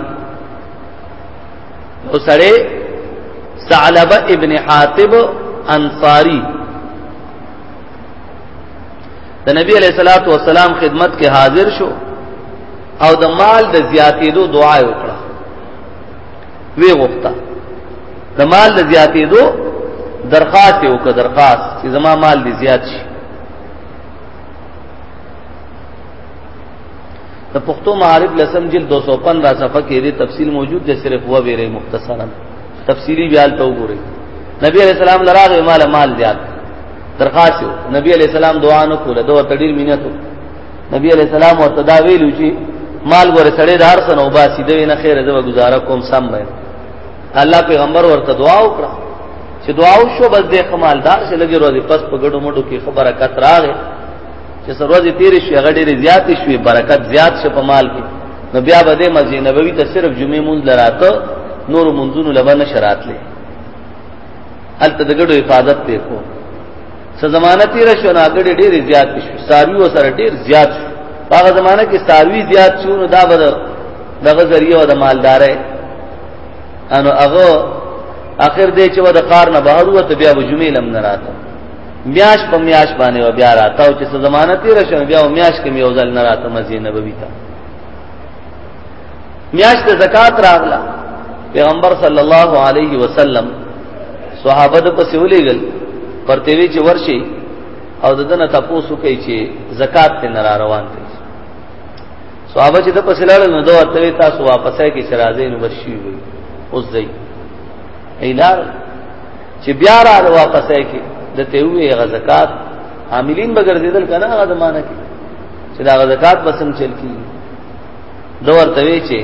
S1: یو سړی ثعلبه ابن حاتب انصاری د نبی علیہ الصلوۃ والسلام خدمت کې حاضر شو او د مال د زیاتېدو دعا وکړه وی غوښته د مال د زیاتې دو درخواست یو که درخواست چې زما مال دې زیات شي د پښتو معارف لسم جلد 215 صفحه کې دې تفصیل موجود دی صرف و ویره مختصرا تفصیلی بیا ته وګورئ نبی علیہ السلام لراغ مال مال زیات درخواست نبی علیہ السلام دعا نه کوله دوه تدیر مينته نبی علیہ السلام ورته دا ویلو چې مال ګوره سړی دار سن او باسي دوی نه خیر زو گزاره کوم سم به الله پیغمبر ورته دعا وکړه چې دعا وشو بس د کمالدار چې لګي روزي پس په ګډو مډو کې خبره کت راغې چې سروځي تیر شي هغه ډېر زیات شي برکت زیات شي په مال کې نو بیا به د مسجد نبوي ته صرف جمعې مونږ لراته نور منځونو لبنه شرات لې الته د ګډو حفاظت ته کو څه زمانہ تیر شو نه غړي ډېر زیات شو ساروی وسره ډېر زیات شو هغه زمانہ کې ساروی زیات شو نو دا به دغه ذریعہ او د مالدارې انو هغه اخر دې چې و د قار نه بهر وته بیا به جمعې لم نه راته میاش په میاش باندې و بیا راته او چې څه زمانہ تیر شو بیا میاش کې میوزل نه راته مزینه بوي تا میاشت زکات راغله پیغمبر صلی الله علیه وسلم صحابه د پسې ولېګل پرته وی چې ورشي او ددن تپوسو کوي چې زکات ته نه روان دي صحابه چې د پسې لاړل نو دوه ته تاسو واپسې کې شرازې نو ورشي وي اوس ځي ایلار چې بیا را واپسې کې د ته وی غ زکات عاملین بغیر زیدل کنه غ زمانہ کې چې دا غ زکات بسم چل کیږي نو ورته وی چې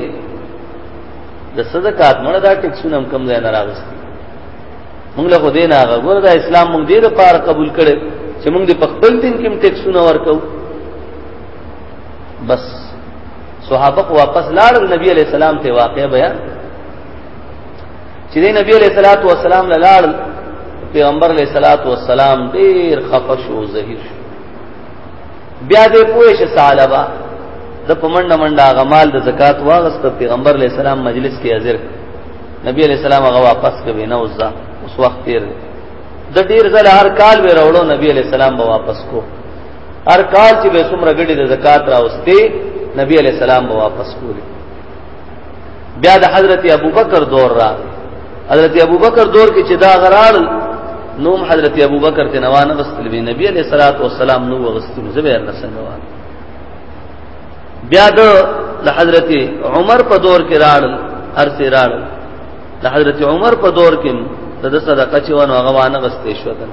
S1: د صدقات مړه دا ټیکسونه هم کم ځای نه راغستي موږ له خدای نه هغه ګور دا اسلام موږ دې لپاره قبول کړي چې موږ د خپل دین کې ټیکسونه ورکو بس صحابه واپس لاړ نبی علی السلام ته واقع بیان چې د نبی علیہ الصلوۃ والسلام لاړ پیغمبر علیہ الصلوۃ والسلام ډیر خفش او زهیر شو بیا دې پوه شې سالبا د پمنډ منډه غمال د زکات واغست پیغمبر علی السلام مجلس کې حاضر نبی علی السلام هغه واپس کوي نه وزا اوس وخت تیر د ډیر زله هر کال به راوړو نبی علی السلام به واپس کو هر کال چې به څومره غړي د زکات راوستي نبی علی السلام به واپس کولی بیا د حضرت ابوبکر دور را حضرت ابوبکر دور کې چې دا غرار نوم حضرت ابوبکر ته نوانه غسل وی نبی علیہ الصلوۃ والسلام نو غسل زبیر نسل نوان بیا د حضرت عمر په دور کې راړ هر سي راړ د حضرت عمر په دور کې د صدقه چې ونه هغه وانه غستې شو ده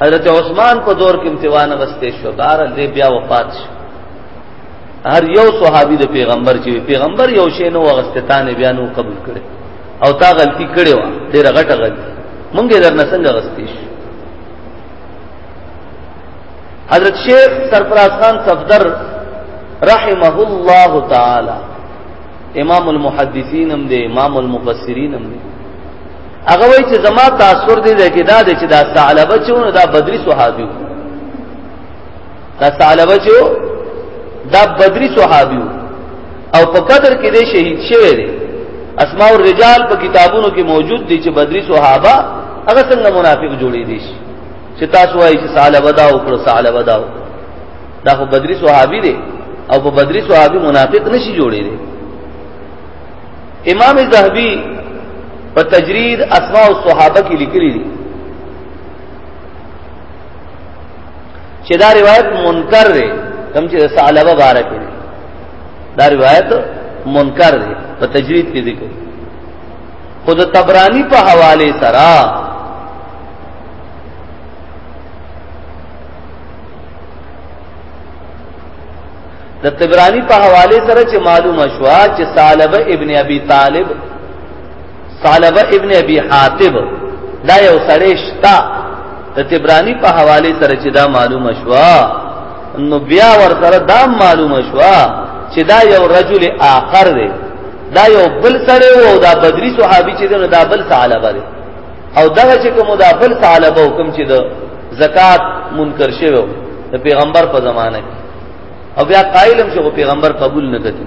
S1: حضرت عثمان په دور کې امتوانه غستې شو دار دې بیا وفات شو هر یو صحابي د پیغمبر چې پیغمبر یو شی نو غستان بیا نو قبول کړي او تا غلطي کړي و ډېر غټه غلطي مونږه درنه څنګه غستې شو حضرت شیخ سرفراز خان صفدر رحمه الله تعالی امام المحدثین هم دی امام المفسرین هم دی هغه وای چې زما تاثر دی چې دا چې دا ثعلبه چې دا بدري صحابي دا سالبه چې دا بدري صحابي او په بدر کې دی شهید شوی دی اسماء الرجال په کتابونو کې موجود دي چې بدري صحابه هغه څنګه منافق جوړې دي چې تاسو وایي چې سالبه دا او پر سالبه دا دا خو بدري صحابي دی او په بدري صحابي منافق نشي جوړې دي امام زهبي په تجرید اسماء الصحابه کې لیکلي دي چې دا روایت منکر دی کوم چې ثعلبه بارک دی دا روایت منکر دی په تجرید کې ذکر خود تبرانی په حواله سره د تبرانی په حواله سره چې معلومه شو چې ثعلبه ابن ابي طالب ثعلبه ابن ابي حاتب دا یو سړی شتا د تبرانی په حواله سره چې دا معلومه شوا نو بیا ور سره دا معلومه شوا چې دا یو رجل آخر دی دا یو بل سړی وو دا بدری صحابي چې نو دا بل ثعلبه دی او دا چې کوم دا بل ثعلبه حکم چې د زکات منکر شوی د پیغمبر په زمانه کې او بیا قائلم شو پیغمبر قبول نه کړي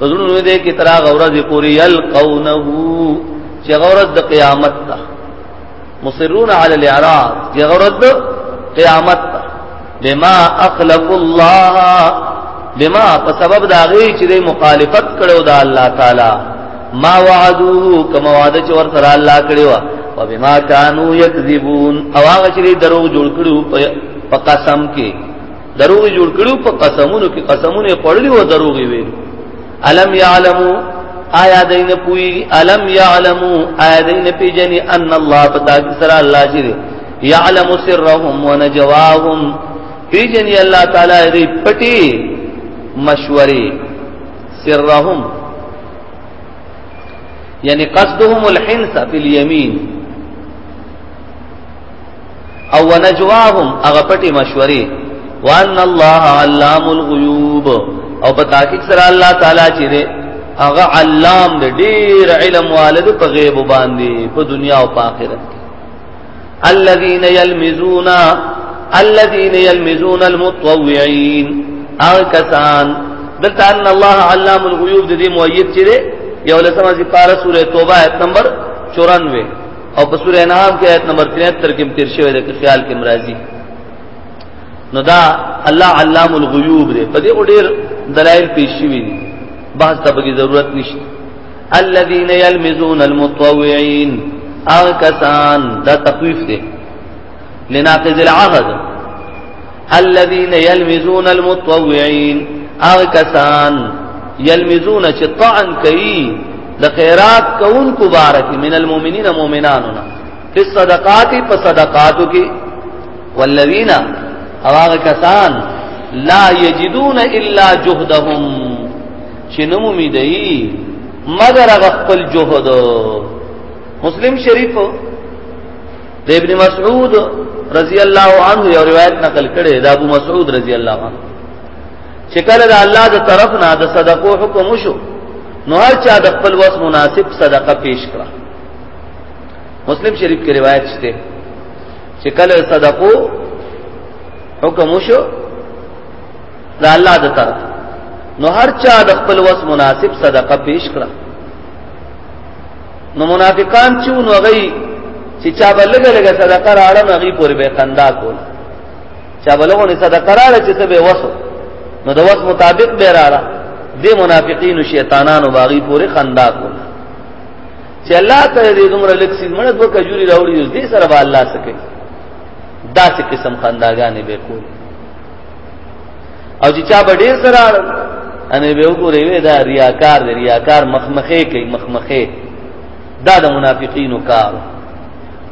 S1: زړونو دې کې ترا غورز پوری یلقونه چې غورز د قیامت ته مصرون علی الاعراض چې غورز د قیامت ته بما اخلق الله بما په سبب دا غي چې د مخالفت کړو د الله تعالی ما وعدو کما وعده چې ورته الله کړی و او بما كانوا يكذبون او هغه چې دروغ جوړ کړو په قسم کې دروغ جوړ کړو په قسمونو کې قسمونه خړلې و دروغ ویل الم يعلمو آیا دین پوی الم يعلمو آیا دین پیجنې ان الله پتا کی سره الله چې يعلم سرهم ونجواهم پیجنې الله تعالی دې پټي مشورې سرهم یعنی قصدهم الحنس فی الیمین او ونجواهم هغه پټي مشورې وان الله علام الغيوب او په تحقیق سره الله تعالی چې دی هغه علام دی ډیر علم والد په غیب باندې په دنیا او په آخرت کې الذين يلمزون الذين يلمزون المتطوعين هغه کسان دلته ان الله علام الغيوب دې مؤید چې دی یو لسمه سپاره سوره توبه آیت نمبر 94 او په سورې انعام کې آیت نمبر 73 کې تیر شوی دی چې خیال کې مرাজি نو دا الله علام الغیوب دی په دې ډېر دلایل پیش شوی دي بحث ته به ضرورت نشته الذين يلمزون المطوعين اغه کسان دا تخویف دی لناقض العهد الذين يلمزون المتطوعين هغه کسان يلمزون چې طعن کوي د خیرات کوونکو بارک من المؤمنین مؤمنانو نه په صدقات په صدقاتو کې والذین هغه کسان لا یجدون الا جهدهم چې نمومي دی مگر هغه خپل جهد مسلم شریف د ابن مسعود رضی الله عنه یو روایت نقل کړي د ابو مسعود رضی الله عنه چې کله د الله د طرف نه د صدقو حکم وشو نو هر چا د خپل وس مناسب صدقه پیش کړه مسلم شریف کې روایت شته چې کله صدقو حکم وشو د الله د طرف نو هر چا د خپل وس مناسب صدقه پیش کړه نو منافقان چې نو غي چې چا بلګه لګه صدقه راړه نو غي پورې به خندا کول چا بلګو نه صدقه راړه چې ته به وسو نو د وس مطابق به راړه دې منافقین او شیطانانو باغی پورې خندا کول چې الله تعالی دې دومره لکسي مړ دوه کجوري راوړي دې سره به الله سکے داسې قسم خنداګانې به کول او چې چا به ډیر سره ان به وګورې وې دا ریاکار دی ریاکار مخمخې کوي مخمخې دا د منافقینو کار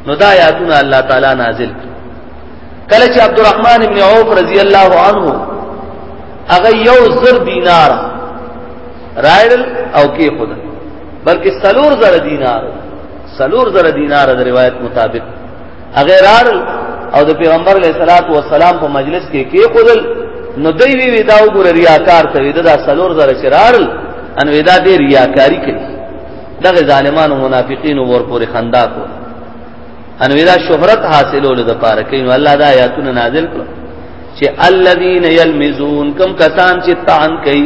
S1: نو دا آیاتونه الله تعالی نازل کله چې عبدالرحمن ابن عوف رضی الله عنه هغه یو زر دینار رایل او کې خدا بلکې سلور زر دینار سلور زر دینار د روایت مطابق هغه رار او د پیغمبر علیه الصلاۃ والسلام په مجلس کې کې خودل نو دی وی وی دا وګور ریاکار ته وی دا سلور زره شرار ان وی دا دې ریاکاری کوي دغه ظالمانو منافقین ور پورې خندا کو ان وی دا شهرت حاصلول د پاره کوي الله دا آیاتونه نازل کړو چې الذين يلمزون کم کسان چې تان کوي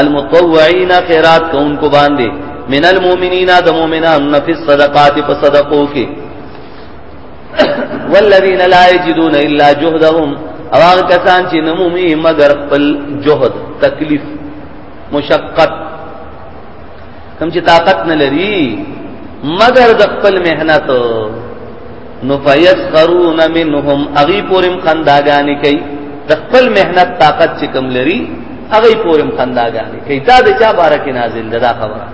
S1: المتطوعين خیرات کوونکو باندې من المؤمنین د مؤمنانو نفس صدقات په صدقو کې والذین لا یجدون الا جهدهم او هغه کسان چې نمومي مگر خپل جهد تکلیف مشقت کم چې طاقت نه لري مگر د خپل مهنت نو فیسخرون منهم اغي پورم خنداګانی کوي د خپل مهنت طاقت چې کم لري اغي پورم خنداګانی کوي دا د چا بارکه نازل ده دا خبره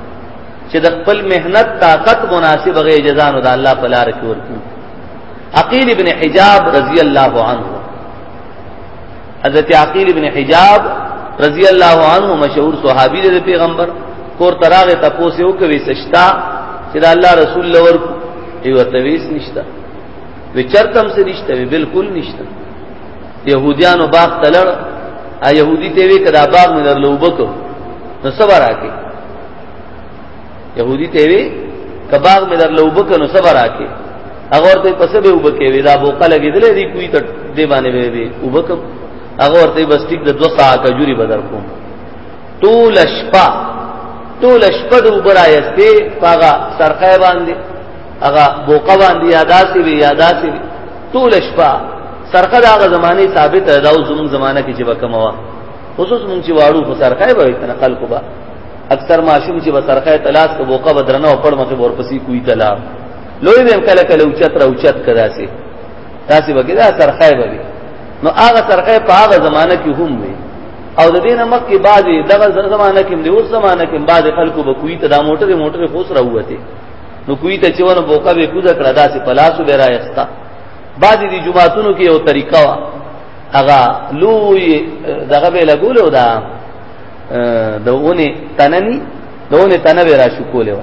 S1: چې د خپل مهنت طاقت مناسب غي جزاء نو د الله په لار کې ورکړي عقیل ابن حجاب رضی الله عنه حضرت عقیل ابن حجاب رضی الله عنه مشهور صحابي دی پیغمبر کور تراغه تاسو یو کوي سشتا چې د الله رسول لور یو تویس نشتا وچرتم سے نشتا وی بالکل نشتا يهوديانو باغ تلړ ا يهودي ته وی کدا باغ مې درلوبکو نو صبر راکې يهودي ته وی کباغ مې در لوبک نو صبر راکې هغه ورته په سبه وبکې وی دا بوقه لګیدلې دی کوی ته دی باندې وی وبک هغه ورته بس ټیک د 2 ساعت جوړي بدر کوم طول شپه طول شپه د وبرایسته هغه سرقه باندې هغه بوقه باندې یاداسي وی یاداسي وی طول شپه سرقه د هغه زمانه ثابت ده او زمون زمانہ کې چې وکموا خصوص مونږ چې واړو په سرقه به کنه خلکو به اکثر ماشوم چې بسرخه تلاس کو بوقه بدرنه او پړ مخه ورپسې کوی تلا لوی به کله کله اوچت را اوچت کدا سي تاسو به دا سرخه به نو هغه سرخه په هغه زمانہ کې هم وي او د دینه مخ کې بعضي دغه زمانہ کې دی اوس زمانہ کې بعض خلکو به کوی ته دا موټر موټر خوس را وته نو کوی ته چېونه بوقه به کوزه کړه داسې پلاسو به رايستا بعضي دي جمعاتونو کې یو طریقه وا هغه لوی دغه به لګولو دا د اونې تننی د اونې تنه به را شو کولې و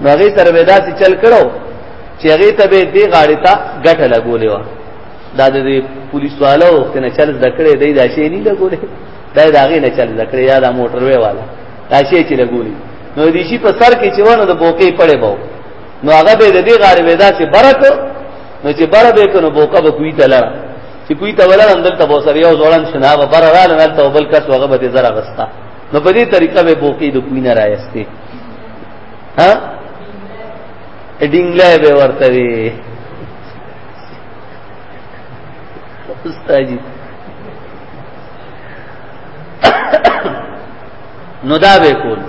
S1: نو هغه تر ودا چې چل کړو چې هغه ته به دی غاړې ته ګټه لګولې و دا د پولیس والو څنګه چل ذکرې دی دا شی نه لګولې دا دا غي نه چل ذکرې یا دا موټر وی والا دا شی چې لګولې نو دې شي په سر کې چې ونه د بوکې پړې بو نو هغه به د دې غاړې ودا چې برکو نو چې بره به کنو بوکا به کوی تلره چې کوی ته ولا اندل ته بوسر یو ځوړن شنا و بر را نه ته بل کس وغه به زرا غستا نو په دې طریقه به بوقی د کوی نه راځته ها ډینګلې به ورته وی استاد جی نو دا به کول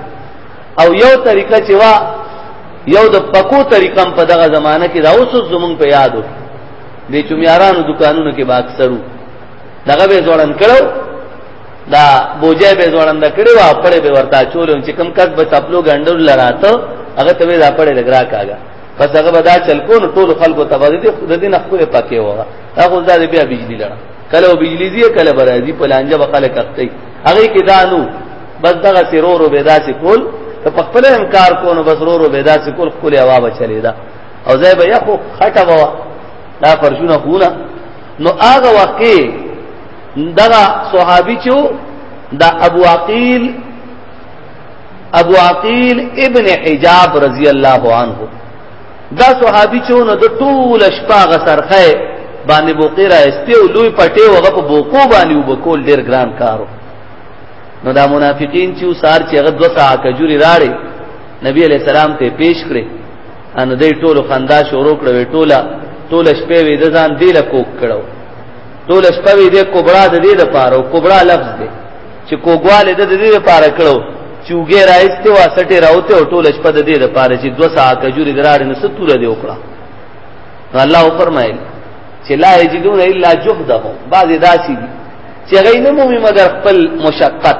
S1: او یو طریقه چې وا یو د پکو طریقم په دغه زمانہ کې دا اوس زمونږ په یادو د چمیارانو دکانونو کې باک سرو دغه به ځوړن کړو دا بوجه به ځوړن د کړو او پړې به ورتا چولو چې کم کس به خپلو ګندر لراته هغه ته دا پړې لګرا کاګه پس هغه به دا چل کو نو ټول خلکو ته باندې د دین خپل پکې وغه هغه دا بیا بجلی لړه کله بجلی دی کله برازي په لانجه وقاله کپتې هغه کې دانو بس دغه سرورو به داسې کول ته خپل انکار کو نو بس رورو به داسې کول خپل هوا بچلې ده او ځای به یخو خټه و دا فرشونه خونه نو هغه وخت دغه صحابي چې دا ابو عقیل ابو عقیل ابن حجاب رضی الله عنه دا صحابي چې نو د ټول شپه غسرخه باندې بوقی را استی او لوی پټي وغه په بوکو باندې وبکول ډیر ګران کارو نو دا منافقین چې سار چې هغه دوه ساعت کجوري راړي نبی علی السلام ته پیش کړي ان دې ټولو خندا شروع کړو ټوله ټوله شپې وې د ځان دی له کوک کړو ټوله شپه وې د کبرا د دې لپاره او کبرا لفظ دی چې کوګواله د دې لپاره کړو چې وګه راځته واسطه راوته او ټوله شپه د دې لپاره چې 2 ساعت جوړې دراړې نو ستور دی وکړه الله فرمایل چې لا یجدون الا جهدهم بعضی داسي چې غي نه مومي مگر خپل مشقت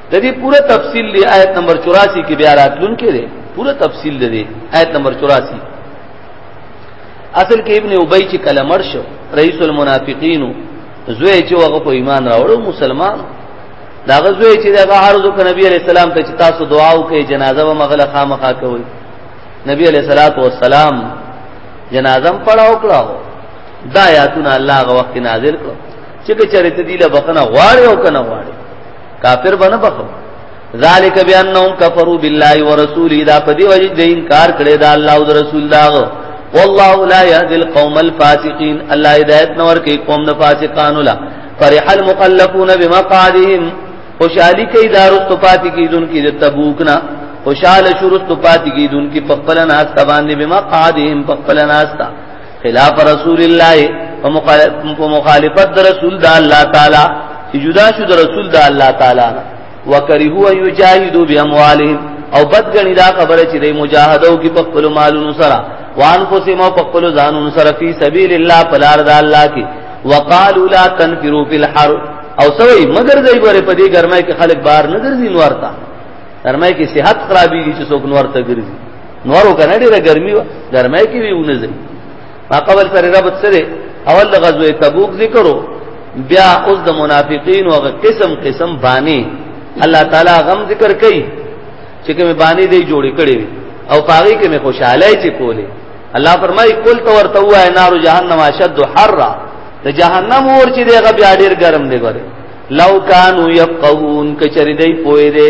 S1: د دې پوره تفصیل دی آیت نمبر 84 کې بیا راتلون کې دی پوره تفصیل دی آیت نمبر 84 اصل کې ابن ابی چې کله مر شو رئیس المنافقین زوی چې هغه په ایمان راوړو مسلمان دا غزوی چې دا عرض وکړ نبی علیہ السلام ته چې تاسو دعا وکړئ جنازه و مغله خامخا کوي نبی علیہ الصلات والسلام جنازم پڑھاو کړه دا آیاتونه الله غ وخت نازل کړ چې چرته دی له بخنه غواړي او کنه غواړي کافر بنه بخو ذالک بانهم کفروا بالله ورسوله دا په دی وجه د انکار کړي دا الله او رسول دا والله لا يهدي القوم الفاسقين الله هدایت نور کوي قوم د فاسقانو لا فرح المخلفون بمقعدهم خوشالي کوي دارو صفات کی دن کی د تبوک نا خوشاله شروع صفات کی دن کی پخپل ناس تبان بمقعدهم پخپل ناس تا خلاف رسول الله په مخالفت د رسول د الله تعالی چې جدا شو د رسول د الله تعالی وکرهوا یجاهدوا باموالهم او بدګنی دا خبره چې د مجاهدو کې په خپل مالونو سره وانفسهم په خپل ځانونو سره په سبیل الله په لار د الله کې وقالوا لا تنفروا في الحر او سوي مگر دای بره په دې ګرمای کې خلک بار نه ګرځي نورتا ګرمای کې صحت خرابېږي چې څوک نورتا ګرځي نورو کنه ډیره ګرمي و ګرمه کې وی ونځي ما قبل سره ربط سره اول غزوه تبوک ذکرو بیا اوس د منافقین او قسم قسم بانی الله تعالی غم ذکر کوي چې کوم بانی دی جوړی کړي او پاغي کې مې خوشاله چې کولې الله فرمایي کول تو ورته وای نار جهنم اشد حرا ته جهنم ور چې دی غ بیا ډیر ګرم دی ګره لو کانو یفقهون کچری دی پوی دی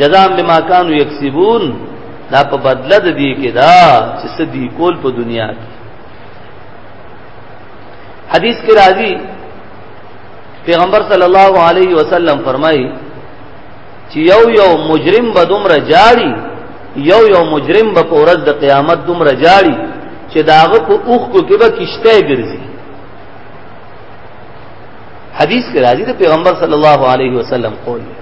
S1: جزاء بما كانوا يكسبون دا په بدله د دې کې دا چې سدي کول په دنیا کې حدیث کې راځي پیغمبر صلی الله علیه وسلم فرمایي چې یو یو مجرم به دومره جاړي یو یو مجرم به په ورځ د قیامت دومره جاړي چې داغه په اوخ کو کې به کشته ګرځي حدیث کې راځي د پیغمبر صلی الله علیه وسلم قول دی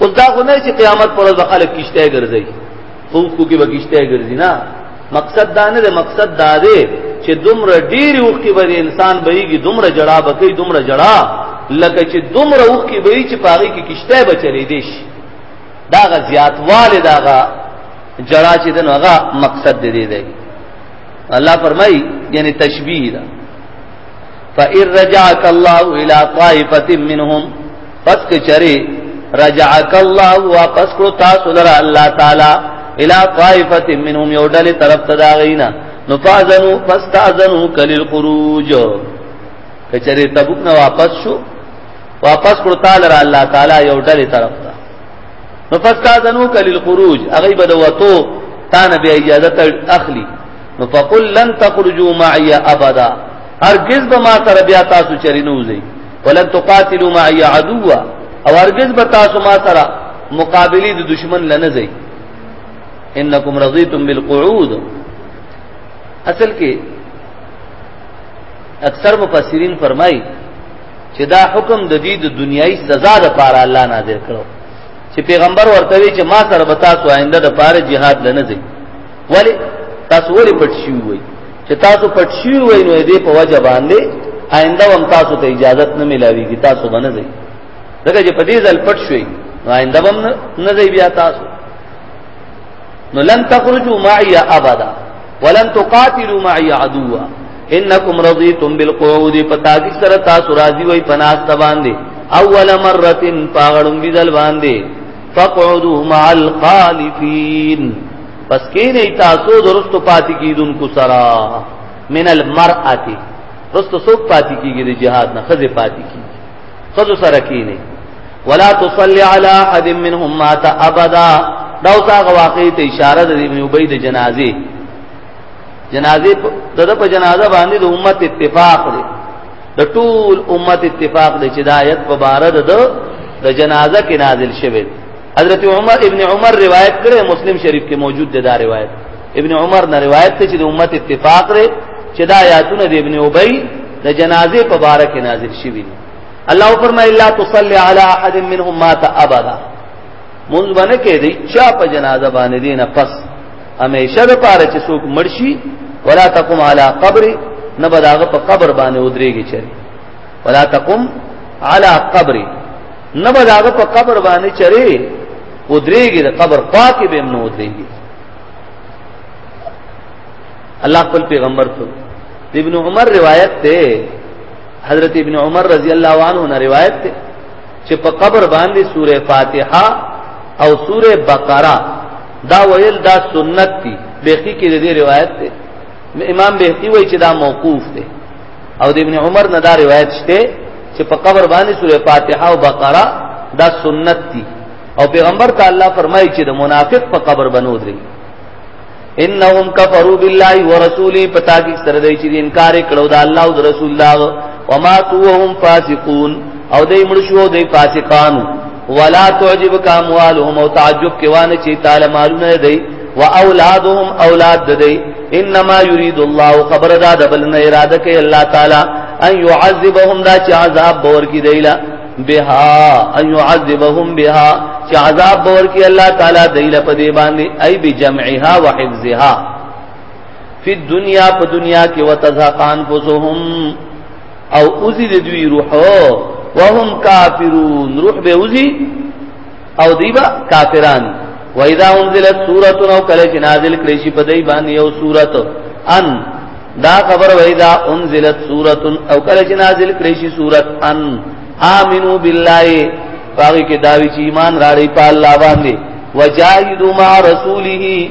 S1: اوس دا خو نه چې قیامت پر ورځ خلک کیشته ګرځي خو کو کې بکیشته ګرځي نه مقصد دا نه دی مقصد دا دی چې دومره ډیر وخت به انسان بهږي دومره جړا بکې دومره جړا لکه چې دومره وخت به چې پاغي کې کیشته بچلې دي شي دا غ زیاتواله دا غ جړا چې دنو هغه مقصد دی دی, دی. الله فرمای یعنی تشبیه ده فإن رجعك الله إلى طائفة منهم پس کې چری رجعک الله واپس کړو تاسو لره الله تعالی الى طائفه منهم یو ډلې طرف ته دا غینا نو فازنو فاستازنو کلیل خروج کچری تبوک نه واپس شو واپس کړو تعالی را الله تعالی یو ډلې طرف ته نو فاستازنو کلیل خروج هغه به دوتو تا نه به اجازه اخلي نو فقل لن تخرجوا معي ابدا هرگز به ما سره بیا تاسو چرینوځي ولن تقاتلوا معي عدوا او هرگز به تاسو ما سره مقابله د دشمن لنه ځي انکم رضیتم بالقعود اصل کې اکثر مفسرین فرمایي چې دا حکم د دې د دنیایي سزا د پاره الله نازل کړو چې پیغمبر ورته وی چې ما سره به تاسو آینده د پاره jihad لنه ځي ولی تاسو ولې پټ شوی وئ چې تاسو پټ شي وای نو دې په وجه باندې آینده هم تاسو ته اجازه نه ملاوي کی تاسو باندې ځي دغه چې په دې ځل پټ شوي نو آینده هم نه ځي بیا تاسو نو لن تخرجوا معي ابدا ولن تقاتلوا معي عدوا انکم رضیتم بالقعود پتا کی سره تاسو راضی وای پناست باندې اول مره پاغړم بذل باندې فقعدوا مع الخالفین پس کینې تاسو درستو پاتې کیدونکو سره من المرأه رستو سوک پاتې کیږي د جهاد نه خزه پاتې کیږي خزه سره کینې ولا تصلي على احد منهم مات ابدا دا اوس هغه واقع ته اشاره ده د ابن ابي د جنازې جنازې دغه په جنازه باندې د امت اتفاق دی د ټول امت اتفاق دی چې د آیت په بار ده د جنازه کې نازل شوی حضرت عمر ابن عمر روایت کړي مسلم شریف کې موجود دی دا روایت ابن عمر نه روایت ته چې د امت اتفاق لري چې دا آیاتونه د ابن ابي د جنازې په باره کې نازل شوي دي الله فرمایي لا تصلي على احد منهم مات ابدا مونږ باندې کې دي چا په جنازه باندې دي نه پس همیشه د پاره چې څوک مرشي ولا تقم على قبر نه بداغه په قبر باندې ودرېږي چې ولا تقم على قبر نه به داغه په قبر باندې چرې ودرېږي د قبر پاکي به نه ودرېږي الله خپل پیغمبر ته ابن عمر روایت ته حضرت ابن عمر رضی الله عنه نه روایت ته چې په قبر باندې سوره فاتحه او سوره بقره دا ویل دا سنت دي بهقي کې د دې روایت ته امام بهقي وایي چې دا موقوف دی او د ابن عمر نه دا روایت شته چې په قبر باندې سوره فاتحه او بقره دا سنت دي او پیغمبر تعالی فرمایي چې د منافق په قبر بنو دري انهم کفروا بالله ورسوله پتا کی سره دی چې انکار کړو دا الله او رسول الله وما تو هم فاسقون او دې مړ شو دې فاسقانو ولا تعجبك اموالهم او تعجب کې وانه چې تعالی مالونه دی و اولادهم اولاد دی انما يريد الله خبر دا د بل نه اراده کوي الله تعالی ان يعذبهم دا چې عذاب باور کې دیلا بها ان يعذبهم بها چې عذاب باور کې الله تعالی دیلا په دې باندې اي بجمعها وحفظها فی الدنیا په دنیا کې وتذهقان فسهم او اوزی د دوی روح وهم کافرون روح به اوزی او دیبا کافران و اذا انزلت سوره او کله چې نازل کړي شي په دای باندې یو سوره ان دا خبر و اذا انزلت سوره او کله چې نازل کړي شي سوره ان امنو بالله هغه کې داوی چې ایمان راړي په الله باندې وجاهدوا مع رسوله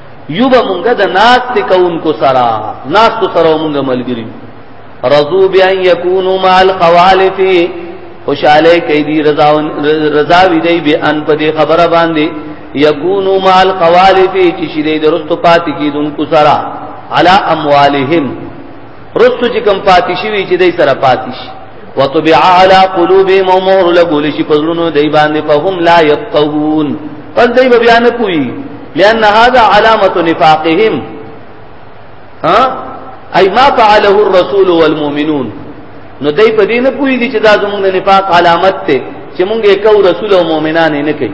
S1: یو به مونږ د ناس ته کوونکو سره ناس تو سره مونږ ملګری رضو بیان یکونو مع الخوالف خوشاله کوي دی رضا رضا وی دی به ان په دې خبره باندې یکونو مع الخوالف چې شری درست پاتې کیدونکو سره علی اموالهم رستو چې کم پاتې شوی چې دای سره پاتې شي وطبع على قلوبهم مهر لګول شي پزړونو دای باندې فهم لا يفقهون پس دای به بیان کوي لأن هذا علامه نفاقهم ها اي ما فعله الرسول والمؤمنون نو دای په دې نه پوهیږي چې دا زموږ د نفاق علامت ته چې مونږه کو رسول او مؤمنان نه کوي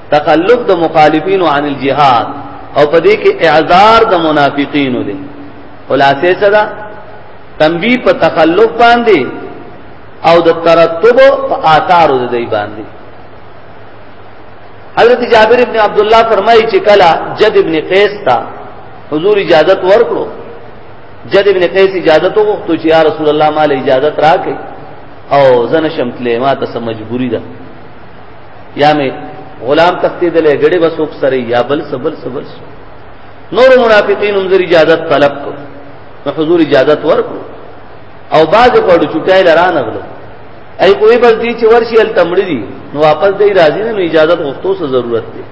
S1: تخلف د مخالفین عن الجهاد او په دې کې اعذار د منافقین دی خلاصې څه ده تنبیه په تخلف باندې او د ترتب په آثار د دی باندې حضرت جابر ابن عبد الله فرمایي چې کله جد ابن قیس تا حضور اجازه ورکړو جد ابن قیس اجازه وغوښتو چې یا رسول الله مال اجازه راکې او زنه شمتلې ما ته سم مجبوری ده یا می غلام تختی دلې غړي وسوک سره یا بل سبل سبل نور منافقین هم زری اجازه طلب کو نو حضور اجازه ورکو او باز په ډو چټای لرانه غلو ای کوئی بس دی چې ورشي ال تمړي دي نو واپس دی راځي نو اجازه غوښتو سره ضرورت دی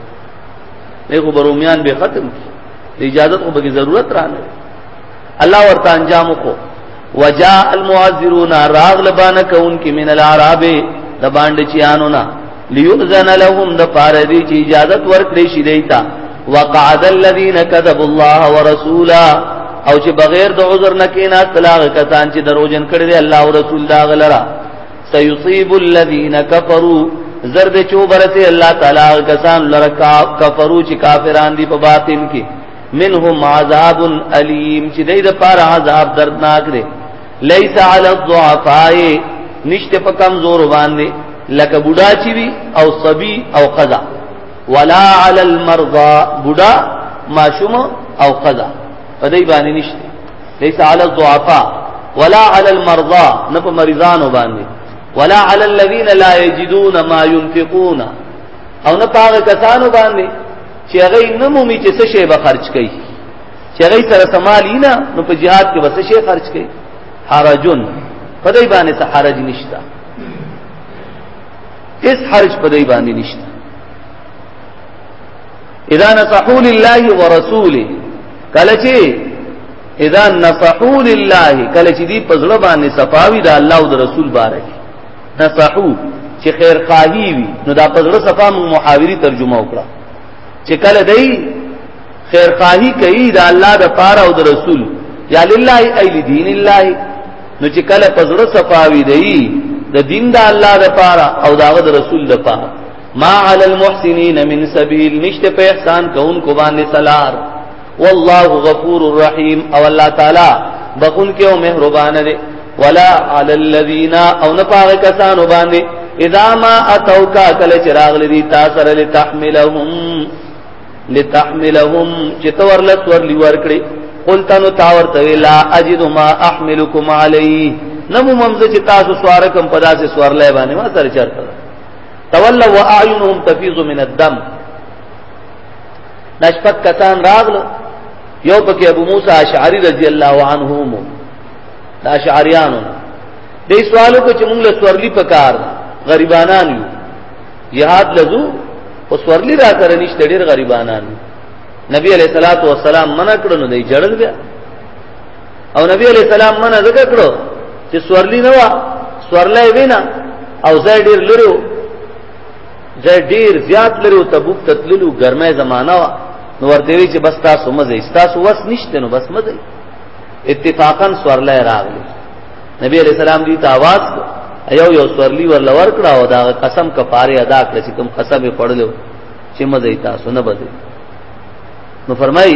S1: نه کو برومیان به ختم کی اجازه خو به ضرورت رانه الله ورته انجام کو وجاء المعذرون راغ لبانه کون کی من العرب د باندې چیانو نا ليؤذن لهم د پاره دي چې اجازه ورکړي شي دیتا وقعد الذين كذبوا الله ورسولا او چې بغیر د عذر نه کینا طلاق کسان چې دروژن کړي دي الله او رسول دا غلرا سيصيب الذين كفروا زرد چوبرته الله تعالی کسان لره کفرو چې کافران دي په باطن کې منهم عذاب الیم چې دې د پار عذاب دردناک دی لیس علی الضعفاء نشته په کمزور باندې لکه بوډا چی وی او صبی او قضا ولا علی المرضى بوډا ماشوم او قضا په دې باندې نشته لیس علی الضعفاء ولا علی المرضى نه په مریضانو باندې ولا علی الذین لا یجدون ما ينفقون او نه پاګه کسانو باندې چې هغه نه مومي چې څه شی به خرج کړي چې هغه سره سمال نه نو په jihad کې وسه شی خرج کړي حرجن په دې باندې څه حرج نشته اس حرج په دې باندې نشته اذا نصحوا لله ورسوله کله چې اذا نصحوا لله کله چې دی پزړه باندې صفاوي د الله او د رسول بارک نصحو چې خیر خواهی وي نو دا په زړه صفه موږ محاوري ترجمه وکړه چې کله دی خیر خواهی کوي دا الله د پاره او د رسول یا لله ای لدین الله نو چې کله په زړه صفه وي دی د دین د الله د پاره او دا د رسول د پاره ما علی المحسنین من سبیل نشته په احسان کوونکو باندې سلام والله غفور الرحیم او الله تعالی بخون کې او مهربان دی ولا علی الذین او نه پاره کسانو باندې اذا ما اتوکا کله چراغ لري تا سره لتحملهم لتحملهم چې تور لس ور لور کړی قلت نو تا ورته لا اجد ما احملکم علی نمو ممز چې تاسو سوار کم پدا سے سوار لای باندې ما سره چرته تولوا اعینهم تفیض من الدم دا شپږ کسان راغلو یو پکې ابو موسی اشعری رضی الله عنه مو دا اشعریانو دې سوالو کو چې موږ له سورلی پکار غریبانان یو jihad لزو او سورلی را سره نشته ډېر غریبانان نبی علیہ الصلوۃ والسلام منع کړو نو دې جړل بیا او نبی علیہ السلام منع ذکر کړو چې سورلی نه وا سورلې وینا او زړه ډېر لرو ځای ډیر زیات لري او تبوک تتللو ګرمه زمانہ وا نو ورته وی چې بس تاسو مزه تاسو وس نشته نو بس مزه اتفاقا سورلای راغلی نبی علیہ السلام دې ته आवाज یو یو سورلی ور لور کړه او دا قسم کفاره ادا کړ چې کوم قسم یې پړلو چې مزه تاسو نه بده نو فرمایي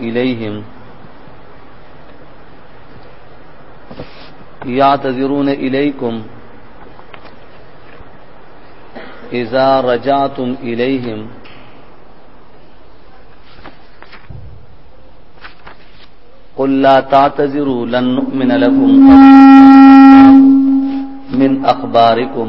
S1: إليهم يعتذرون إليكم اذا رجعتم إليهم قل لا تعتذروا لن نؤمن لكم من اخباركم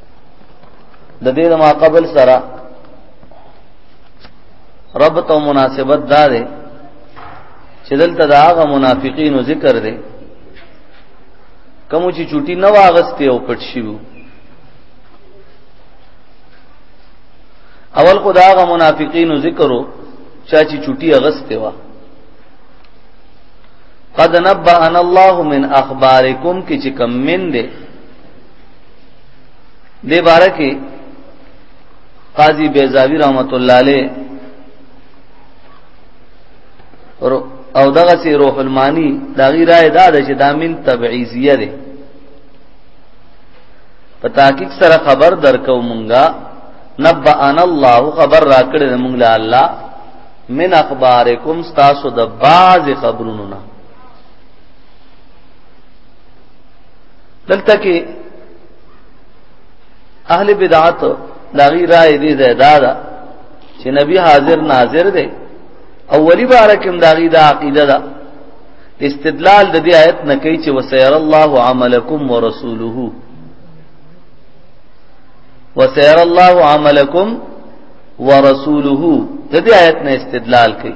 S1: د دې د ما قبل سره رب ته مناسبت دا ده چې دلته دا هغه منافقینو ذکر دی کوم چې چټي نه واغسته او پټ شیو اول خو دا هغه منافقینو ذکرو چا چې چټي اغسته وا قد نبأنا الله من اخبارکم کې چې کم من دی دې باره کې قاضي بیزاوی رحمت الله علیه او دغه سي روح المانی دا غیر ادا ده چې دا من تبعیزیه ده په تحقیق سره خبر درکو مونږه نبأنا الله خبر راکړې مونږ له الله من اخبارکم تاسو د باز خبرونو نه دلته کې اهل بدعت داغي رائے دي زیاده ده چې نبی حاضر ناظر دی اولی بارکم داغي دا عقیده ده استدلال د دې آیت نه کوي چې وسير الله عملکم ورسوله وسير الله عملکم ورسوله د دې آیت نه استدلال کوي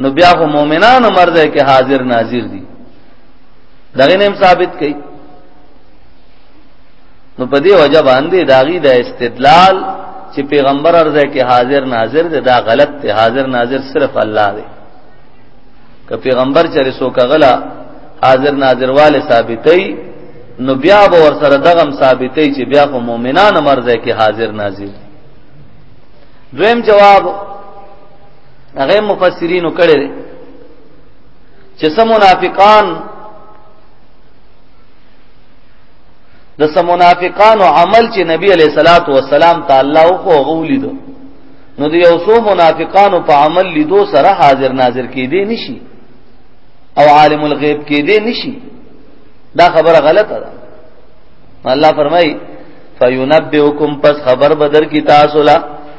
S1: نو بیا خو مؤمنان مرزه کې حاضر ناظر دي دغه نیم ثابت کړي نو په دې وجه باندې داغي د استدلال چې پیغمبر ارزه کې حاضر ناظر دی دا غلط دی حاضر ناظر صرف الله دی که پیغمبر چرې سو کغلا حاضر ناظر والے ثابتې نو بیا به ور سره دغم ثابتې چې بیا خو مؤمنان مرزه کې حاضر ناظر دویم جواب هغه مفسرینو کړي دي چې سم منافقان د سم منافقان عمل چې نبی علیہ الصلات والسلام تعالی او خو غولې دو نو د یو څو منافقانو په عمل لیدو سره حاضر ناظر کېدی نشي او عالم الغیب کېدی نشي دا خبره غلطه ده الله فرمای فینبئکم پس خبر بدر کی تاسو لا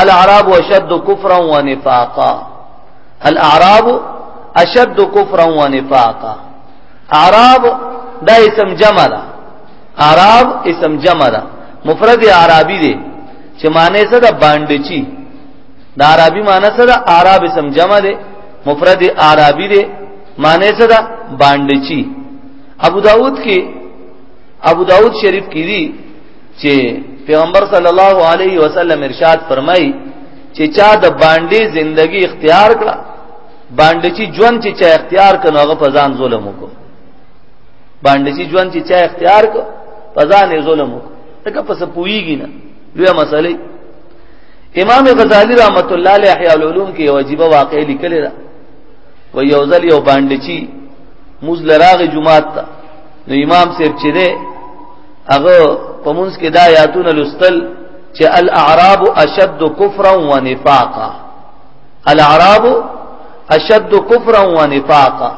S1: الاعراب اشد کفرا ونفاقا الاعراب اشد کفرا ونفاقا اعراب دا اسم جمع ده اعراب اسم جمع ده مفرد اعرابی دی چې معنی څه ده باندې چی دا عربی معنی څه ده اعراب اسم جمع ده مفرد اعرابی ده معنی څه ده باندې چی ابو داود کې ابو داود شریف کې دي چې پیغمبر صلی الله علیه وسلم ارشاد فرمایي چې چا د باندې زندگی اختیار کړه باندې چې ژوند چې چا اختیار کړو هغه په ځان ظلم وکړو باندې چې ژوند چې چا اختیار کړو په ځان یې ظلم وکړو دا په څه پويږي نه لوی مسئله امام غزالی رحمت الله علیه احیاء العلوم کې یو عجیب واقعې لیکلې ده و یو ځل یو باندې چې مزل راغ جمعات ته نو امام صاحب چې ده هغه پمونس کې دا آیاتونه لستل چې الاعراب اشد کفرا ونفاقا الاعراب اشد کفرا ونفاقا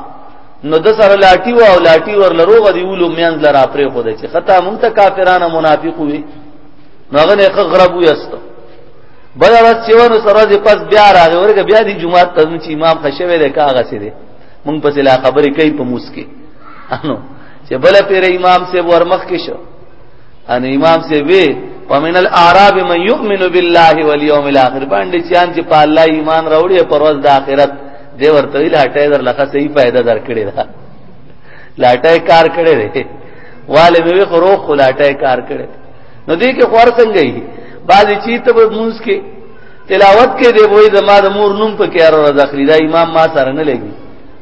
S1: نو د سره لاټي و او لاټي ور لروغه دی ولو میان لرا پرې خو دی چې خطا مونږ ته کافرانه منافق وي نو هغه نه غرب وي است بل ورځ چې ونه سره دې پس بیا راغی ورګه بیا دی جمعه ته چې امام خشوي ده کاغه سي دي مونږ په سلا خبرې کوي په موسکي انو چې بل پیر امام سے ورمخ کې شو ان امام سے وی ومن الاعراب من يؤمن بالله واليوم الاخر باندې چې ان چې په الله ایمان راوړي پر ورځ د آخرت دی ورته وی لاټه در لخه صحیح فائدہ درکړي دا لاټه کار کړي دی والے مې خورو خلاټه کار کړي نو دې کې خور څنګه یي بعضی چی ته موږ کې تلاوت کې دی وای زما د مور نوم په کې ارو راځخلی دا امام ما سره نه لګي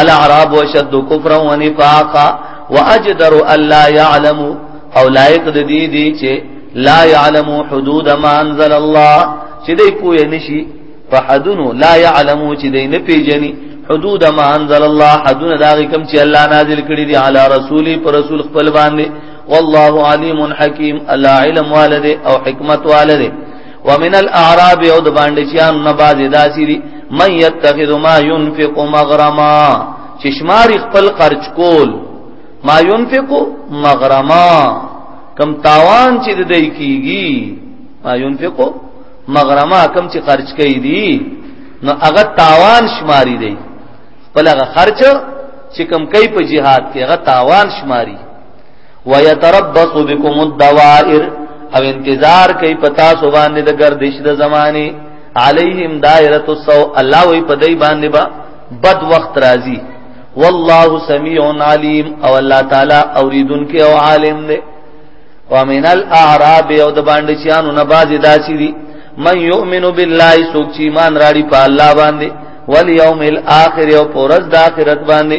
S1: الاعراب وشد کفرا ونفاقا واجدر الا يعلم او لایق د دې دي چې لا يعلم حدود ما انزل الله چې دې پوهه نشي په حدونو لا يعلم چې دې نه پیژني حدود ما انزل الله حدود دا کوم چې الله نازل کړی دی علی رسولی پر رسول خپل باندې والله علیم حکیم الله علم والده او حکمت والده ومن الاعراب او د باندې چان نه باز داسي دي من يتخذ ما ينفق مغرما چشمار خپل خرج کول ما ينفق مغرما کم تاوان چې د دې کیږي ما ينفق مغرما کم چې خرج کوي دي نو هغه تاوان شماري دي خپل هغه خرچ چې کم کوي په جهاد کې هغه تاوان شماري ويتربص بكم الدوائر او انتظار کوي پتا سو باندې د گردش د زمانه عليهم دائره السو الله وي پدای باندې با بد وخت راځي والله سميع عليم او الله تعالی اوریدن کې او عالم دی ومن الاعراب او د باندې چانو نبازي داسي دي من يؤمن بالله سوچ ایمان راړي په الله باندې واليوم الاخر او پرز د اخرت باندې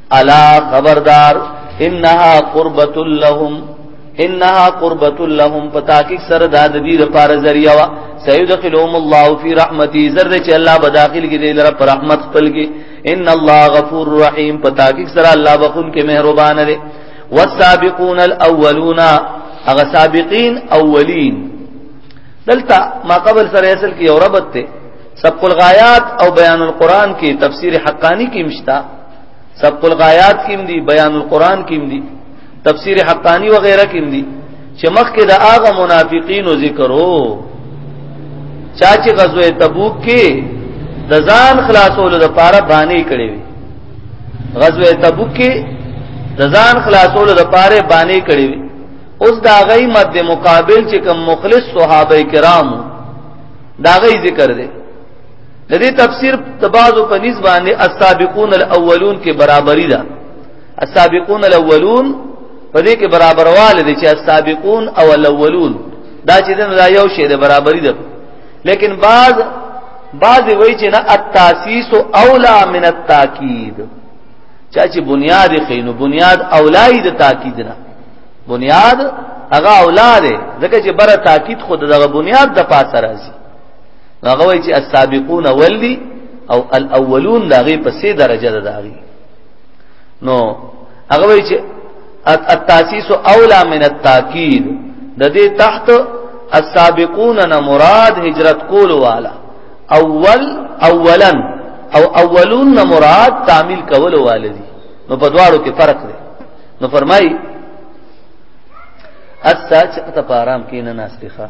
S1: الا خبردار انها قربت لهم انها قربت لهم پتا کی سر داد دی لپاره ذریعہ وا سيدخلهم الله في رحمتي زر چې الله بداخل کې دی لپاره رحمت خپل کې ان الله غفور رحیم پتا کی سر الله بخون کې مهربان دی والسابقون الاولون اغه سابقین اولین دلته ما قبل سره اصل کې اوربت ته سبق الغایات او بیان القرآن کې تفسیر حقانی کې مشتا سبق الغایات کیم دی بیان القرآن کیم دی تفسیر حقانی وغیرہ کیم دی چې مخکې د هغه منافقینو ذکرو چا چې غزوه تبوک کې د ځان خلاصولو د پاره باندې کړې وي غزوه تبوک کې د ځان خلاصولو د پاره باندې کړې وي اوس دا غي مد مقابل چې کوم مخلص صحابه کرام دا غي ذکر دی د دې تفسیر د بعضو په نسبت باندې السابقون الاولون کې برابرۍ ده السابقون الاولون په دې کې برابرواله دي چې السابقون او الاولون دا چې دا یو شی د برابرۍ ده لیکن بعض بعض وایي چې نه التاسیس اولا من التاکید چا چې بنیاد خینو بنیاد اولای د تاکید نه بنیاد هغه اولاد ځکه چې بره تاکید خود دغه بنیاد د پاسه راځي هغه وایي چې السابقون ولدي او الاولون دا غي په سي درجه ده داغي نو هغه وایي چې التاسیس اولا من التاکید د دې تحت السابقون نه مراد هجرت کول والا اول اولا او اولون نه مراد تعمیل کول والدي نو په دواړو کې فرق دی نو فرمایي اساچ ته په آرام کې نه ناشته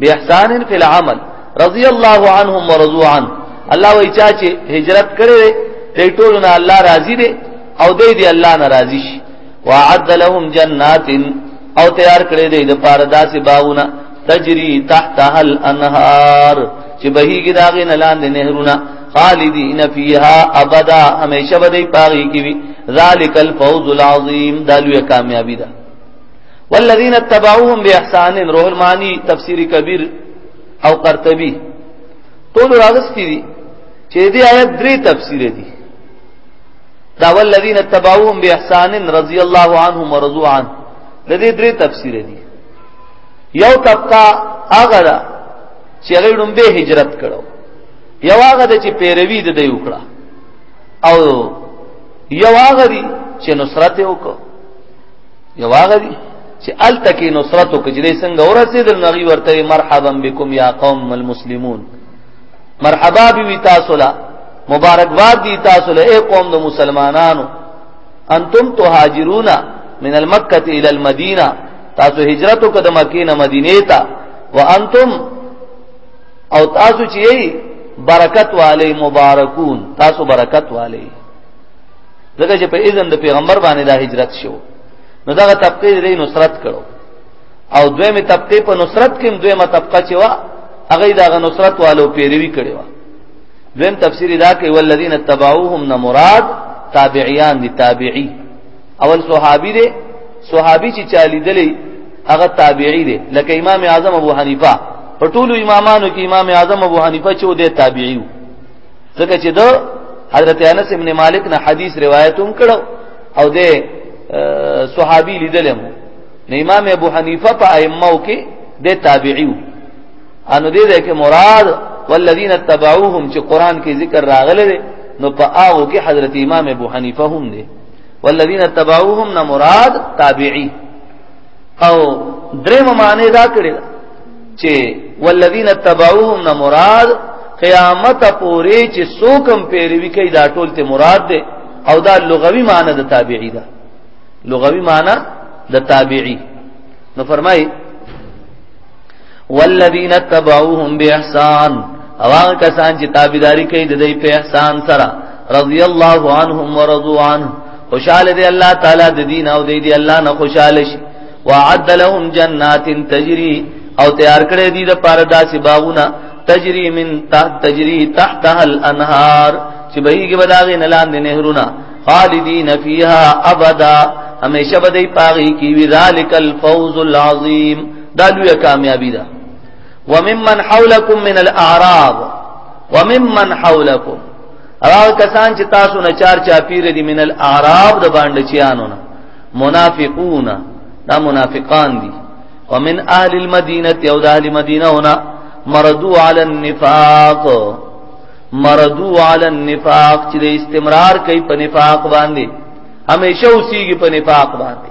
S1: باحسان فی العمل رضی الله عنهم ورضوا عنه الله وای چا چې هجرت کړي دی ټول نه الله راضی دی او دی دی الله ناراضی شي وعد لهم جنات او تیار کړي دی د پاره داسې باغونه تجری تحتها الانهار چې بهیږي داغه نلاند نهرونه خالدین فیها ابدا همیشه به دی پاغي کی وی ذالک الفوز العظیم دالوی کامیابی ده دا والذین اتبعوهم باحسان روح المانی تفسیر کبیر او قرطبی ټول راغستی دي چې دې آیت درې تفسیر دي دا والذین اتبعوهم باحسان رضی الله عنهم ورضوا عنه د دې درې تفسیر دي یو طبقه هغه ده چې هغه لومبه هجرت کړو یو هغه ده چې پیروي د دی وکړه او یو هغه دي چې نصرت وکړو یو هغه دي چې الته کې نصرت او کجري څنګه ورسېدل نغي ورته مرحبا بكم یا قوم المسلمون مرحبا بي تاسو لا مبارکباد دي تاسو له اي قوم د مسلمانانو انتم تهاجرون من المکه الى المدینه تاسو هجرت وکړه د مکې نه مدینه ته وانتم او تاسو چې برکت والے مبارکون تاسو برکت والے ځکه چې په اذن د پیغمبر باندې دا هجرت شو نو دا طبقه دې نصرت کړو او دویمه طبقه په نصرت کې دویمه طبقه چې وا هغه دا نصرت والو پیروي کړي وا دویم تفسیر دا کوي والذین تبعوهم نه مراد تابعیان دي تابعی اول صحابي دي صحابي چې چالي دلی هغه تابعی دي لکه امام اعظم ابو حنیفه په ټولو امامانو کې امام اعظم ابو حنیفه چې و دې تابعی وو ځکه چې دو حضرت انس ابن مالک نه حدیث روایت هم کړو او د صحابي لیدلم نو امام ابو حنیفه په ائمه کې د تابعیو انو دې ده کې مراد والذین تبعوهم چې قران کې ذکر راغلی دی نو په هغه کې حضرت امام ابو حنیفه هم دی والذین تبعوهم نه مراد تابعی او درې معنی دا کړی چې والذین تبعوهم نه مراد قیامت پورې چې سوکم پیروي کوي دا ټول ته مراد ده او دا لغوي معنی د تابعی ده لغوي معنی د تابعی نو فرمای والذین تبعوهم باحسان او هغه کسان چې تابعداري کوي د دې په احسان سره رضی الله عنهم ورضوا عنه خوشاله دی الله تعالی د دین او دی دی الله نه خوشاله شي وعد لهم جنات تجري او تیار کړی دی د پاره داسې باغونه تجري من تحت تجري تحتها الانهار چې بهيږي بداغې نلان د نهرونه خالدین فیها ابدا همیشه بدای پاغي کی وی ذالک الفوز العظیم دا لویه کامیابی ده وممن حولکم من الاعراب وممن حولکم راو کسان چې تاسو نه چار چا پیر دي من الاعراب د باندې چیانو نه منافقون دا منافقان دي ومن اهل المدینه او د اهل مدینه هنا مردو علی النفاق مردو علی النفاق چې استمرار کوي په نفاق باندې همیشه اوسېږي په نفاق باندې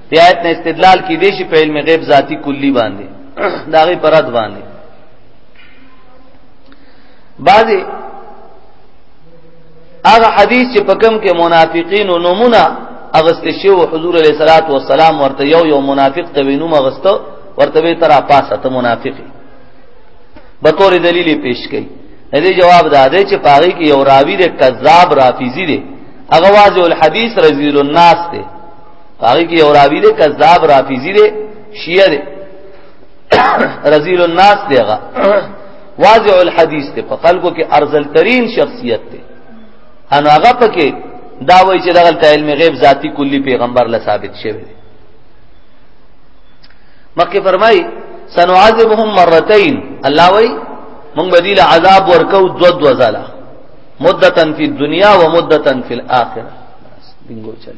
S1: دی آیت نه استدلال کې دی چې په علم غیب ذاتی کلی باندې داغه پرد باندې بعضی هغه حدیث چې په کوم کې منافقین او نمونه اغست شو حضور علیہ الصلات والسلام ورته یو یو منافق ته وینم اغست ورته به تر پاسه ته منافقی به تور دلیل پیش کړي دې جواب دا دی چې پاغي کې یو راوی دی کذاب رافیزی دی اغواز الحدیث رزیل الناس دی هغه کې یو راوی دی کذاب رافیزی دی شیعه دی رزیل الناس دی هغه واضع الحدیث دی په خلکو کې ارزل ترین شخصیت دی ان هغه پکې دا وایي چې دغه علم غیب ذاتی کلی پیغمبر له ثابت شوی دی مکه فرمای سنعذبهم مرتين الله وای مونږ بدیل عذاب ورکو دو دو زلا مدتن فی الدنیا و مدتن فی الاخره بنگو چل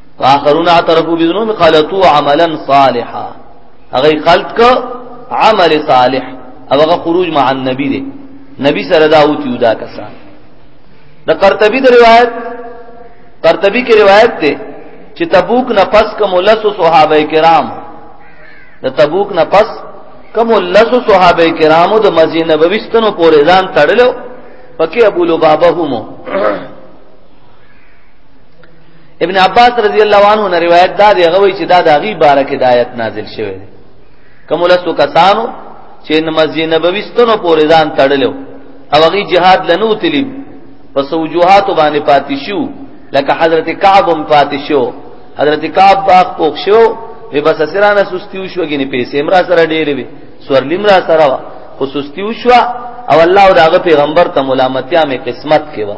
S1: واخرون اعترفوا بذنوب خلطوا عملا صالحا هغه خلط کو عمل صالح او هغه خروج مع النبي دي نبی سره دا او تیودا کسان د قرطبي د روایت قرطبي کې روایت ده چې تبوک نه پس کوم لس صحابه کرام د تبوک نه پس کوم لس صحابه کرامو د مسجد نبوي ستنو پورې ځان تړلو پکې ابو لبابه هم ابن عباس رضی الله عنه نه روایت دا دی غوي چې دا د غي بارک هدایت نازل شوی دی کوم لسو کسانو چې مسجد نبوي ستنو پورې ځان تړلو او غي jihad لنو تلی پس وجوهات باندې پاتې شو لکه حضرت کعب هم پاتې شو حضرت کعب باغ پوښ شو به بس سرانه سستیو شو غني پیسې امرا سره ډېرې وي سورلیم را سره وا خو سستیو شو او الله او داغه پیغمبر ته ملامتیا مې قسمت کې وا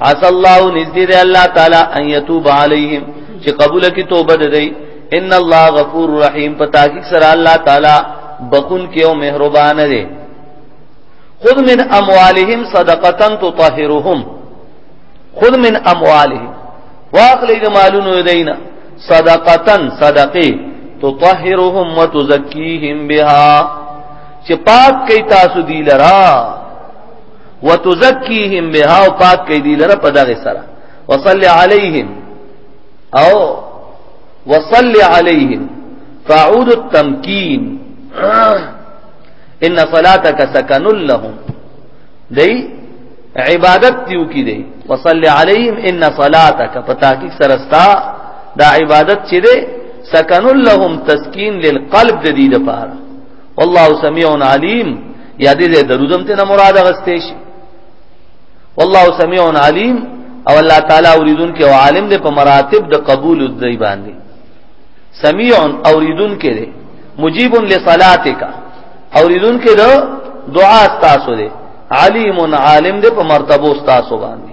S1: عسى الله نزدي دي الله تعالی ان يتوب عليهم چې قبول کی توبه ده دی ان الله غفور رحیم په تحقیق سره الله تعالی بخون کې او مهربان دی خذ من اموالهم صدقه تطهرهم خذ من اموالهم واخلی د مالونو دینه صدقه صدقه تطهرهم وتزكيهم بها چې پاک کوي تاسو دی لرا وتزکیهم بها او پاک کې دی لره په دغه سره وصلی علیهم او وصلی علیهم فعود التمکین ان صلاتک سکن لهم دی عبادت دیو کی دی وصلی علیهم ان صلاتک پتا کی سرستا دا عبادت چي دي سکن لهم تسکین للقلب د دې لپاره والله سميع عليم یا دې دې درودم ته نه مراد غستې شي والله سميع عليم او الله تعالی اوریدون کې او عالم دې په مراتب د قبول دی باندې سميع اوریدون کې دې مجيب لصلاتک اوریدون کې دو دعا تاسو دې علیم عالم دې په مرتبه تاسو باندې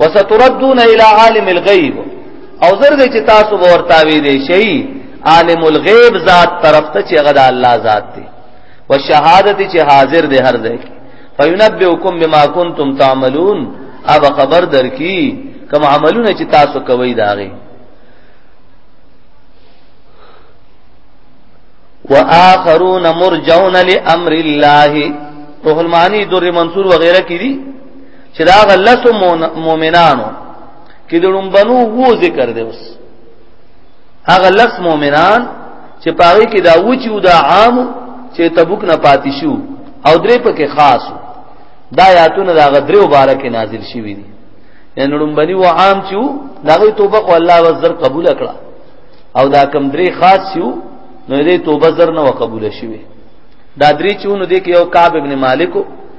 S1: وستردون الى عالم الغیب او زرد چې تاسو به ورتاوي دي شي عالم الغیب ذات طرف ته چې غدا الله ذات دی او شهادت چې حاضر دی هر ځای فینبئکم بما کنتم تعملون اب خبر درکې کوم عملونه چې تاسو کوي داغي واخرون مرجون لامر الله روح المعانی در منصور وغیرہ کی دی چې دا غلط مؤمنانو کې د لومبنو وو ذکر دی اوس هغه لس مؤمنان چې پاره کې دا و چې دا عام چې تبوک نه پاتې شو او درې پکې خاص دا آیاتونه دا غدرې مبارک نازل شوی دي یعنی لومبني و عام چې دغه توبه کو الله وزر قبول کړه او دا کم درې خاص شو نو دې توبه زر نه قبول شوی دا درې چونو دې کې یو کعب ابن مالک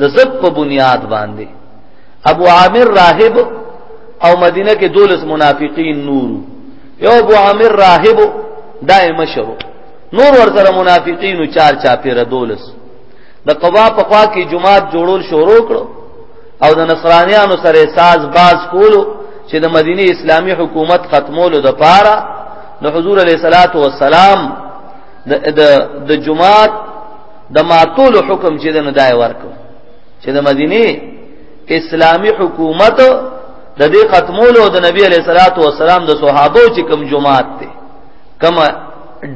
S1: د زب په بنیاد باندې ابو عامر راهب او مدینه کې دولس منافقین نور یو ابو عامر راهب دای مشرو نور ورته منافقین چار چا پیر دولس د قبا په خوا کې جماعت جوړول شروع کړو او د نصرانیانو سره ساز باز کولو چې د مدینه اسلامی حکومت ختمولو د پاره د حضور علیه الصلاۃ والسلام د د جماعت د ماتول حکم چې دنه دای ورکو چې د مدینه اسلامی حکومت د دې ختمولو د نبی علیہ الصلات والسلام د صحابه چې کم جماعت ته کم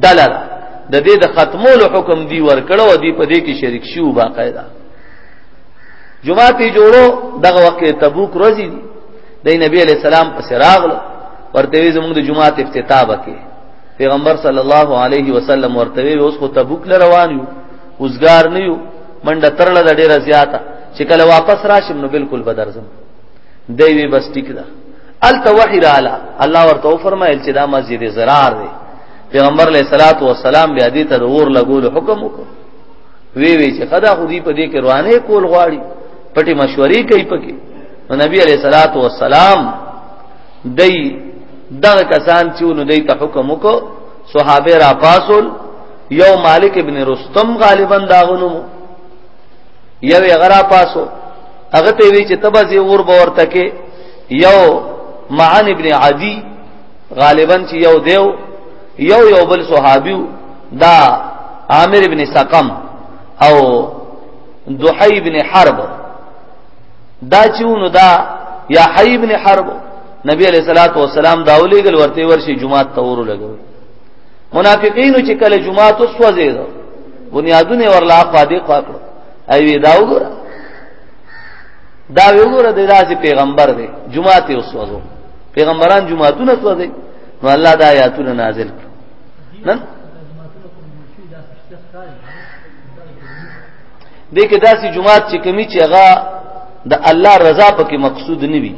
S1: ډلر د دې د ختمولو حکم دی ورکړو دی په دې کې شریک شو باقاعده جماعت جوړو دغه وخت تبوک روزي دی د نبی علیہ السلام په سراغلو ورته زموږ د جماعت افتتاح وکړي پیغمبر صلی الله علیه وسلم ورته وی اوس خو تبوک ل روان یو اوسګار نه یو منډه ترله د ډیره زیاته چې کله واپس راشم نو بالکل بدرزم دی وی بس ټیک ده ال توحید اعلی الله ورته فرمایل چې دا مسجد زرار دی پیغمبر علیہ الصلات والسلام بیا دې ته ور لګول حکم وکړ وی وی چې خدا خو دې په دې کې روانه کول غواړي پټي مشورې کوي پکې نبی علیہ الصلات والسلام دی دغه کسان چې نو دی ته حکم وکړو صحابه را پاسول یو مالک ابن رستم غالبا داغونو یو غرا پاسو هغه ته وی چې تبځي اور باور تکي یو معن ابن عدی غالبا چې یو دیو یو یو بل صحابیو دا عامر ابن سقم او دحی ابن حرب دا چېونو دا یا حی ابن حرب نبی علیہ الصلوۃ والسلام دا ولېګل ورته ورشي جمعه ته ورو لګوي منافقینو چې کله جمعه ته سوځي بنیادونه ورلا خوا دې خوا کړو ایوی دا وګوره دا وګوره د داسې پیغمبر دی جمعه ته وسوځو پیغمبران جمعه ته وسوځي نو الله دا آیاتونه نازل کړ نن دې کې داسې جماعت چې کمی چې هغه د الله رضا پکې مقصود نه وي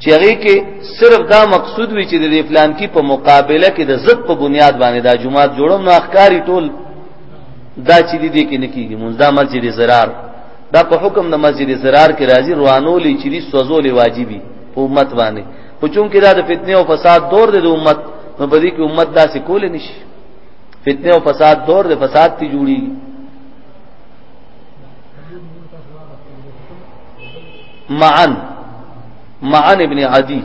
S1: چې هغه کې صرف دا مقصود وي چې د پلان کې په مقابله کې د ضد په بنیاد باندې دا جماعت جوړم نو اخکاری ټول دا چې دې کې نه کیږي مونږ دا مسجد زرار دا په حکم د مسجد زرار کې راځي روانولې چې دې سوزولې واجبي په امت باندې په چون کې دا د فتنه او فساد دور دی د امت نو په دې کې امت دا سې کول نشي فتنه او فساد دور دی فساد تی جوړي معن معن ابن عدی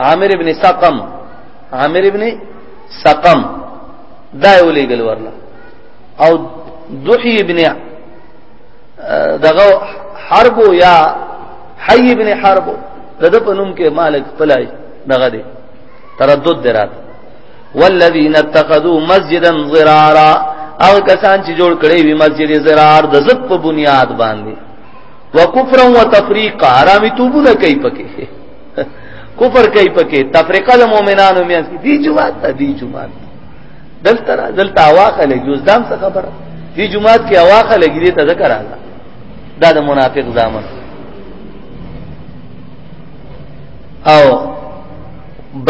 S1: عامر ابن سقم عامر ابن سقم دا یو لګل ورلا او دوحی ابن دغه حرب یا حی ابن حرب دغه په نوم کې مالک پلای دغه دی تردد درات والذین اتخذوا مسجدا ضرارا او کسان چې جوړ کړي وي مسجد ضرار د زب په بنیاد باندې وکفر و تفریق حرامي توبونه کوي پکې کفر کوي پکې تفریقه د مؤمنانو مې دي جماعت ته دي جماعت دلته دلته واخه لګي اوس دام څه خبره دي جماعت کې واخه لګي دې ته ذکر راځه دا د منافق ځامن او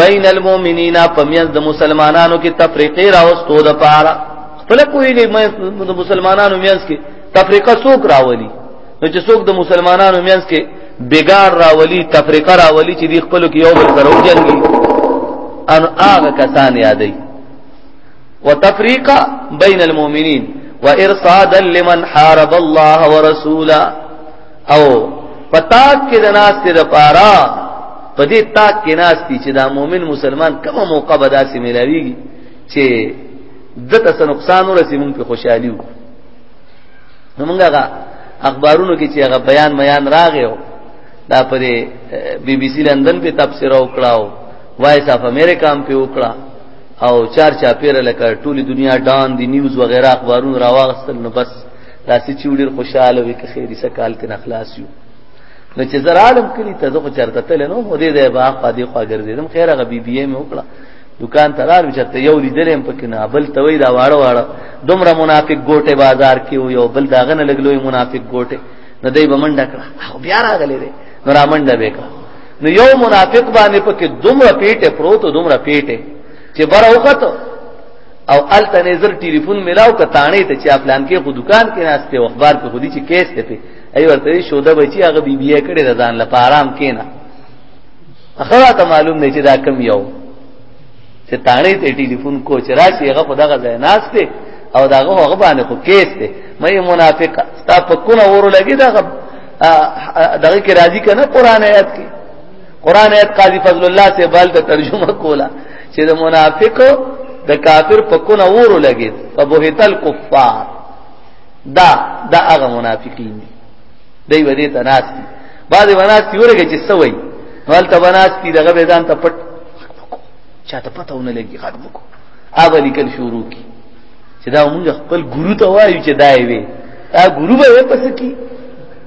S1: بین المؤمنین پمیز د مسلمانانو کې تفریقې راوستو د پاره خپل کویږي د مسلمانانو میانس کې تفریقه څوک راولي نو چې څوک د مسلمانانو میانس کې بیګار راولي تفریقه راولي چې دی خپل کې یو بل سره وجنګي ان هغه کسان یادې وتفریقه بین المؤمنین وارصادا لمن حارب الله ورسوله او پتاک کې د ناس ته لپاره په دې تاک کې ناس دي چې دا مؤمن مسلمان کومه موقع به داسې ملاويږي چې دته څه نقصان ورسې مونږ په خوشحالي وو نو مونږ هغه اخبارونو کې چې هغه بیان میان راغی دا پر بي بي سي لندن په تفسیر وکړاو وایس اف امریکا هم په وکړه او چار چا پیر لکه ټولي دنیا ډان دی نیوز وغیرہ اخبارونو راوغستل نو بس داسې چې ډېر خوشاله وي که خیري سکال کې نه خلاص یو نو چې زر عالم کړي ته زه خو چرته تل نو مو دې دې باغ پدې خوا ګرځیدم خیر هغه بي بي مې وکړه دکان ته لار چرته یو لیدلم پکې نه بل ته وی دا واړه واړه دومره منافق ګوټه بازار کې یو بل داغه نه لګلوې منافق ګوټه نه دی بمنډه کړه خو بیا راغلې دې نو را منډه وکړه نو یو منافق باندې پکې دومره پیټه پروت دومره پیټه چې بره وخت او ال تنظر ټلیفون ملاو ک تانه ته چې پلان کې خو دکان کې ناشته او اخبار په خودي چې کیس ته ای ورته شوده بچي هغه بی بی کړي رضان له آرام کینا اخره ته معلوم نه چې دا کم یو چې تانه ته ټلیفون کو چې راشي هغه په دغه ځای ناشته او داغه هغه باندې خو کیس ته مې منافق ستا په کونه ورو لګي دا دغه کې راضي کنه قران آیات کې قران ایت قاضی فضل الله سے بل ته ترجمه کولا چې د منافق د کافر په کونه ورو لګي فبهتل کفار دا دا هغه منافقین دي دوی ودی ته ناس دي بعض وناس دي ورګه چې سوي ول ته وناس دي دغه به ځان ته پټ چاته پته ونه لګي خاط بکو اولی کل شروع کی چې دا موږ خپل ګورو ته وایو چې دا وي دا ګورو به پس کی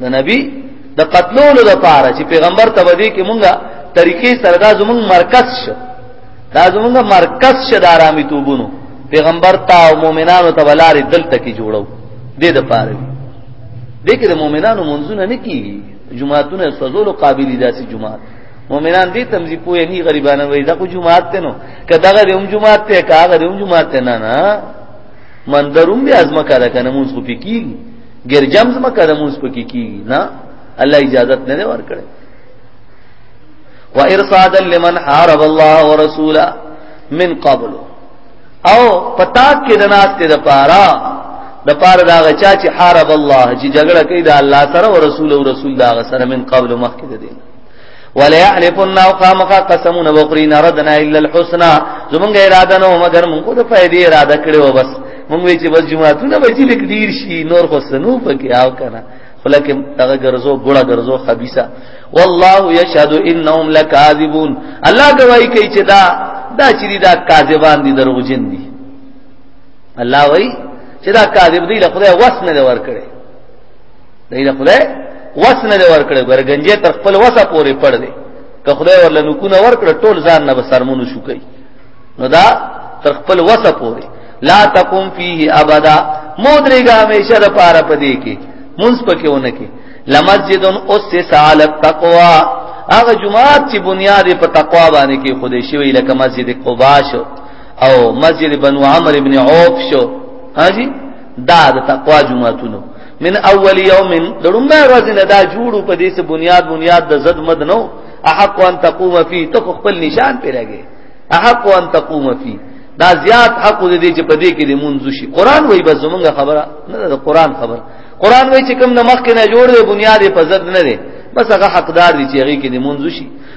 S1: د نبی د قتلولو د پاره چې پیغمبر ته ودی کې مونږه طریقې سره دا زمونږ مرکز شه دا زمونږ مرکز شه د آرامي توبونو پیغمبر ته او مؤمنانو ته ولاري دلته کې جوړو دې د پاره وي دې کې د مؤمنانو منځونه نه کیږي جمعهتون فضول قابل داسي جمعه مؤمنان دې تمزي پوهه نه غریبانه وي دا کو جمعه ته نو کدا غره هم جمعه ته کا غره هم جمعه ته نه نه مندروم بیا ازمکه ده کنه موږ خو پکې ګرجم زمکه د موس پکې کیږي نه الله اجازه نه ورکړي وارصادا لمن حارب الله ورسوله من قبل او پتا کې د ناس ته د پارا د پاره دا غچا چې حارب الله چې جګړه کوي د الله سره او رسول او رسول دا سره من قبل مخکې دي ولا يحلفن او قامك قسمون وقرين ردنا الا الحسنى زمونږ اراده نو مگر مونږ د فائدې اراده کړو بس مونږ وی چې بس جمعهتونه به چې لیک ډیر شي نور خو سنو پکې آو کنه خلکه هغه ګرځو ګړه ګرځو خبيسه والله يشهد انهم لكاذبون الله گواہی کوي چې دا دا چې دا کاذبان دي دروغجن دي الله وای چې دا کاذب دی له خدای وس نه ور کړی دای له خدای وسنه دی ورکړي ګور گنجه تر خپل وسه پورې پړ دی که خدای ورله نو کو نه ورکړه ټول ځان نه بسرمونو شو کوي نو دا تر خپل وسه پورې لا تقوم فيه ابدا مودريګه همیشه د پاره پدې کې مونږ پکې ونه کې لمسجد اسس على التقوى هغه جمعات چې بنیاد په تقوا باندې کې خدای شوی لکه مسجد قباء شو او مسجد بنو عمرو ابن عوف شو ها جی دا د تقوا جمعاتونو من اول یوم دړمبه ورځ نه دا جوړو په دې سه بنیاد بنیاد د زد مد نو احق ان تقوم فی ته خپل نشان پیراګه احق ان تقوم فی دا زیات حق دې چې په دې کې دې منځ شي قران وای بس زمونږه خبره نه دا قران خبره قران وای چې کوم نمخ کې نه جوړ دې بنیاد په زد نه دې بس هغه حقدار دي چې هغه کې دې منځ شي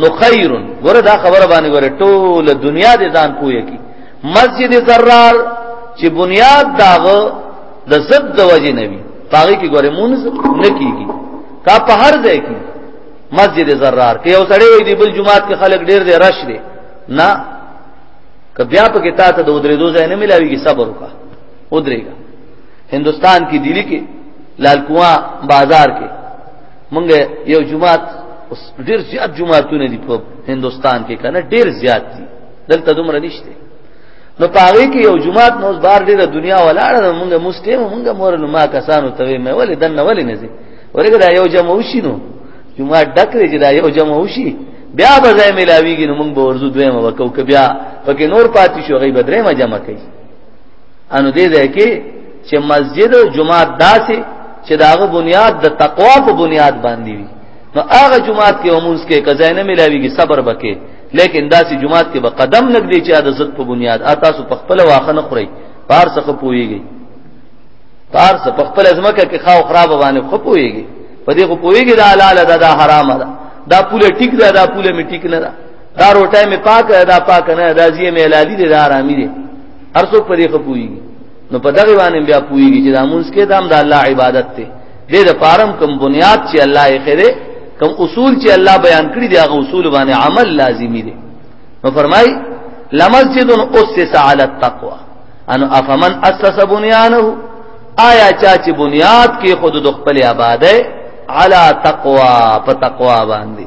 S1: نو خیر ګوره دا خبره باندې ګوره ټول دنیا دې ځان پوهه کی مسجد زرار چې بنیاد داغه د زد د وجه نبی پاغي کې ګوره مونږ نه کیږي کا په هر ځای کې مسجد زرار کې یو سړی وي دی بل جمعات کې خلک ډیر دی رش دی نه که بیا په کې تا ته د ودرې دوه ځای نه ملاويږي صبر وکا ودرېګا هندستان کې دلی کې لالکوا بازار کې مونږ یو جماعت ډیر زیات جماعتونه دي په هندستان کې کنه ډیر زیات دي دلته دومره نشته نو پاره کې یو جماعت نو بار دې د دنیا ولاړه مونږه مسلم مونږه مور نو ما کسانو ته مې ولې دن ولې نه زی ورګه دا یو جمع وشي نو جمعه ډکري چې دا یو جمع وشي بیا به ځای ملاویږي نو مونږ به ورزو دویمه وکاو که بیا پکې نور پاتې شو غي بدرې ما جمع کوي انو دې ده کې چې مسجد او جمعه داسې چې داغه بنیاد د تقوا په بنیاد باندې وي نو هغه جمعه کې همونس کې قضا نه ملاويږي صبر بکې لیکن داسې جمعه کې به قدم نګدي چې د عزت په بنیاد اتا سو په خپل واخه نه خوري پار څخه پويږي پار څخه په خپل ځمکه کې خاو خراب باندې خو پويږي په دې خو پويږي دا حلال ده دا حرام ده دا پوله ټیک ده دا پوله می ټیک نه ده دا روټه می پاک ده دا پاک نه ده دا زیه می حلالي ده دا حرامي ده هر څوک پرې خپوي نو په دغه باندې بیا پويږي چې دا مونږ کې دام د الله عبادت ته دې د پارم کم بنیاد چې الله یې خره کم اصول چې الله بیان کړی دی هغه اصول باندې عمل لازمی دی نو فرمای لمسجد اسس علی التقوا ان افمن اسس بنیانه آیا چا چې بنیاد کې خود د خپل آباده علی تقوا په تقوا باندې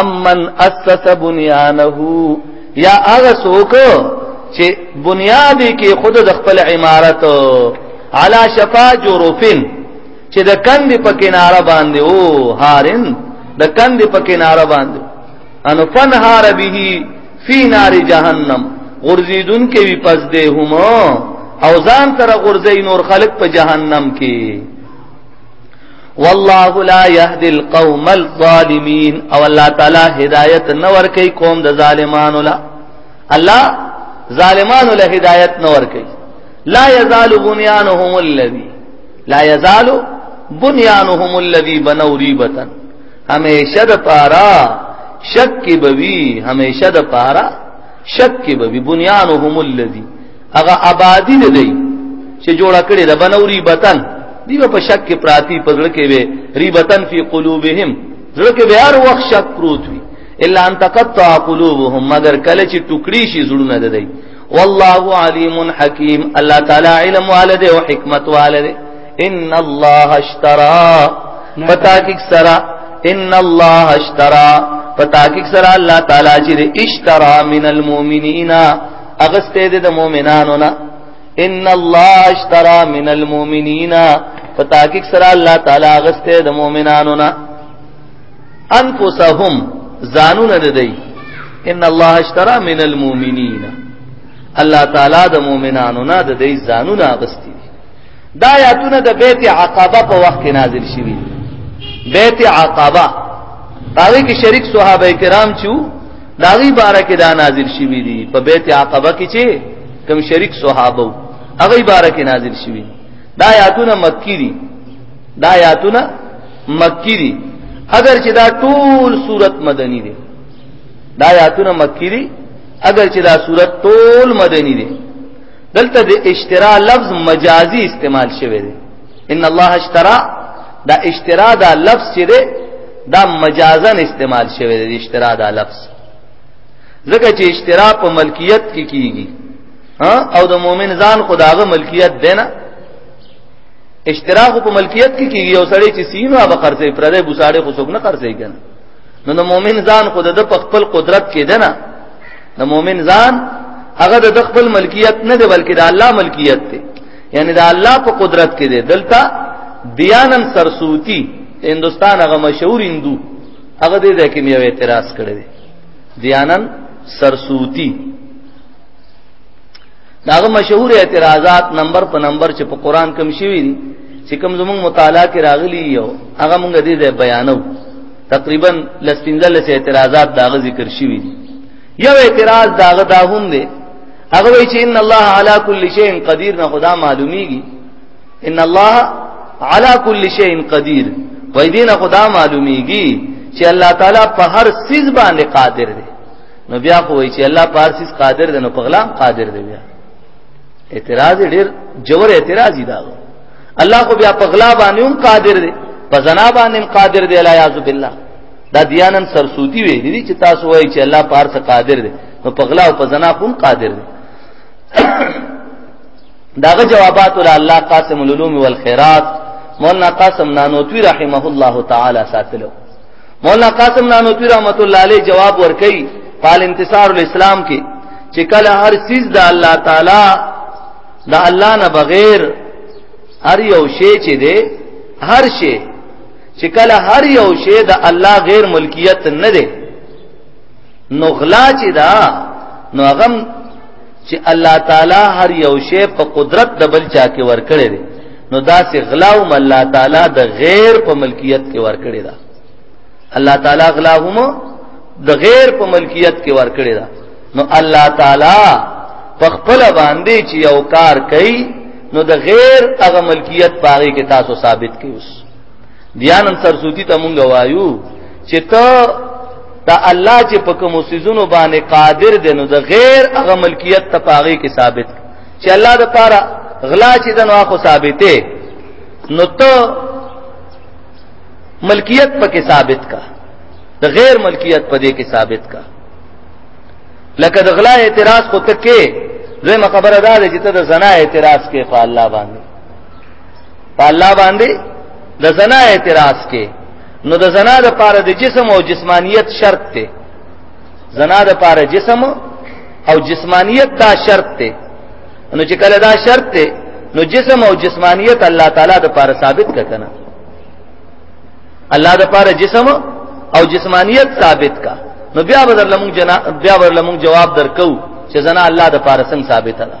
S1: امن اسس بنيانه یا هغه څوک چې بنیاد کې خود د خپل عمارت علا شفا جروفن چې د کند په کناره باندې او هارن د کند په کناره باندې ان فنهار به فی نار جهنم غرزیدون کې وی پس دې هم او ځان تر غرزې نور خلق په جهنم کې والله لا يهدي القوم الظالمين او الله تعالی هدایت نور کوي قوم د ظالمانو لا الله ظالمانو له هدایت نور کوي لا يزال بنيانهم الذي لا يزال بنيانهم الذي بنوا ريبه همیشه د پارا شک کی بوی همیشه د پارا شک کی بوی بنيانهم الذي هغه آبادی دی دی چې جوړه کړې ده بنوري بتن دی په شک کې پراتی پزړه کې وي ریبتن فی قلوبهم زړه کې به هر وخت شک پروت وي الا ان تقطع قلوبهم مگر کله چې ټوکړي شي زړونه ده دی والله علیم حکیم الله تعالی علم والده او حکمت والده ان الله اشترى فتاکک سرا ان الله اشترى فتاکک سرا الله تعالی چې اشترى من المؤمنین اغسته دې د مؤمنانو نه ان الله اشترى من المؤمنین فتاکک سره الله تعالی اغسته د مؤمنانو نه انفسهم زانون ردی ان الله اشترى من المؤمنین الله تعالی د مؤمنانو نه د دې زانون اغستی دا آیاتونه د بیت عقبه په وخت کې نازل شوي بیت عقبه هغه کې شریک صحابه کرام چې داغي بارکه دا نازل شوی دی په بیت عقبه کې چې کوم شریک صحابه هغه بارکه نازل شوی دا آیاتونه مکی دي دا آیاتونه مکی دي اگر چې دا ټول صورت مدنی دي دا آیاتونه مکی دي اگر چې دا صورت ټول مدنی دي دلته د اشترا لفظ مجازي استعمال شوی دی ان الله اشترى دا اشترا دا لفظ چې ده دا مجازا استعمال شوی دی اشترا دا لفظ ځکه چې اشترا په ملکیت کې کی کیږي او د مؤمن ځان خداغه ملکیت دی نه اشترا خو په ملکیت کې کی کیږي او سړی چې سینو هغه خرڅې پردې بوساړې خو څوک نه خرڅې کنه نو د مؤمن ځان خو د خپل قدرت کې دی نه د مؤمن ځان هغه د خپل ملکیت نه دی بلکې د الله ملکیت دی یعنی دا الله په قدرت کې دی دلته دیانن سرسوتی هندستان هغه مشهور هندو هغه دې ځکه مې اعتراض کړی دی دیانن سرسوتی داغه مشهور اعتراضات نمبر په نمبر چې په قران کې مشوي دي چې کوم زموږ مطالعه کې راغلي یو هغه موږ دې ځای بیانو تقریبا لسپینځل اعتراضات داغه ذکر شوی دي یو اعتراض داغه دا هم دی هغه وی چې ان الله علی کل شیء قدیر نه خدا معلومیږي ان الله علی کل شیء قدیر وای دین خدا معلومیږي چې الله تعالی په هر سیز باندې قادر دی نو بیا خو وای چې الله په هر سیز قادر دی نو په غلام قادر دی بیا اعتراض ډیر جوور اعتراض دی دا الله خو بیا په غلا باندې هم قادر دی په زنا باندې هم قادر دی لا یعذ بالله دا دیانن سرسوتی وی دي چې تاسو وای چې الله په هر څه قادر دی نو په غلا او په زنا هم قادر دی داغه جوابات ول الله قاسم العلوم والخيرات مولانا قاسم نانوتوی رحمه الله تعالی ساتلو مولانا قاسم نانوتوی رحمت الله علیه جواب ورکړي قال انتصار الاسلام کې چې کله هر چیز د الله تعالی د الله نه بغیر هر یو شی چې دی هر شی چې کله هر یو شی د الله غیر ملکیت نه دی نو غلا چې دا نو هغه چې الله تعالی هر یو شی په قدرت د بل چا کې ورکړي دي نو دا سه غلا هم الله تعالی د غیر په ملکیت کې ورکړي دا الله تعالی غلا هم د غیر په ملکیت کې ورکړي دا نو الله تعالی په خپل باندې چې یو کار کوي نو د غیر هغه ملکیت پاره کې تاسو ثابت کیوس دیان سرسوتی ته مونږ وایو چې ته دا الله چې په کوم سيزونو باندې قادر دی نو د غیر هغه ملکیت تپاغي کې ثابت چې الله د پاره غلا چې د نو خو ثابته نو ته ملکیت پکې ثابت کا د غیر ملکیت په دې کې ثابت کا لکه د غلا اعتراض خو تکې زموږ خبره ده چې ته د زنا اعتراض کې په الله باندې په الله باندې د زنا اعتراض کې نو د زنا د پاره د جسم او جسمانیت شرط ته زنا د پاره جسم او جسمانیت دا شرط ته نو چې کله دا شرط ته نو جسم او جسمانیت الله تعالی د پاره ثابت ککنه الله د پاره جسم او جسمانیت ثابت کا نو بیا بدر لمون جنا بیا بدر لمون جواب درکو چې زنا الله د پاره څنګه ثابت ده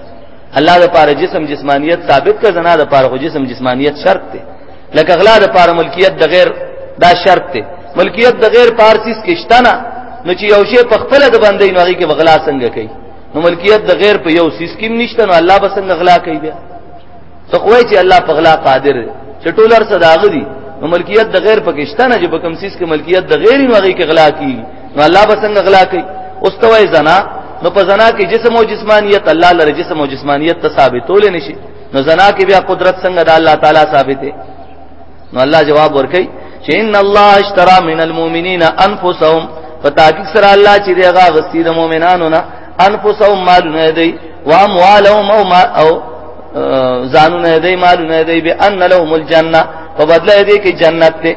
S1: الله د پاره جسم جسمانیت ثابت کړ زنا د پاره جسم جسمانیت شرط دی لکه غلا د پاره ملکیت د غیر دا شرط دی ملکیت د غیر پارسیس کشتنه نو چې یو شی په خپل د باندې نو هغه کې بغلا څنګه کوي نو ملکیت د غیر په یو سیس کې نشته نو الله به څنګه غلا کوي بیا ته خو چې الله په غلا قادر دی چې ټول ارسه داغ دي نو ملکیت د غیر پکشتنه چې په کم سیس کې ملکیت د غیر نو هغه کې غلا کیږي نو الله به څنګه غلا کوي اوس ته وای زنا نو په زنا کې جسم او جسمانیت الله لره جسم او جسمانیت ته ثابتول نشي نو زنا کې بیا قدرت څنګه د الله تعالی ثابت دی نو الله جواب ورکړي چې ان الله اشترى من المؤمنین انفسهم فتاکي سره الله چې دغه غستی د مؤمنانو نه انفسهم مالونه دی و اموالهم او ما او ځانونه دی مالونه دی به ان لهم الجنه په بدله دی کې جنت ته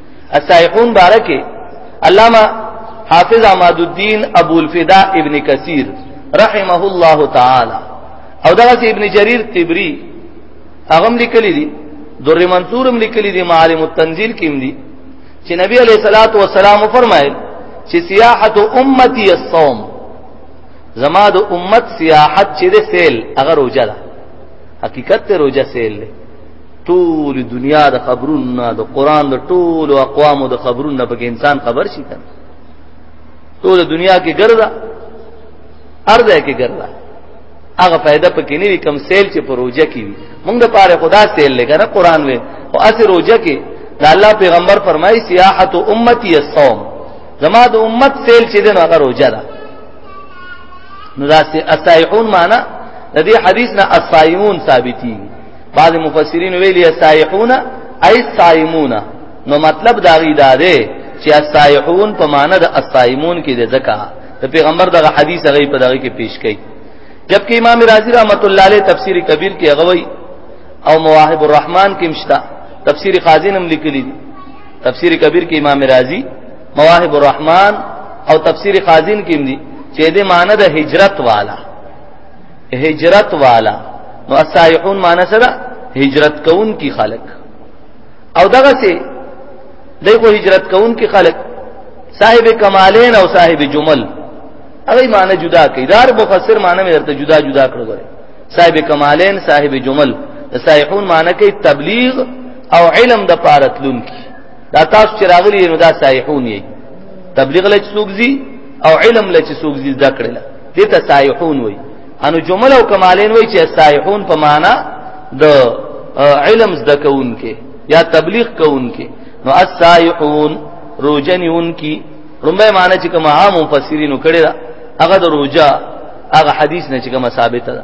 S1: السائحون بارکه علامه حافظ عماد الدین ابو الفدا ابن کثیر رحمه الله تعالی او دغه ابن جریر تبری هغه لیکلی دی در منصورم لیکلی دی معالم التنزیل کې دی چې نبی علیہ الصلوۃ والسلام فرمایل چې سیاحت امتی الصوم زما د امت سیاحت چې د سیل هغه روزه ده حقیقت ته روزه سیل ده ټول دنیا د خبرونو د قران د ټول اقوامو د خبرونو په کې انسان خبر شي کنه ټول دنیا کې ګرځا ارزه کې ګرځا هغه فائدہ پکې نه وی کم سیل چې پروژه کې وی موږ د پاره خدا سیل لګا نه قران وې او اسی روزه کې د الله پیغمبر فرمایي سیاحت امتی الصوم زما د امت سیل چې دنه هغه روزه ده نو دا سیاحون معنی د دې حدیث نه الصائمون ثابتي بعض مفسرین ویلي سائحون ای صائمون نو مطلب دا غي دا دی چې الصائحون په معنی د الصائمون کې د زکا د پیغمبر دغه حدیث هغه په دغه کې پیش کړي جبکې امام رازی رحمت الله علیه تفسیر کبیر کې هغه وی او مواهب الرحمن کې مشتا تفسیر قاضی نم لیکلی دي تفسیر کبیر کې امام رازی مواهب الرحمن او تفسیر قاضی کې دي چې دې معنی د هجرت والا هجرت والا نو السائحون معنی سره هجرت کون کی خلق او دغه سي دغه هجرت کون کی خلق صاحب کمالین او صاحب جمل هغه معنی جدا کړي دار مفسر معنی مې درته جدا جدا کړو غره صاحب کمالین صاحب جمل صایحون معنی کوي تبلیغ او علم د پارتلون کی دا تاسو چې راغلي نو دا صایحون یې تبلیغ لچ سوګزي او علم لچ سوګزي ذکر له دې ته سایحون وای انو جمله او کمالین وای چې سایحون په معنا د علم زده کوونکې یا تبلیغ کوونکې نو السایحون روجنیون کی رومبه معنی چې کوم عام مفسرینو کړی دا هغه د روجا هغه حدیث نه چې کوم ثابته ده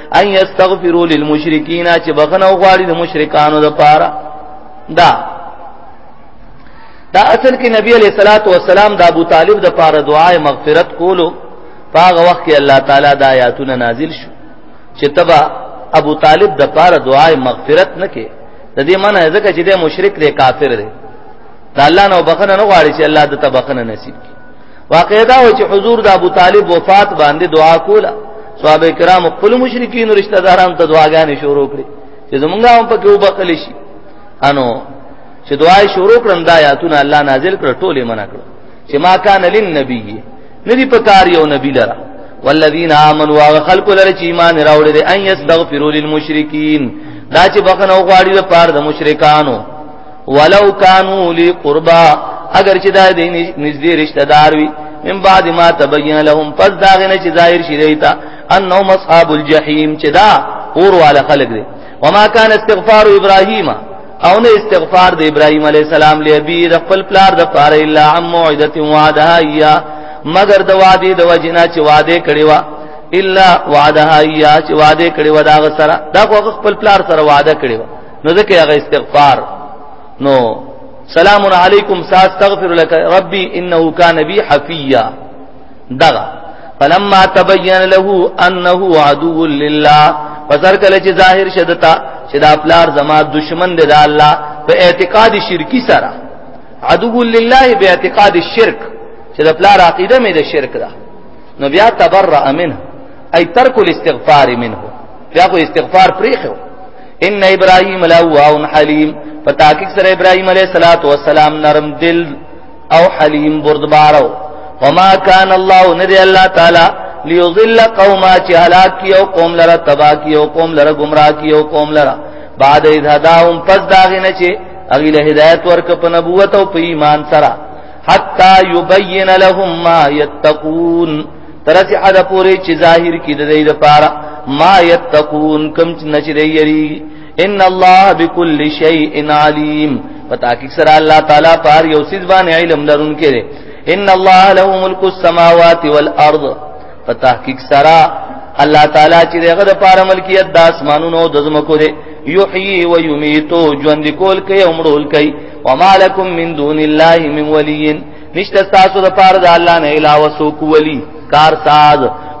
S1: ان یستغفروا للمشرکین چې بخنه غواړي د مشرکانو لپاره دا دا اصل کې نبی علیہ الصلات والسلام د ابو طالب د پاره دعا مغفرت کولو پاغه وخت کې الله تعالی د آیاتونه نازل شو چې تبا ابو طالب د پاره دعا مغفرت نه کې د دې معنی ځکه چې د مشرک دی کافر دی دا الله نو بخنه نه غواړي چې الله د تبخنه نصیب کړي واقعا دا و چې حضور د ابو طالب وفات باندې دعا کوله صحابه کرام خپل مشرکین او رشتہ داران ته دعاګانې شروع کړې چې زمونږه هم پکې وبقل شي انو چې دعا شروع کړم دا آیاتونه الله نازل کړ ټولې منع کړ چې ما کان للنبی ندی پکار یو نبی لرا والذین آمنوا وخلق لرا چې ایمان راوړي دي ان یستغفروا للمشرکین دا چې بخنه غواړي د پاره د مشرکانو ولو کانو لی قربا اگر چې دا دین نږدې رشتہ دار وي من بعد ما تبین لهم پس دا غنه چې ظاهر شي دیتا انهم اصحاب الجحیم چې دا اور والا خلق دي وما كان استغفار ابراهيم او نه استغفار د ابراهيم عليه السلام له ابي د خپل پلار د پاره الا عم موعده وعدها ايا مگر د وعده د وجنا چې وعده کړی و الا وعدها ايا چې وعده کړی و دا غسرہ دا خو خپل پلار سره وعده کړی و نو ځکه هغه استغفار نو سلام علیکم ساستغفر لك ربي انه كان بي حفيا دغه فلما تبين له انه عدو لله فسر کله چې ظاهر شدتا چې دا پلار زما دشمن دی د الله په اعتقاد شرکی سره عدو لله به اعتقاد الشرك چې د پلار عقیده مې د شرک ده نو بیا تبرأ منه اي ترک الاستغفار منه بیا کو استغفار پریخو ان ابراهيم لواه حليم فتاکک سره ابراهيم عليه الصلاه والسلام نرم دل او حليم بردبارو وما كان الله ندي الله تعالی ليضل قوما چې هلاک یو قوم لره تبا یو قوم لره گمراه یو قوم لره بعد اذ هداهم پس داغه نه چې اغي له هدایت ورک په نبوت او په ایمان سره حتا يبين لهم ما يتقون ترسی حد پوری چې ظاهر کې د دې لپاره ما یتقون کم چې نشری یری ان الله بكل شیء علیم پتا کې سره الله تعالی پار یو سیز باندې علم لرونکې دی ان الله له ملک السماوات والارض پتا کې سره الله تعالی چې دغه د پاره ملکیت د اسمانونو د زمکو دی یحیی و یمیتو ژوند کول کوي او مړول کوي وما لکم من دون الله من ولیین نشته تاسو د پاره د الله نه علاوه سوک ولی کار ساز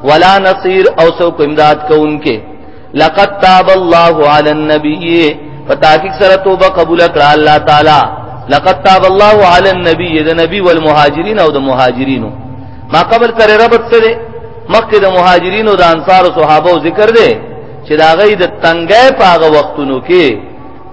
S1: ولا نصير او سوک امداد کوونکې لقد تاب الله على النبي فتاکیک سره توبه قبول کړه الله تعالی لقد تاب الله على النبي د نبی والمهاجرين او د مهاجرين ما قبل تر ربط سره مکه د مهاجرين او د انصار او صحابه ذکر دي چې دا غي د تنګې پاغه وختونو کې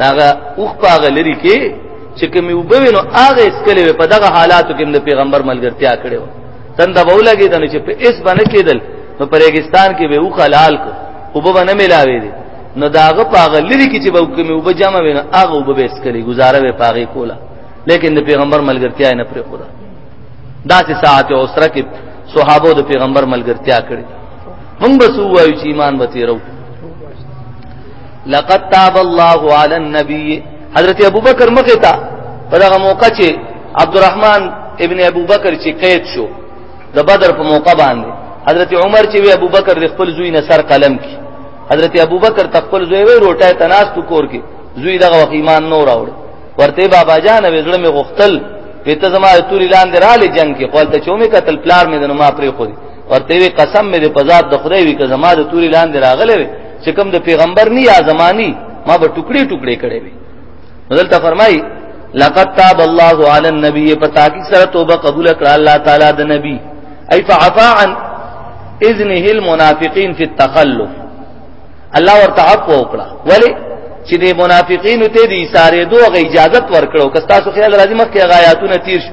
S1: داغه اوخ پاغه لري کې چې کوم وبوینو هغه اسکلې په دغه حالاتو کې د پیغمبر ملګرتیا کړو تند بولګې دنه چې په اس باندې کېدل نو په ریګستان کې به اوخ حلال کو وب باندې ملاوي دي نو داغه پاغه لري کې چې به کوم وب جامه وینو هغه وب به اسکلې گزاره به پاغه کولا لیکن د پیغمبر ملګرتیا نه پرې خورا داسې ساعت او سره کې صحابه د پیغمبر ملګرتیا کړې موږ به سو وایو چې ایمان به تیرو لقد تاب الله على النبي حضرت ابوبکر مخه تا په دغه موقع چې عبدالرحمن ابن ابوبکر چې قید شو د بدر په موقع باندې حضرت عمر چې وی ابوبکر د خپل زوی نه سر قلم کی حضرت ابوبکر تخپل زوی وی روټه تناس تو کور کې زوی دغه وخت ایمان نو راوړ ورته بابا جان وی زړه می غختل پته زما توري لاندې را لې جنگ کې قول ته چومې قتل پلار مې دنه ما پرې خو دي ورته وی قسم مې په ذات د خدای وی که زما د توري لاندې راغله وی چې کوم د پیغمبر نه یا زمانی ما به ټوکړي ټوکړي کړي وی دلته فرمای لقد تاب الله على النبي پتا کی سره توبه قبول کړه الله تعالی د نبی ای فعفا عن اذنه المنافقين في التخلف الله ورته عفو وکړه ولی چې د منافقینو ته د اشاره دوه اجازه ورکړو که تاسو خیال راځي مخکې غایاتونه تیر شو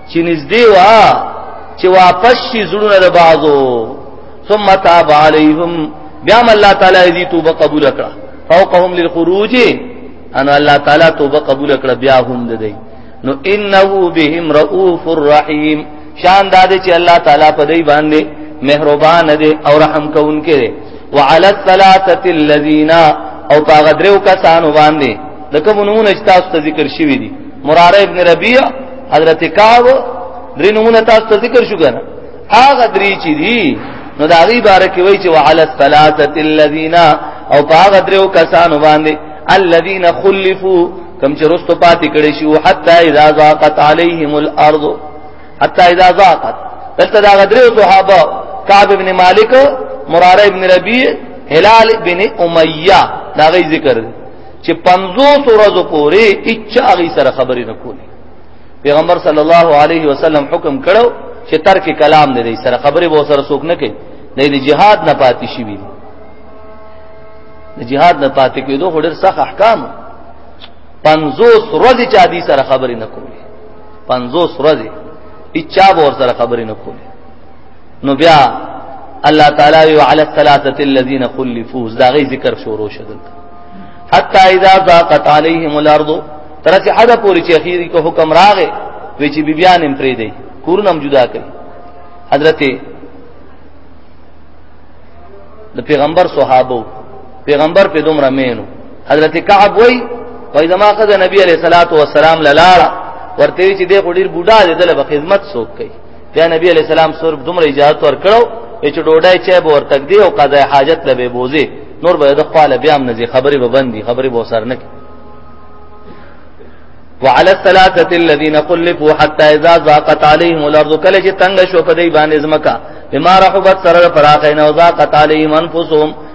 S1: چې نږدې وا چې واپس شي زړونه د بعضو ثم تاب عليهم بیا الله تعالی دې توبه قبول کړه فوقهم للخروج ان الله تعالی توبه قبول کړه بیا هم دې نو انه بهم رؤوف الرحیم شان دا دې چې الله تعالی په دې باندې مهربان دې او رحم کوونکې دې وعلى الثلاثه الذين او پاغدرو کسانو باندې لکه مونږ نشتا ست ذکر شوی دي مراره ابن ربيع حضرت کعب درې نمونه تاسو ته ذکر شو کنه هغه درې چې دي نو دا غي بار کې وای چې وعلى الثلاثه الذين او هغه درو کسانو باندې الذين خلفوا کم چې رستو پاتې کړي شو حتا اذا ضاقت عليهم الارض حتا اذا ضاقت دلته دا غدرو صحابه کعب ابن مالک مراره ابن ربيع هلال ابن اميه دا غي ذکر دی چې 50 ورځې پورې اچا هغه سره خبرې نه کولې پیغمبر صلی الله علیه وسلم حکم کړو چې ترک کلام دې دې سره خبرې به سره څوک نه کوي دې جهاد نه پاتې شي وي د جهاد نه پاتې کېدو هډر سخت احکام 50 ورځې چا دې سره خبرې نه کولې 50 ورځې اچا به سره خبرې نه کولې نو بیا الله تعالی وعلى الثلاثه الذين خلفوا دا غي ذکر شروع شدل حتا اذا ضاقت عليهم الارض ترڅ حدا پوری چې اخیری کو حکم راغې وی چې بیبیان هم پری دی کورنم جدا کړي حضرت د پیغمبر صحابه پیغمبر په دومره مینو حضرت کعب وای وای زما قضا نبی علیہ الصلوۃ والسلام لاله ورته چې د غډیر بوډا دې دله خدمت سوک کوي بیا نبی علی السلام سور دومره اجازه ور کړو چې ډوډۍ چې به ورتګ دی او قضای حاجت لبه بوزي نور به د خپل بیا هم نزي خبرې به بندي خبرې به سر نه وعلى الثلاثه الذين قلفوا حتى اذا ضاقت عليهم الارض کله چې تنگ شو په دې باندې زمکا بما رحبت سره فراخین او ضاقت عليهم انفسهم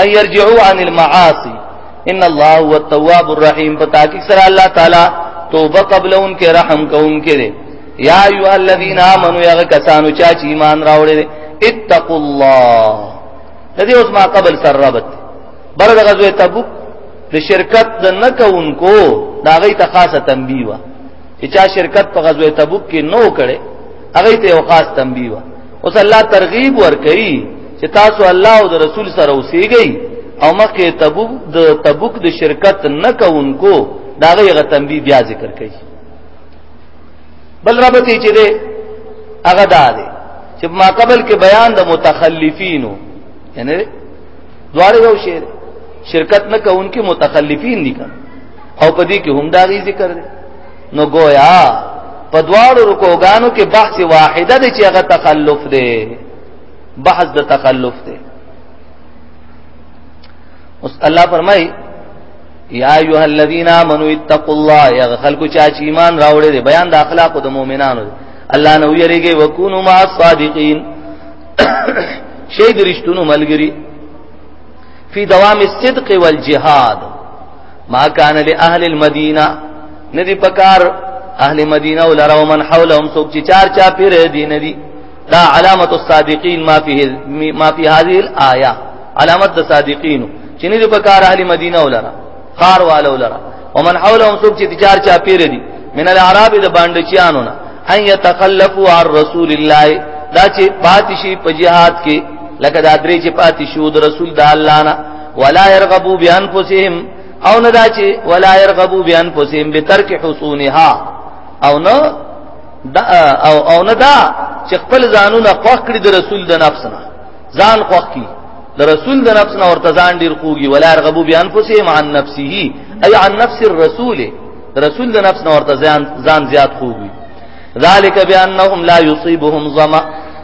S1: ان يرجعوا عن المعاصي ان الله هو التواب الرحيم فتاکي سره الله تعالی توبه قبل ان کې رحم کوم کې دي یا ایو الذین آمنو یا کسانو چا چې ایمان راوړي دي اتقوا الله دې اوس ما قبل سره ربط بر د غزوه تبوک د شرکت د نکونکو دا غي ته خاصه تنبیه وا چې چا شرکت په غزوه تبوک کې نو کړي هغه ته یو خاص تنبیه وا اوس الله ترغیب ورکړي چې تاسو الله او رسول سره اوسېږئ او مکه تبوک د تبوک د شرکت نه کوونکو دا غیغه تنبیه بیا ذکر کړي بل ربط یې چې ده هغه دا دی چې ما قبل کې بیان د متخلفینو یعنی دواړه یو شی شرکت نه کوونکي متخلفین دي او په دې کې هم دا غي ذکر دی نو گویا په دواړو رکوګانو کې بحث واحده دی چې هغه تخلف دی بحث د تخلف دی اوس الله فرمای یا ایها الذین آمنوا اتقوا الله یا خلکو چا چې ایمان راوړي دی بیان د اخلاق د مؤمنانو الله نو یریږي وکونو مع الصادقین شی درشتونو ملګری فی دوام الصدق والجهاد ما کان لاهل المدینه ندی پکار اهل مدینه ولرا ومن حولهم سوق چې چار چا پیر دی ندی دا علامت الصادقین ما فی ما فی هذه الايه علامت الصادقین چې ندی پکار اهل مدینه ولرا خار والو لرا ومن حولهم سوق چې چار چا پیر دی من الاعراب د باندې چانو نه ان يتخلفوا عن رسول الله دا چې پاتشي په جهاد کې لکه دا درې چې پاتې شو د رسول د الله نه ولا يرغبوا بانفسهم او نه دا چې ولا يرغبوا بانفسهم بترک حصونها او نه دا او او نه دا چې خپل ځانونه خوښ کړی د رسول د نفس نه ځان خوښ کی د رسول د نفس نه ورته ځان ډیر خوږي ولا يرغبوا بانفسهم عن نفسه اي عن نفس الرسول رسول د نفس نه ورته ځان ځان زیات خوږي ذالک بانهم لا يصيبهم ظما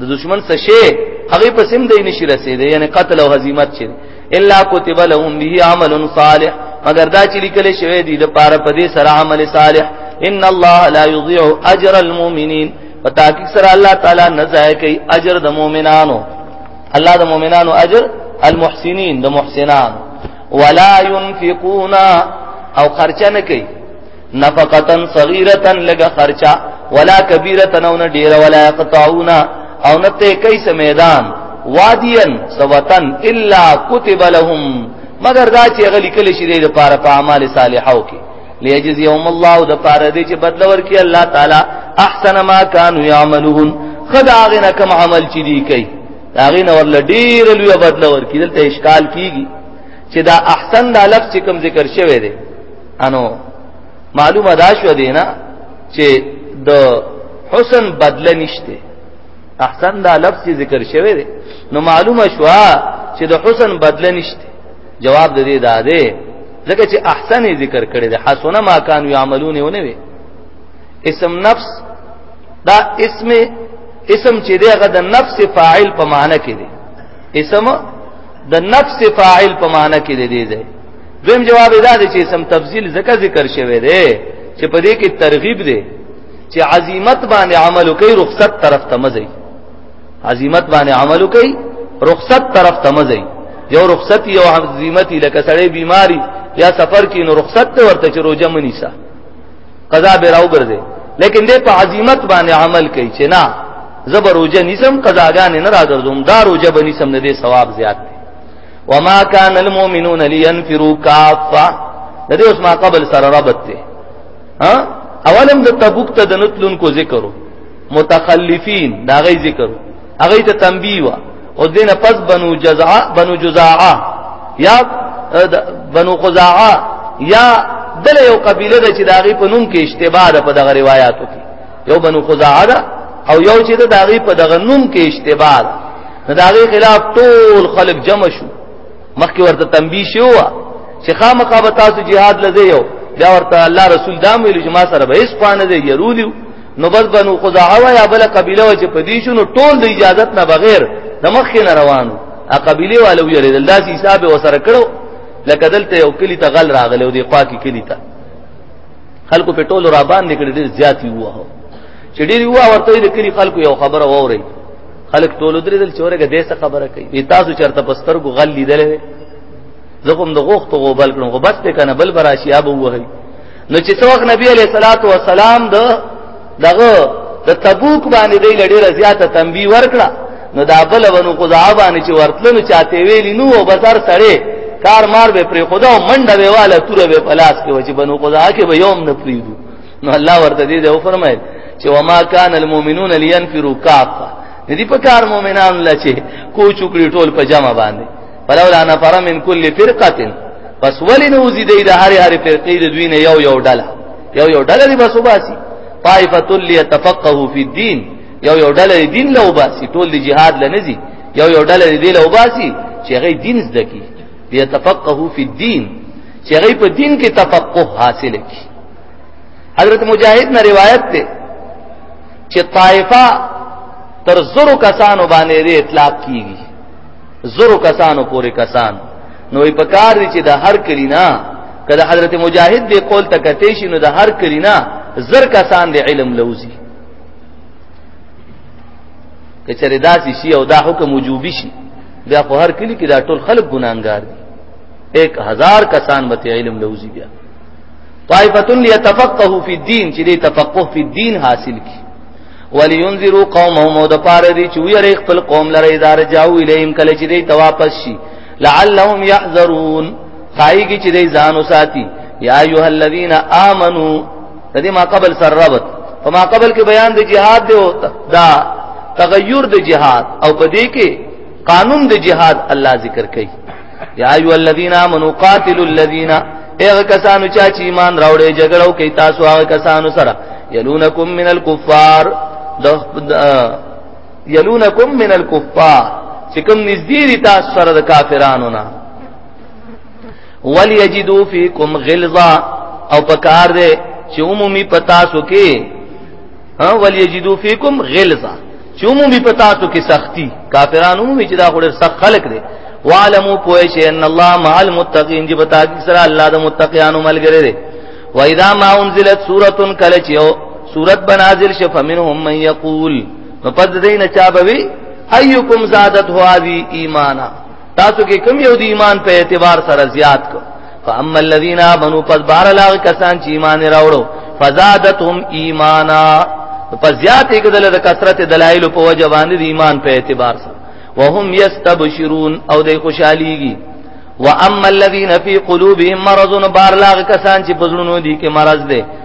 S1: د دشمن څه شي هغه په سم دی نشي رسیدي یعنی قتل او هزیمت چي الا كتب لهم به عمل صالح مگر دا چې لیکل شوی دی د پاره په دې سره عمل صالح ان الله لا يضيع اجر المؤمنين وتاکي سره الله تعالی نه ضایع کوي اجر د مؤمنانو الله د مؤمنانو اجر المحسنين د محسنان ولا ينفقون او خرچنه کوي نفقتن صغیرتن لگا خرچا ولا کبیرتن او نه ډیر ولا قطعون او نه ته کیسه میدان وادین سوتن الا كتب لهم مگر دا چې غلی کلی شری د پاره په اعمال صالحو کې لیجز یوم الله د پاره دې چې بدل ورکړي الله تعالی احسن ما كانوا يعملون خدا غنه کم عمل چې دی کوي دا غنه ورل ډیر لوی بدل ورکړي دلته اشکال کیږي چې دا احسن د لفظ کوم ذکر شوی دی انو معلومه دا شو دینا چې د حسن بدله نشته احسن دا لفظ ذکر شوی دی نو معلومه شو چې د حسن بدله نشته جواب د دې دا دی ځکه چې احسن ذکر کړی دی حسن ما کان یعملون ونه وی اسم نفس دا اسم اسم چې دی هغه د نفس فاعل په معنی کې دی اسم د نفس فاعل په معنی کې دی دی دویم جواب دا دی چې سم تفصیل زکه ذکر شوی دی چې په دې کې ترغیب دی چې عزیمت باندې عمل کوي رخصت طرف ته مزي عزیمت باندې عمل کوي رخصت طرف ته مزي یو رخصت یو عزیمت لکه سړی بیماری یا سفر کې نو رخصت ته ورته چې روزه منیسا قضا به راو ګرځي لیکن دې په عزیمت باندې عمل کوي چې نه زبر روزه نیسم قضاګان نه راګرځوم دا روزه بنیسم نه دې ثواب زیات وما كان المؤمنون لينفروا كافه د دې اوس ما قبل سره رابط دی ها اولم د تبوک ته د نتلون کو ذکرو متخلفین دا غي ذکر هغه ته تنبیه وا او دینه پس بنو جزعه بنو جزاعه یا بنو خزاعه یا دل یو قبیله ده چې دا غي په نوم کې اشتباه ده په دغه روایتو کې یو بنو خزاعه ده او یو چې دا غي په دغه نوم کې اشتباه ده نو دا غي خلاف ټول خلق جمع شو مخکې ورته تنبیه شو چې خامخا به تاسو jihad لځه یو بیا ورته الله رسول دا ویل چې ما سره به هیڅ پانه دی يرولیو نو بس بنو خزاعه و یا بل قبيله و چې پدې شو نو ټول د اجازت نه بغیر د مخکې نه روانو ا قبيله والو یې لري الله سي حساب وسره کړو لکه دلته یو کلی ته غل راغله او دی پاکي کلی ته خلکو په ټولو را باندې کړي ډېر زیات یو وو چې ډېر یو ورته د کلی خلکو یو خبره ووري خلک ټول درېدل چې ورګه دې څه خبره کوي وی تاسو چرته پسترګو غل لیدل زه کوم د غوښتو غوبل کړم خو بس ته کنه بل براشي ابو وهي نو چې څوک نبی علیہ الصلات والسلام د دغه د تبوک باندې دی لړې رضیاته تنبی ورکړه نو دا بل ونو قضا باندې چې ورتل نو چاته ویلی نو او بازار سړې کار مار به پر خدا منډه ویواله تور به پلاس کې وجه بنو قضا کې به یوم نه پریدو نو الله ورته دې او فرمایل چې وما كان المؤمنون لينفروا كافه ندی په کار مؤمنان لچې کو چوکړي ټول په جمع باندې فلولا نفر من كل فرقه پس ولی نوزی دی دا هر هر فرقی د دوی نه یو یو ډله یو یو ډله دی بس وباسي طائفه ليتفقه في الدين یو یو ډله دین له وباسي ټول دی jihad لنزي یو یو ډله دی له وباسي چې هغه دین زده کی ليتفقه في الدين چې هغه په دین کې تفقه حاصل کړي حضرت مجاهد نه روایت ده چې طائفه تر زرو کسانو باندې لري اطلاق کیږي زرو کسانو پورې کسان نو په کار دي چې د هر کلی نه کله حضرت مجاهد دی قول ته کته شي نو د هر کلی نه زر کسان دی علم لوزي کچره داسي شي او دا حکم وجوبي شي بیا خو هر کلی کې دا ټول خلک ګناګار دي 1000 کسان به علم لوزي بیا طائفه ليتفقهوا في الدين چې دې تفقه فی الدین حاصل کی ولینذروا قومهم او د پاره دي چې ویری خپل قوم لره اداره جاو الیم کله چې دې تواپس شي لعلهم يحذرون خایږي چې دې ځان وساتي یا ایها الذین آمنو دې ما قبل سر ربط فما قبل کې بیان د جهاد دی او دا تغیر د جهاد او په دې کې قانون د جهاد الله ذکر کوي یا ایو الذین آمنو قاتلوا الذین اغه کسانو چا چې ایمان راوړې جګړو کوي تاسو هغه کسانو سره یلونکم من الکفار یلونکم من الکفار چې کوم نږدې دي تاسو سره د کافرانو نه ولیجدو فیکم غلظه او پکار دې چې عمومي پتا سو کې ها ولیجدو فیکم غلظه چې عمومي په تاسو کې سختی کافرانو عمومي چې دا خو ډېر سخت خلق دی وعلمو پوه شئ ان الله مع المتقین چې بتا کې سره الله د متقینانو ملګری دی و اذا ما انزلت سوره کله چې سوره بنازل شف منهم من یقول نو پد دین چا بوي ايکم زادت هو ابي ایمانا تاسو کې کوم یو د ایمان په اعتبار سره زیات کو فاما الذين امنوا پس بار لاغ کسان چې ایمان راوړو فزادتهم ایمانا پس زیات یې کدل د کثرت دلایل په وجه باندې د ایمان په اعتبار سره وهم یستبشرون او د خوشاليږي واما الذين في قلوبهم مرض بار لاغ کسان چې پزړونو دي کې مرض ده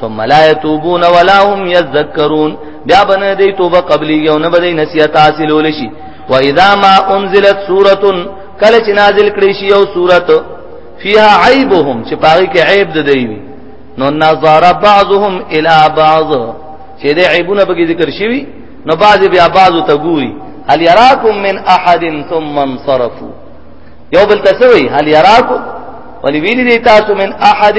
S1: ثم لا يتوبون ولا هم يذكرون بیا بنه دی توبه قبلی یو نه بدی نصیحت حاصلول شي و اذا ما انزلت سوره کله چې نازل کړي شي یو سوره فيها عيبهم چې پاره کې عیب د دی وي نو نظر بعضهم الى بعض چې د عیبونه به ذکر شي نو بعض بیا بعض ته ګوري هل يراكم من احد ثم انصرفوا یو بل تسوي هل يراكم ولي ویلی دی تاسو من احد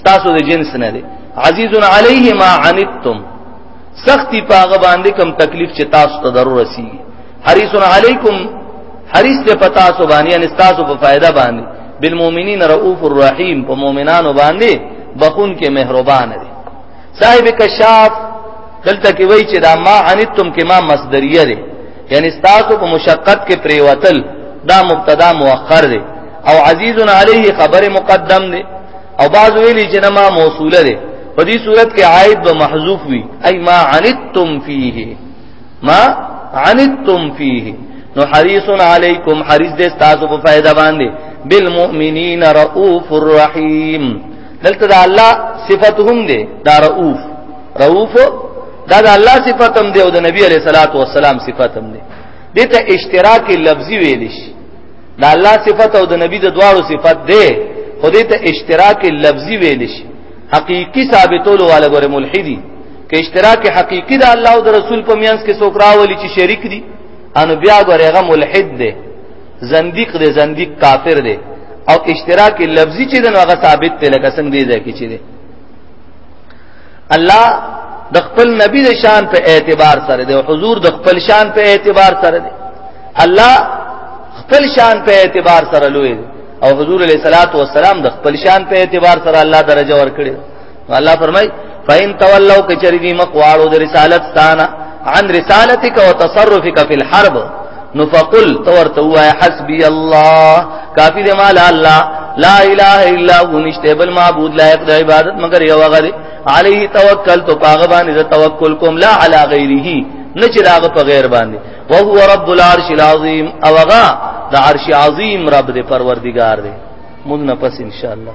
S1: ستاسو د جنس نه دی عزیز علیه ما عنتم سختی پاغه باندې کم تکلیف چې تاسو ته ضرور رسی حریص علیکم حریص ته پتا سو باندې ان تاسو په فائدہ باندې بالمؤمنین رؤوف الرحیم په مؤمنانو باندې بخون کې مهربان دی صاحب کشاف دلته کې وایي چې دا ما عنتم کې ما مصدریه دی یعنی تاسو په مشقت کې پریوتل دا مبتدا مؤخر دی او عزیز علیه خبر مقدم دی او بعض ویلی چې نما موصوله دی په دې صورت کې عائد به محذوف وي اي ما عنتم فيه ما عنتم فيه نو حریص علیکم حریص دې تاسو په فائدہ باندې بالمؤمنین رؤوف الرحیم دلته دا الله صفاتهم دې دا رؤوف رؤوف دا د الله صفاتم دی او د نبی علیہ الصلات والسلام صفاتم دی دته اشتراک لفظي ویل شي د الله صفات او د نبی د دواړو صفات دی خو دته اشتراک لفظي ویل شي حقيقي ثابتولو والا ګره ملحدي که اشتراک حقيقي د الله او د رسول په میانس کې څوک راولي چې شریک دي انو بیا ګره هغه ملحد دی زنديق دی زنديق کافر دی او اشتراک لفظي چې دغه ثابت دی لکه څنګه دی ځکه چې دی الله د خپل نبی د شان په اعتبار سره دی او حضور د خپل شان په اعتبار سره دی الله خپل شان په اعتبار سره لوی دی او حضور علیہ الصلات والسلام د خپل شان په اعتبار سره الله درجه ورکړي الله فرمای فین تولوا کچری دی مقواړو د رسالت ستانه عن رسالتک وتصرفک فی الحرب نو فقل تور تو ہے حسبی اللہ کافی دے مال اللہ لا الہ الا هو نشته بل معبود لایق د عبادت مگر یو غری علیه توکل تو پاغه باندې توکل کوم لا علی غیره نه چې داغه په غیر باندې او هو رب العرش العظیم او هغه د عرش عظیم رب دې پروردگار دې مونږ نه پس ان شاء الله